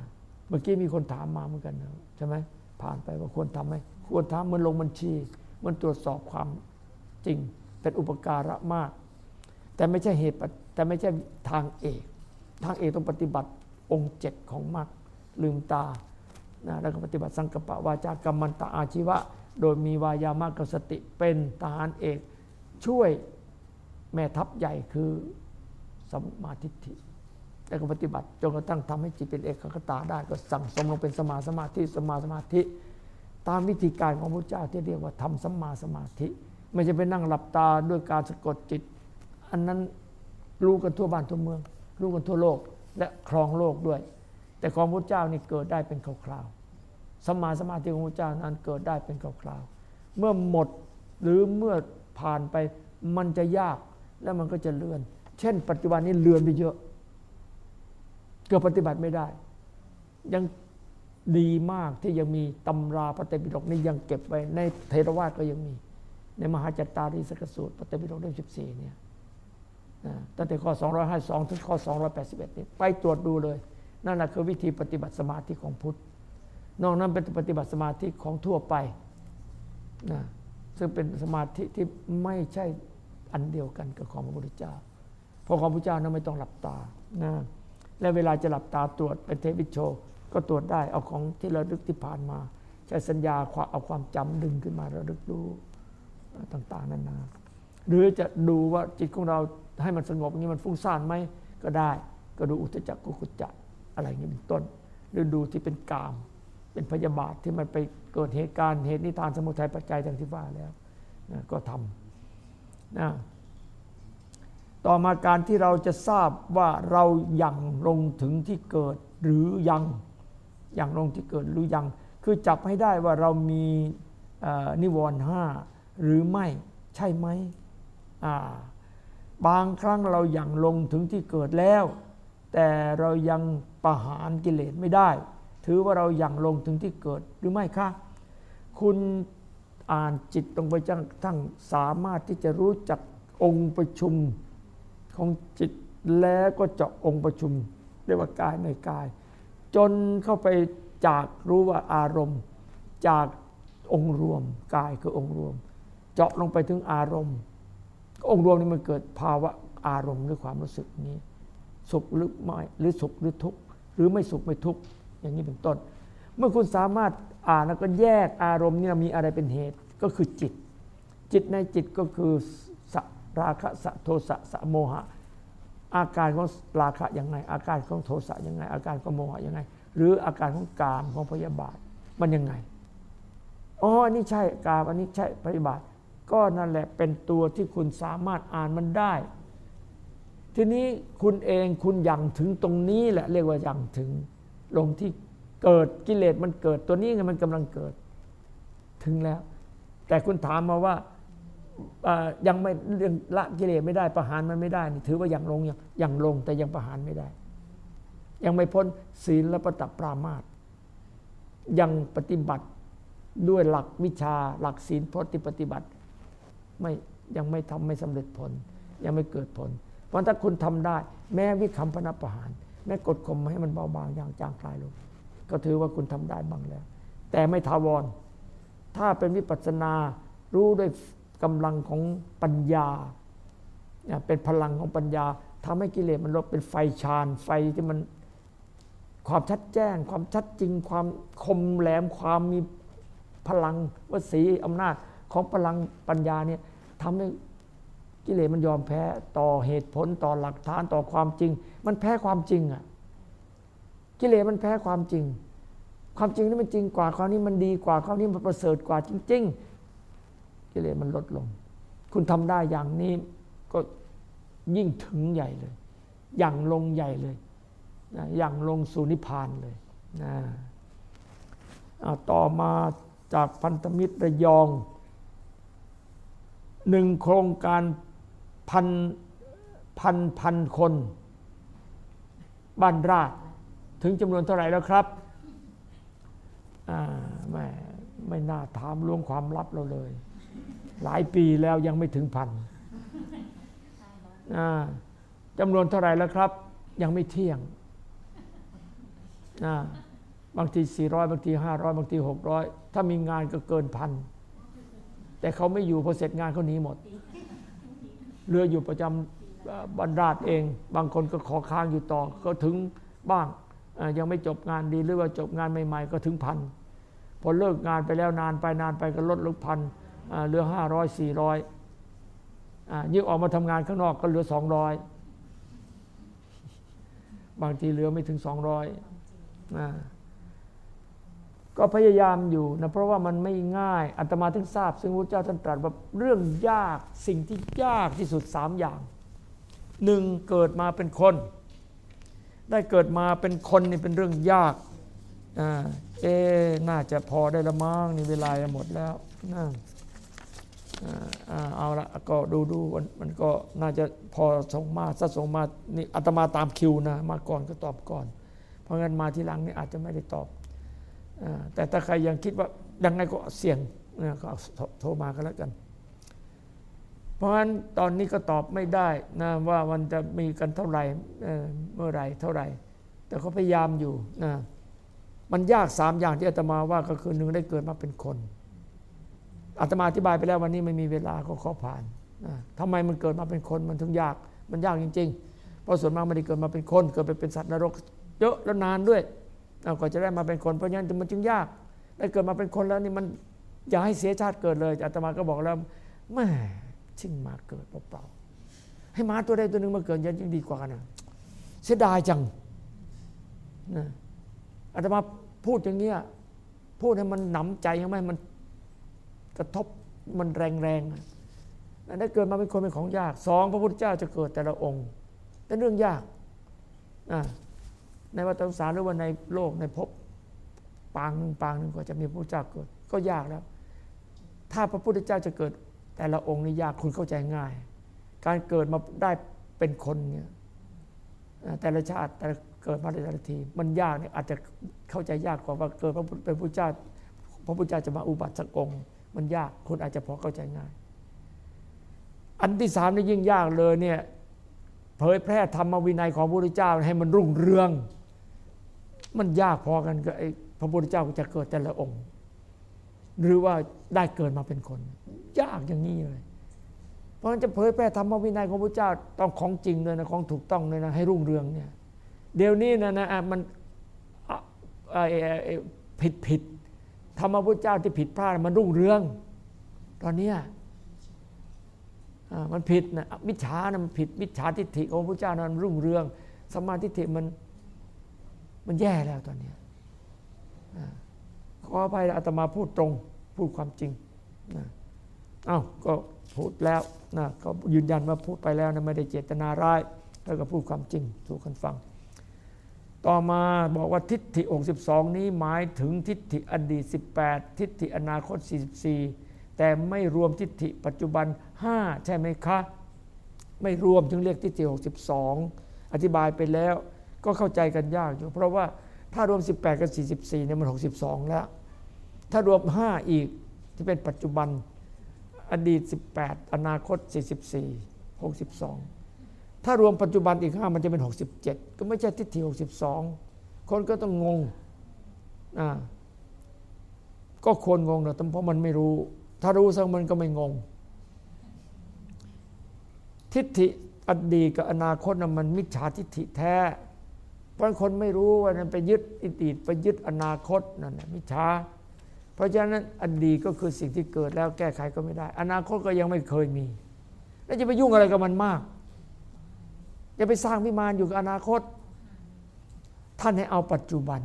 เมื่อกี้มีคนถามมาเหมือนกันใช่ไหมผ่านไปว่าควรทำไหมควรทำมันลงบัญชี มันตรวจสอบความจริง เป็นอุปการะมาก แต่ไม่ใช่เหตุแต่ไม่ใช่ทางเอก ทางเอกต้องปฏิบัติองค์เจ็ดของมรรคลืมตานะแล้วก็ปฏิบัติสังกปะวาจากรรมันตะอาชีวะ โดยมีวายามะกับสติเป็นทหารเอก ช่วยแม่ทัพใหญ่คือสัมมาทิฏฐิ แล้วก็ปฏิบัติจนกระทั่งทำให้จิตเป็นเอกขคตาได้ก็สั่งสมลงเป็นสมาสมาธิสมาสมาธิ ตามวิธีการของพระเจ้าที่เรียกว่าทำสัมมาสมาธิ ไม่ใช่ไปนั่งหลับตาด้วยการสะกดจิต อันนั้นรู้กันทั่วบ้านทั่วเมือง รู้กันทั่วโลกและครองโลกด้วย แต่ของพระเจ้านี่เกิดได้เป็นคราวๆสมาสมาธิของพระเจ้านั้นเกิดได้เป็นคราวๆเมื่อหมดหรือเมื่อผ่านไปมันจะยากแล้วมันก็จะเลือน เช่น ปัจจุบันนี้เลือนไปเยอะ เกือบปฏิบัติไม่ได้ ยังดีมากที่ยังมีตำราพระเตปิฎกนี่ยังเก็บไว้ ในเทรวาสก็ยังมี ในมหาจัตตารีสกสูตรพระเตปิฎกเล่ม14เนี่ยตั้งแต่ข้อ 252 ถึงข้อ 281 นี่ไปตรวจดูเลย นั่นแหละคือวิธีปฏิบัติสมาธิของพุทธ นอกนั้นเป็นปฏิบัติสมาธิของทั่วไปนะซึ่งเป็นสมาธิที่ไม่ใช่อันเดียวกันกับของพระพุทธเจ้า เพราะของพระพุทธเจ้านั้นไม่ต้องหลับตานะ และเวลาจะหลับตาตรวจเป็นเทวิชโช ก็ตรวจได้เอาของที่ระลึกที่ผ่านมา ใช้สัญญาเอาความจำดึงขึ้นมาระลึกดูต่างๆนานา หรือจะดูว่าจิตของเราให้มันสงบอย่างนี้มันฟุ้งซ่านไหมก็ได้ ก็ดูอุตจักกุกุจจะอะไรอย่างนี้เป็นต้น หรือดูที่เป็นกาม เป็นพยาบาทที่มันไปเกิดเหตุการณ์เหตุนิทานสมุทัยปัจจัยดังที่ว่าแล้วนะก็ทำนะ ต่อมาการที่เราจะทราบว่าเรายังลงถึงที่เกิดหรือยังยังลงที่เกิดหรือยัง คือจับให้ได้ว่าเรามีนิวรณ์ห้าหรือไม่ใช่ไหมบางครั้งเรายังลงถึงที่เกิดแล้ว แต่เรายังประหารกิเลสไม่ได้ ถือว่าเรายังลงถึงที่เกิดหรือไม่คะคุณอ่านจิตตรงไปจังทั้งสามารถที่จะรู้จักองค์ประชุม ของจิตแล้วก็เจาะองค์ประชุมเรียกว่ากายในกาย จนเข้าไปจากรู้ว่าอารมณ์ จากองค์รวมกายคือองค์รวม เจาะลงไปถึงอารมณ์ องค์รวมนี่มันเกิดภาวะอารมณ์หรือความรู้สึกนี้ สุขหรือไม่หรือสุขหรือทุกข์หรือไม่สุขไม่ทุกข์อย่างนี้เป็นต้น เมื่อคุณสามารถอ่านแล้วก็แยกอารมณ์นี่มีอะไรเป็นเหตุก็คือจิต จิตในจิตก็คือ ราคะสะโทสะสะโมหะ อาการของราคะยังไง อาการของโทสะยังไง อาการของโมหะยังไง หรืออาการของกามของพยาบาทมันยังไงอ๋ออันนี้ใช่กามอันนี้ใช่พยาบาท ก็นั่นแหละเป็นตัวที่คุณสามารถอ่านมันได้ ทีนี้คุณเองคุณยังถึงตรงนี้แหละเรียกว่ายังถึงลงที่เกิดกิเลสมันเกิดตัวนี้ไงมันกำลังเกิด ถึงแล้ว แต่คุณถามมาว่า ยังไม่เรื่องละกิเลสไม่ได้ประหารมันไม่ได้นี่ถือว่ายังลงยังยังลงแต่ยังประหารไม่ได้ ยังไม่พ้นศีลและปฏิปรามาตยังปฏิบัติด้วยหลักวิชาหลักศีลพติปฏิบัติไม่ยังไม่ทำไม่สำเร็จผล ยังไม่เกิดผล เพราะถ้าคุณทำได้ แม้วิคัมพนประหาร แม้กดข่มให้มันเบาบางอย่างจางคลายลง ก็ถือว่าคุณทำได้บ้างแล้ว แต่ไม่ทาวร ถ้าเป็นวิปัสสนารู้ด้วย กำลังของปัญญา เป็นพลังของปัญญาทำให้กิเลสมันลดเป็นไฟชานไฟที่มันความชัดแจ้ง ความชัดจริง ความคมแหลมความมีพลังวสีอำนาจของพลังปัญญาเนี่ยทำให้กิเลสมันยอมแพ้ต่อเหตุผลต่อหลักฐานต่อความจริง มันแพ้ความจริงอะกิเลสมันแพ้ความจริง ความจริงนี่มันจริงกว่าความนี้มันดีกว่าความนี้มันประเสริฐกว่าจริง ๆ กิเลสมันลดลง คุณทำได้อย่างนี้ก็ยิ่งถึงใหญ่เลย อย่างลงใหญ่เลยนะอย่างลงสู่นิพพานเลยนะต่อมาจากพันธมิตรระยองหนึ่งโครงการพันพันพันคน บ้านราช ถึงจำนวนเท่าไหร่แล้วครับไม่ไม่น่าถามล่วงความลับเราเลย หลายปีแล้วยังไม่ถึงพันจำนวนเท่าไหร่แล้วครับ ยังไม่เที่ยง บางที 400 บางที 500 บางที 600 ถ้ามีงานก็เกินพัน แต่เขาไม่อยู่พอเสร็จงานเขาหนีหมดเรืออยู่ประจำบรรดาเอง บางคนก็ขอค้างอยู่ต่อ ก็ถึงบ้าง ยังไม่จบงานดีหรือว่าจบงานใหม่ ๆ ก็ถึงพัน พอเลิกงานไปแล้วนานไปนานไปก็ลดลงพัน เหลือห้าร้อยสี่ร้อยยิ่งออกมาทำงานข้างนอกก็เหลือสองร้อยบางทีเหลือไม่ถึงสองร้อยก็พยายามอยู่นะเพราะว่ามันไม่ง่ายอัตมาถึงทราบ ซึ่งพระเจ้าท่านตรัสว่าเรื่องยากสิ่งที่ยากที่สุดสามอย่างหนึ่งเกิดมาเป็นคน ได้เกิดมาเป็นคนนี่เป็นเรื่องยากเอ๊น่าจะพอได้ละมั้งนี่เวลาหมดแล้วนะ เอาละก็ดูดูมันก็น่าจะพอส่งมาถ้าส่งมานี่อาตมาตามคิวนะมาก่อนก็ตอบก่อน เพราะงั้นมาทีหลังนี่อาจจะไม่ได้ตอบแต่ถ้าใครยังคิดว่ายังไงก็เสี่ยงก็โทรมาก็แล้วกัน เพราะฉะนั้นตอนนี้ก็ตอบไม่ได้นะว่ามันจะมีกันเท่าไหร่เมื่อไรเท่าไหร่ แต่เขาพยายามอยู่นะมันยากสามอย่างที่อาตมาว่าก็คือหนึ่งได้เกิดมาเป็นคน อาตมาอธิบายไปแล้ววันนี้ไม่มีเวลาก็ขอผ่านนะทำไมมันเกิดมาเป็นคนมันถึงยากมันยากจริง ๆ เพราะส่วนมากไม่ได้เกิดมาเป็นคน เกิดไปเป็นสัตว์นรกเยอะแล้วนานด้วยเอาจะได้มาเป็นคนเพราะฉะนั้นมันจึงยากได้เกิดมาเป็นคนแล้วนี่มันอย่าให้เสียชาติเกิดเลยอาตมาก็บอกแล้วแม่ชิงมาเกิดเปล่าๆให้มาตัวใดตัวหนึ่งมาเกิดยังดีกว่านะเสียดายจังนะอาตมาพูดอย่างเงี้ยพูดให้มันหนำใจให้มันมัน กระทบมันแรงๆได้เกิดมาเป็นคนเป็นของยากสองพระพุทธเจ้าจะเกิดแต่ละองค์เป็นเรื่องยากในวัฏสงสารหรือว่าในโลกในภพปางหนึ่งปางหนึ่งกว่าจะมีพระพุทธเจ้าเกิด ก็ยากแล้ว ถ้าพระพุทธเจ้าจะเกิดแต่ละองค์นี่ยากคุณเข้าใจง่าย การเกิดมาได้เป็นคนเนี่ยแต่ละชาติแต่เกิดมาแต่ละทีมันยากเนี่ยอาจจะเข้าใจยากกว่าว่าเกิดพระเป็นพระพุทธเจ้าพระพุทธเจ้าจะมาอุบัติสักองค์ มันยากคุณอาจจะพอเข้าใจง่าย อันที่สามนี่ยิ่งยากเลยเนี่ยเผยแพร่ธรรมวินัยของพระพุทธเจ้าให้มันรุ่งเรือง มันยากพอกันกับไอ้พระพุทธเจ้าจะเกิดแต่ละองค์ หรือว่าได้เกิดมาเป็นคน ยากอย่างนี้เลย เพราะฉะนั้นจะเผยแพร่ธรรมวินัยของพระเจ้าต้องของจริงเลยนะของถูกต้องเลยนะให้รุ่งเรืองเนี่ยเดี๋ยวนี้นะนะมันผิดผิด ธรรมพุทธเจ้าที่ผิดพลาดมันรุ่งเรือง ตอนเนี้มันผิดนะมิจฉานะมันผิดมิจฉาทิฏฐิของพระเจ้านั้นรุ่งเรืองสมาทิฏฐิมันมันแย่แล้วตอนเนี้ขออภัยอาตมาพูดตรงพูดความจริงเอ้าก็พูดแล้วนะก็ยืนยันว่าพูดไปแล้วนะไม่ได้เจตนาร้ายแล้วก็พูดความจริงสู่กันฟัง ต่อมาบอกว่าทิฏฐิ62นี้หมายถึงทิฏฐิอดีต 18 ทิฏฐิอนาคต 44 แต่ไม่รวมทิฏฐิปัจจุบัน 5 ใช่ไหมคะ ไม่รวมจึงเรียกทิฏฐิ 62 อธิบายไปแล้วก็เข้าใจกันยากอยู่ เพราะว่าถ้ารวม 18 กับ 44เนี่ยมัน 62 แล้ว ถ้ารวม 5 อีกที่เป็นปัจจุบันอดีต 18 อนาคต 44 62 ถ้ารวมปัจจุบันอีก5มันจะเป็น 67 ก็ไม่ใช่ทิฏฐิ62 คนก็ต้องงงอ่าก็ควรงงนะเพราะมันไม่รู้ ถ้ารู้ซะมันก็ไม่งง ทิฏฐิอดีตกับอนาคตนะมันมิจฉาทิฏฐิแท้ เพราะคนไม่รู้ว่านั้นไปยึดอดีตไปยึดอนาคตนั่นแหละมิจฉาเพราะฉะนั้นอดีตก็คือสิ่งที่เกิดแล้วแก้ไขก็ไม่ได้ อนาคตก็ยังไม่เคยมี แล้วจะไปยุ่งอะไรกับมันมาก อย่าไปสร้างวิมานอยู่กับอนาคต ท่านให้เอาปัจจุบัน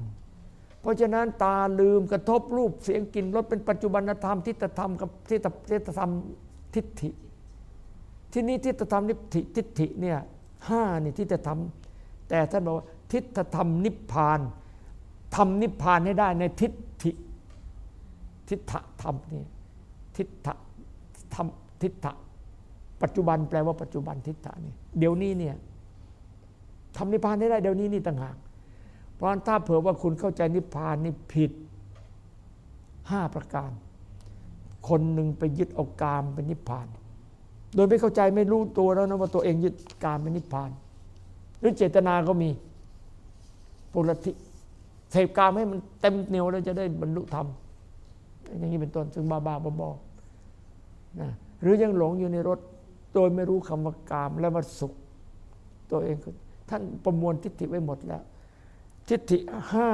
เพราะฉะนั้นตาลืมกระทบรูปเสียงกลิ่นรสเป็นปัจจุบันธรรมทิฏฐธรรมกับทิฏฐทิฏฐธรรมทิฏฐิ ที่นี้ทิฏฐธรรมนิฐิทิฏฐิเนี่ยห้านี่ทิฏฐธรรม แต่ท่านบอกว่าทิฏฐธรรมนิพพานทำนิพพานให้ได้ในทิฏฐิทิฏฐธรรมนี่ทิฏฐธรรมทิฏฐปัจจุบันแปลว่าปัจจุบันทิฏฐานี่เดี๋ยวนี้เนี่ย ทำนิพพานให้ได้เดี๋ยวนี้นี่ต่างหากเพราะนั้นถ้าเผื่อว่าคุณเข้าใจนิพพานนี่ผิดห้าประการ คนหนึ่งไปยึดเอากามเป็นนิพพาน โดยไม่เข้าใจไม่รู้ตัวแล้วนะว่าตัวเองยึดกามเป็นนิพพาน หรือเจตนาก็มีปุรติเสพกามให้มันเต็มเหนียวแล้วจะได้บรรลุธรรมอย่างนี้เป็นต้นซึ่งบ้าบ้าบอๆนะหรือยังหลงอยู่ในรถ โดยไม่รู้คำว่ากามและว่าสุข ตัวเอง ท่านประมวลทิฏฐิไว้หมดแล้ว ทิฏฐิห้า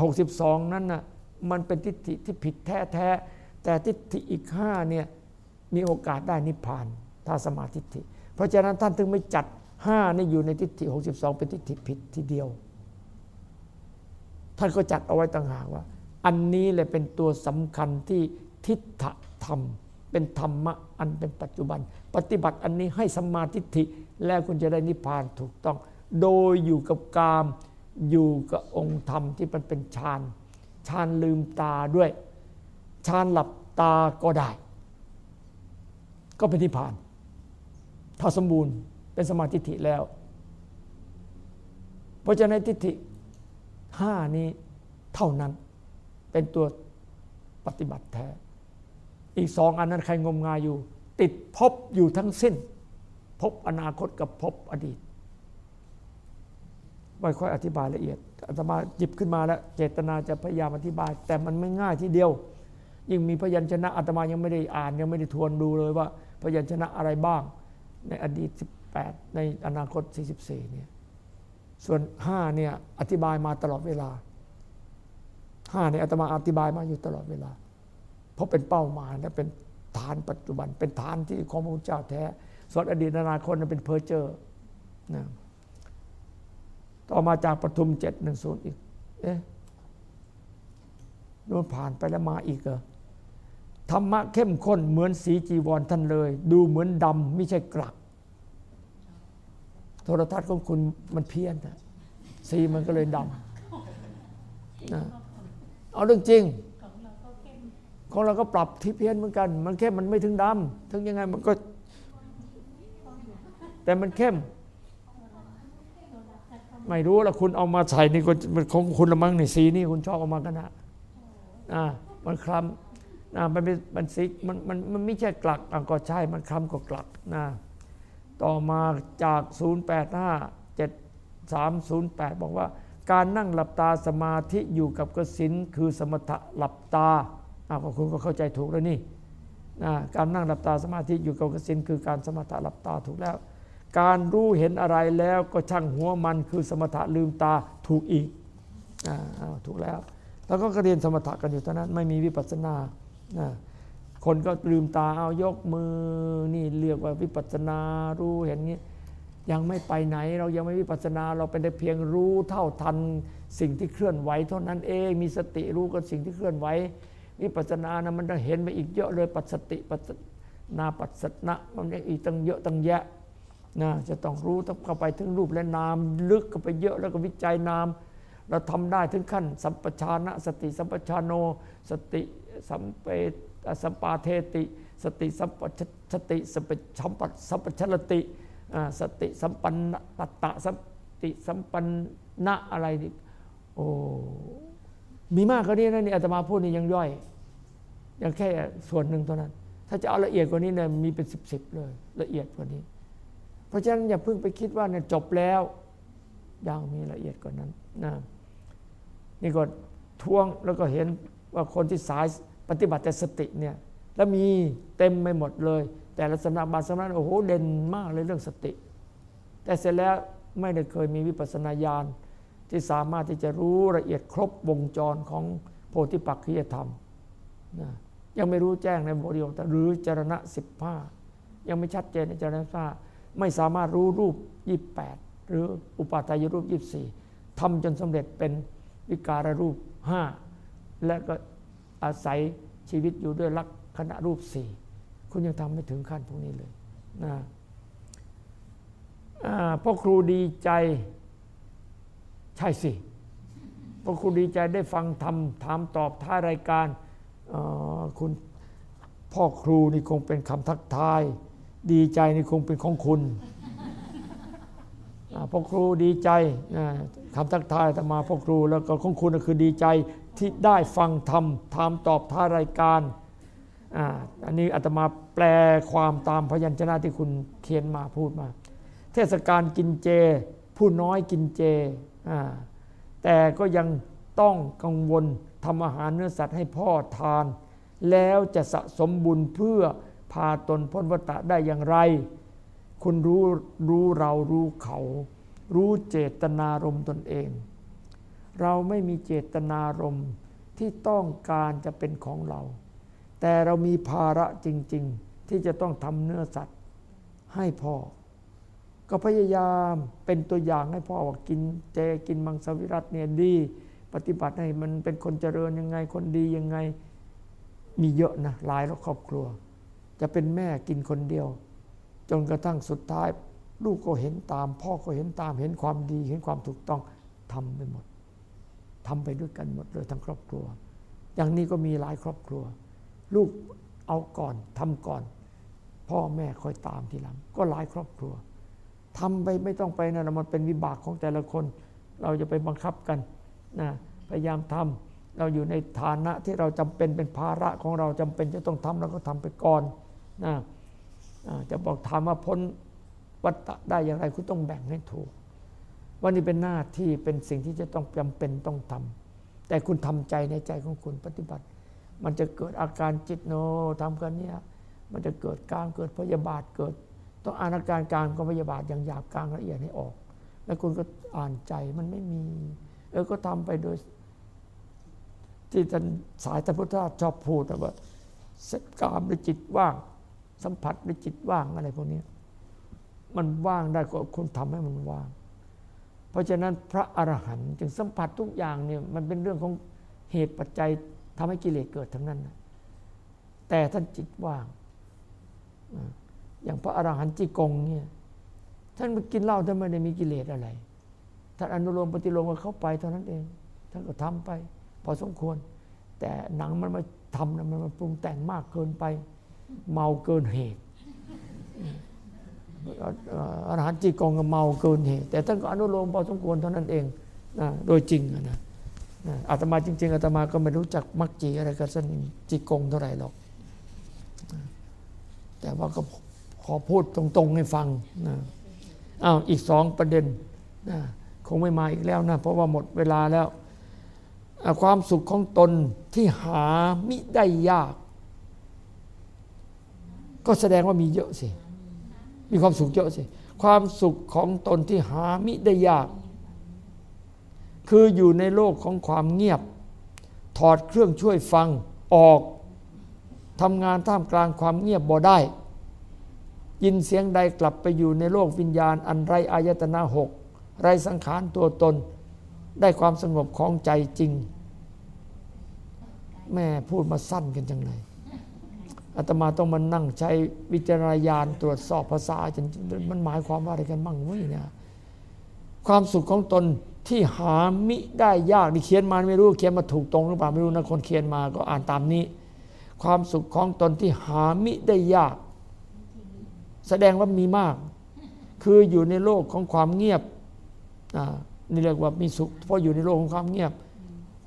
หกสิบสองนั้นน่ะมันเป็นทิฏฐิที่ผิดแท้แท้แต่ทิฏฐิอีกห้าเนี่ยมีโอกาสได้นิพพาน ถ้าสมาธิฏฐิ เพราะฉะนั้นท่านถึงไม่จัดห้านี่อยู่ในทิฏฐิหกสิบสองเป็นทิฏฐิผิดทีเดียว ท่านก็จัดเอาไว้ต่างหากว่า อันนี้แหละเป็นตัวสำคัญที่ทิฏฐธรรม เป็นธรรมะอันเป็นปัจจุบัน ปฏิบัติอันนี้ให้สมมาทิฏฐิแล้วคุณจะได้นิพพานถูกต้อง โดยอยู่กับกาม อยู่กับองค์ธรรมที่มันเป็นฌานฌานลืมตาด้วยฌานหลับตาก็ได้ ก็เป็นนิพพาน ถ้าสมบูรณ์เป็นสมาธิิแล้ว เพราะฉะนั้นทิฏฐิห้านี้เท่านั้นเป็นตัวปฏิบัติแท้ อีกสองอันนั้นใครงมงายอยู่ ติดพบอยู่ทั้งสิ้น พบอนาคตกับพบอดีต ไม่ค่อยอธิบายละเอียดอาตมาหยิบขึ้นมาแล้ว เจตนาจะพยายามอธิบาย แต่มันไม่ง่ายทีเดียว ยิ่งมีพยัญชนะอาตมายังไม่ได้อ่านยังไม่ได้ทวนดูเลยว่า พยัญชนะอะไรบ้าง ในอดีต 18 ในอนาคต 44 เนี่ย ส่วน 5 เนี่ยอธิบายมาตลอดเวลาห้าเนี่ยอาตมาอธิบายมาอยู่ตลอดเวลา เพราะเป็นเป้าหมายและเป็นฐานปัจจุบัน เป็นฐานที่ของพระพุทธเจ้าแท้ ส่วนอดีตอนาคตนั้นเป็นเพอร์เจอร์นะ ต่อมาจากปทุมเจ็ดหนึ่งศูนย์อีก เอ๊ะโดนผ่านไปแล้วมาอีกเหรอธรรมะเข้มข้นเหมือนสีจีวรท่านเลย ดูเหมือนดำไม่ใช่กลัก โทรทัศน์ของคุณมันเพี้ยนนะสีมันก็เลยดำนะเอาเรื่องจริง ของเราก็ปรับที่เพี้ยนเหมือนกัน มันเข้มมันไม่ถึงดำถึงยังไงมันก็ แต่มันเข้ม ไม่รู้ละคุณเอามาใส่นี่มันของคุณละมั้งในสีนี่คุณชอบเอามากันนะอ่ามันคล้ำนะมันเป็นมันสีมันมันมันไม่ใช่กลักอะก็ใช่มันคล้ำก็กลักนะต่อมาจาก 085 7308 บอกว่า การนั่งหลับตาสมาธิอยู่กับกสินคือสมถะหลับตาอ้าวคุณก็เข้าใจถูกแล้วนี่นะการนั่งหลับตาสมาธิอยู่กับกสินคือการสมถะหลับตาถูกแล้ว การรู้เห็นอะไรแล้วก็ช่างหัวมันคือสมถะลืมตาถูกอีกอถูกแล้ว แล้วก็เรียนสมถะกันอยู่เท่านั้น ไม่มีวิปัสสนาคนก็ลืมตาเอายกมือนี่เรียกว่าวิปัสสนารู้เห็นงี้ยังไม่ไปไหนเรายังไม่วิปัสสนาเราเป็นได้เพียงรู้เท่าทันสิ่งที่เคลื่อนไหวเท่านั้นเองมีสติรู้กับสิ่งที่เคลื่อนไหววิปัสสนานะมันจะเห็นไปอีกเยอะเลยปัสสติปัสนาปัสสนะมันยังอีกตั้งเยอะตั้งแยะ นะจะต้องรู้ต้องเข้าไปถึงรูปและนาม ลึกเข้าไปเยอะแล้วก็วิจัยนาม เราทำได้ถึงขั้น สัมปชานะ สติสัมปชานโน สติสัมเปสัมปาเทติ สติสัมปสติสัมปชัมปสัมปชลติสติสัมปันตตะสติสัมปันนะอะไรนี่โอ้มีมากกว่านี้นะนี่อาตมาพูดนี่ยังย่อยยังแค่ส่วนหนึ่งเท่านั้น ถ้าจะเอาละเอียดกว่านี้เนี่ยมีเป็นสิบสิบเลย ละเอียดกว่านี้ เพราะฉะนั้นอย่าเพิ่งไปคิดว่าเนี่ยจบแล้วยังมีละเอียดกว่านั้นนะนี่ก็ท้วงแล้วก็เห็นว่าคนที่สายปฏิบัติแต่สติเนี่ยแล้วมีเต็มไม่หมดเลย แต่ละสำนักบางสำนักโอ้โหเด่นมากเลยเรื่องสติ แต่เสร็จแล้วไม่ได้เคยมีวิปัสสนาญาณที่สามารถที่จะรู้ละเอียดครบวงจรของโพธิปักขิยธรรมนะยังไม่รู้แจ้งในบทเดียวหรือจรณะสิบห้ายังไม่ชัดเจนในจรณะห้า ไม่สามารถรู้รูปยี่แปดหรืออุปาทายรูปยี่สี่ทำจนสำเร็จเป็นวิการรูปห้าและก็อาศัยชีวิตอยู่ด้วยลักษณะรูปสี่คุณยังทำไม่ถึงขั้นพวกนี้เลยนะพ่อครูดีใจ ใช่สิพ่อครูดีใจได้ฟังทำถามตอบท้ายรายการคุณพ่อครูนี่คงเป็นคำทักทาย ดีใจนี่คงเป็นของคุณพ่อครูดีใจคำทักทายแตมาพ่อครูแล้วก็ของคุณก็คือดีใจที่ได้ฟังธรรมถามตอบท้ารายการอันนี้อาตมาแปลความตามพยัญชนะที่คุณเขียนมาพูดมา เทศกาลกินเจ ผู้น้อยกินเจ แต่ก็ยังต้องกังวลทำอาหารเนื้อสัตว์ให้พ่อทาน แล้วจะสะสมบุญเพื่อ พาตนพ้นวัฏฏะได้อย่างไร คุณรู้รู้เรารู้เขา รู้เจตนารมตนเอง เราไม่มีเจตนารมที่ต้องการจะเป็นของเรา แต่เรามีภาระจริง ๆ ที่จะต้องทำเนื้อสัตว์ให้พ่อ ก็พยายามเป็นตัวอย่างให้พ่อว่ากินเจกินมังสวิรัตเนี่ยดี ปฏิบัติให้มันเป็นคนเจริญยังไงคนดียังไงมีเยอะนะหลายครอบครัว จะเป็นแม่กินคนเดียว จนกระทั่งสุดท้าย ลูกก็เห็นตาม พ่อก็เห็นตามเห็นความดี เห็นความถูกต้องทำไปหมดทำไปด้วยกันหมดเลยทั้งครอบครัว อย่างนี้ก็มีหลายครอบครัว ลูกเอาก่อนทำก่อน พ่อแม่คอยตามทีหลัง ก็หลายครอบครัวทำไปไม่ต้องไปนะมันเป็นวิบากของแต่ละคน เราจะไปบังคับกันนะพยายามทำเราอยู่ในฐานะที่เราจำเป็นเป็นภาระของเราจำเป็นจะต้องทำเราก็ทำไปก่อน นะจะบอกถามว่าพ้นวัฏได้อย่างไรคุณต้องแบ่งให้ถูกวันนี้เป็นหน้าที่เป็นสิ่งที่จะต้องจำเป็นต้องทำแต่คุณทำใจในใจของคุณปฏิบัติ มันจะเกิดอาการจิตโนทำกันเนี่ยมันจะเกิดการเกิดพยาบาทเกิด ต้องอ่านอาการการของพยาบาทอย่างหยาบกลางละเอียดให้ออก แล้วคุณก็อ่านใจมันไม่มี เออก็ทำไปโดย ที่ท่านสายท่านพุทธาชอบพูดว่าสกามด้วยจิตว่าง สัมผัสด้วยจิตว่างอะไรพวกนี้มันว่างได้ก็คุณทำให้มันว่าง เพราะฉะนั้นพระอรหันต์จึงสัมผัสทุกอย่างเนี่ยมันเป็นเรื่องของเหตุปัจจัยทำให้กิเลสเกิดทั้งนั้นแต่ท่านจิตว่าง อย่างพระอรหันต์จีกงเนี่ยท่านมากินเหล้าท่านไม่ได้มีกิเลสอะไร ท่านอนุโลมปฏิโลมก็เข้าไปเท่านั้นเอง ท่านก็ทำไป พอสมควร แต่หนังมันมาทำนะมันมาปรุงแต่งมากเกินไป เมาเกินเหตุอรหันต์จีกงก็เมาเกินเหตุแต่ท่านก็อนุโลมพอสมควรเท่านั้นเองนะโดยจริงนะอาตมาจริง ๆอาตมาก็ไม่รู้จักมักจีอะไรกับสันจีกงเท่าไหร่หรอก แต่ว่าก็ขอพูดตรง ๆ ให้ฟังนะอ้าวอีกสองประเด็นนะคงไม่มาอีกแล้วนะ เพราะว่าหมดเวลาแล้ว ความสุขของตนที่หามิได้ยาก ก็แสดงว่ามีเยอะสิ มีความสุขเยอะสิ ความสุขของตนที่หามิได้ยาก คืออยู่ในโลกของความเงียบ ถอดเครื่องช่วยฟังออกทำงานท่ามกลางความเงียบบ่ได้ ยินเสียงใดกลับไปอยู่ในโลกวิญญาณ อันไรอายตนะหกไรสังขารตัวตน ได้ความสงบของใจจริง แม่พูดมาสั้นกันจังเลย อาตมาต้องมานั่งใช้วิจารณญาณตรวจสอบภาษาจนมันหมายความว่าอะไรกันบ้างวะเนี่ยความสุขของตนที่หามิได้ยากนี่เขียนมาไม่รู้เขียนมาถูกตรงหรือเปล่าไม่รู้นะคนเขียนมาก็อ่านตามนี้ ความสุขของตนที่หามิได้ยาก แสดงว่ามีมาก คืออยู่ในโลกของความเงียบนี่เรียกว่ามีสุขเพราะอยู่ในโลกของความเงียบ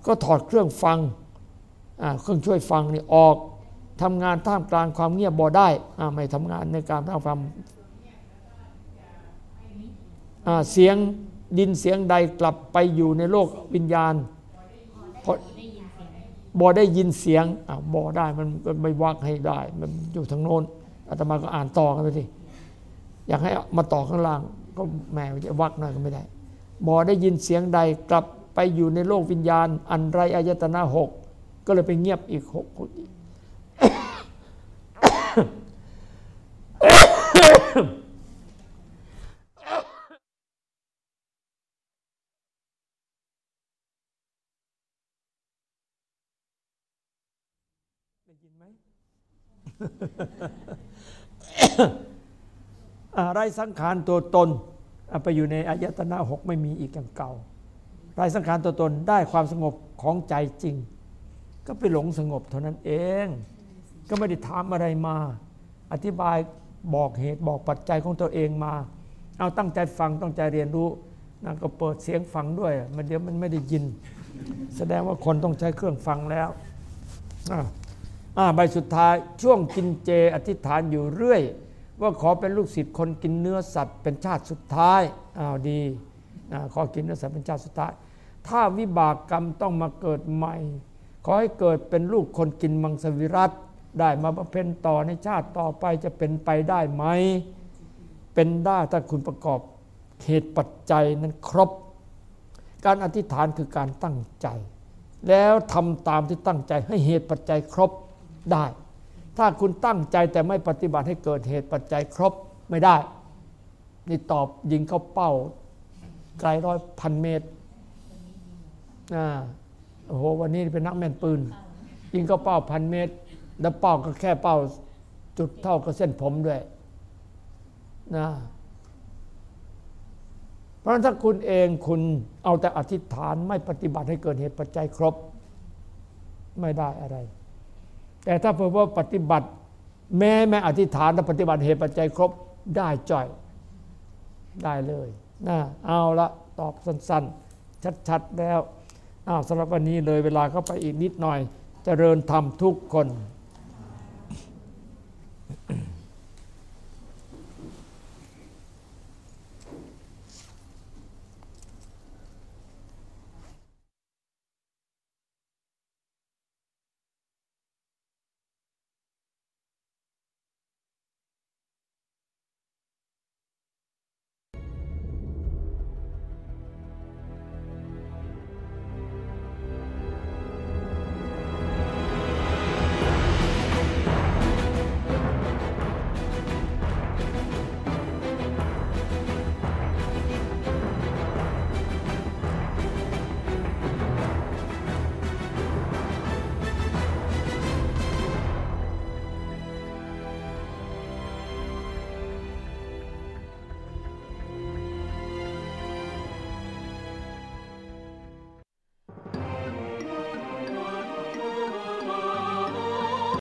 ก็ถอดเครื่องฟังเครื่องช่วยฟังนี่ออก ทำงานท่ามกลางความเงียบบ่ได้ไม่ทำงานในการท่ามกลางเสียงดินเสียงใดกลับไปอยู่ในโลกวิญญาณเพราะบ่ได้ยินเสียงบ่ได้มันไม่วักให้ได้ มันอยู่ทางโน้นอาตมาก็อ่านต่อกันไปสิอยากให้มาต่อข้างล่าง ก็แหมจะวักหน่อยก็ไม่ได้บ่ได้ยินเสียงใดกลับไปอยู่ในโลกวิญญาณ อันไรอายตนะหกก็เลยไปเงียบอีกหกคนอีก ได้ยินไหมอะไรสังขารตัวตนเอาไปอยู่ในอายตนะหกไม่มีอีกอย่างเก่าไรสังขารตัวตนได้ความสงบของใจจริง ก็ไปหลงสงบเท่านั้นเอง ก็ไม่ได้ถามอะไรมา อธิบาย บอกเหตุบอกปัจจัยของตัวเองมา เอาตั้งใจฟังตั้งใจเรียนรู้นะก็เปิดเสียงฟังด้วย มันเดี๋ยวมันไม่ได้ยิน แสดงว่าคนต้องใช้เครื่องฟังแล้วอะอ่าใบสุดท้ายช่วงกินเจอธิษฐานอยู่เรื่อย ว่าขอเป็นลูกศิษย์คนกินเนื้อสัตว์เป็นชาติสุดท้ายอ้าวดีอ่าขอกินเนื้อสัตว์เป็นชาติสุดท้าย ถ้าวิบากกรรมต้องมาเกิดใหม่ ขอให้เกิดเป็นลูกคนกินมังสวิรัต ได้มาบำเพ็ญต่อในชาติต่อไปจะเป็นไปได้ไหม เป็นได้ถ้าคุณประกอบเหตุปัจจัยนั้นครบ การอธิษฐานคือการตั้งใจ แล้วทำตามที่ตั้งใจให้เหตุปัจจัยครบได้ ถ้าคุณตั้งใจแต่ไม่ปฏิบัติให้เกิดเหตุปัจจัยครบไม่ได้ นี่ตอบยิงเข้าเป้าไกลร้อยพันเมตรอ่าโอ้โหวันนี้เป็นนักแม่นปืน ยิงเข้าเป้าพันเมตร แล้วเป้าก็แค่เป้าจุดเท่ากับเส้นผมด้วยนะเพราะฉะนั้นถ้าคุณเองคุณเอาแต่อธิษฐานไม่ปฏิบัติให้เกิดเหตุปัจจัยครบ ไม่ได้อะไร แต่ถ้าเผื่อว่าปฏิบัติ แม้แม้อธิษฐานและปฏิบัติเหตุปัจจัยครบได้จ่อย ได้เลยนะเอาละตอบสั้น ๆ ชัด ๆ แล้วอ้าวสำหรับวันนี้เลยเวลาเข้าไปอีกนิดหน่อยจเจริญธรรมทุกคน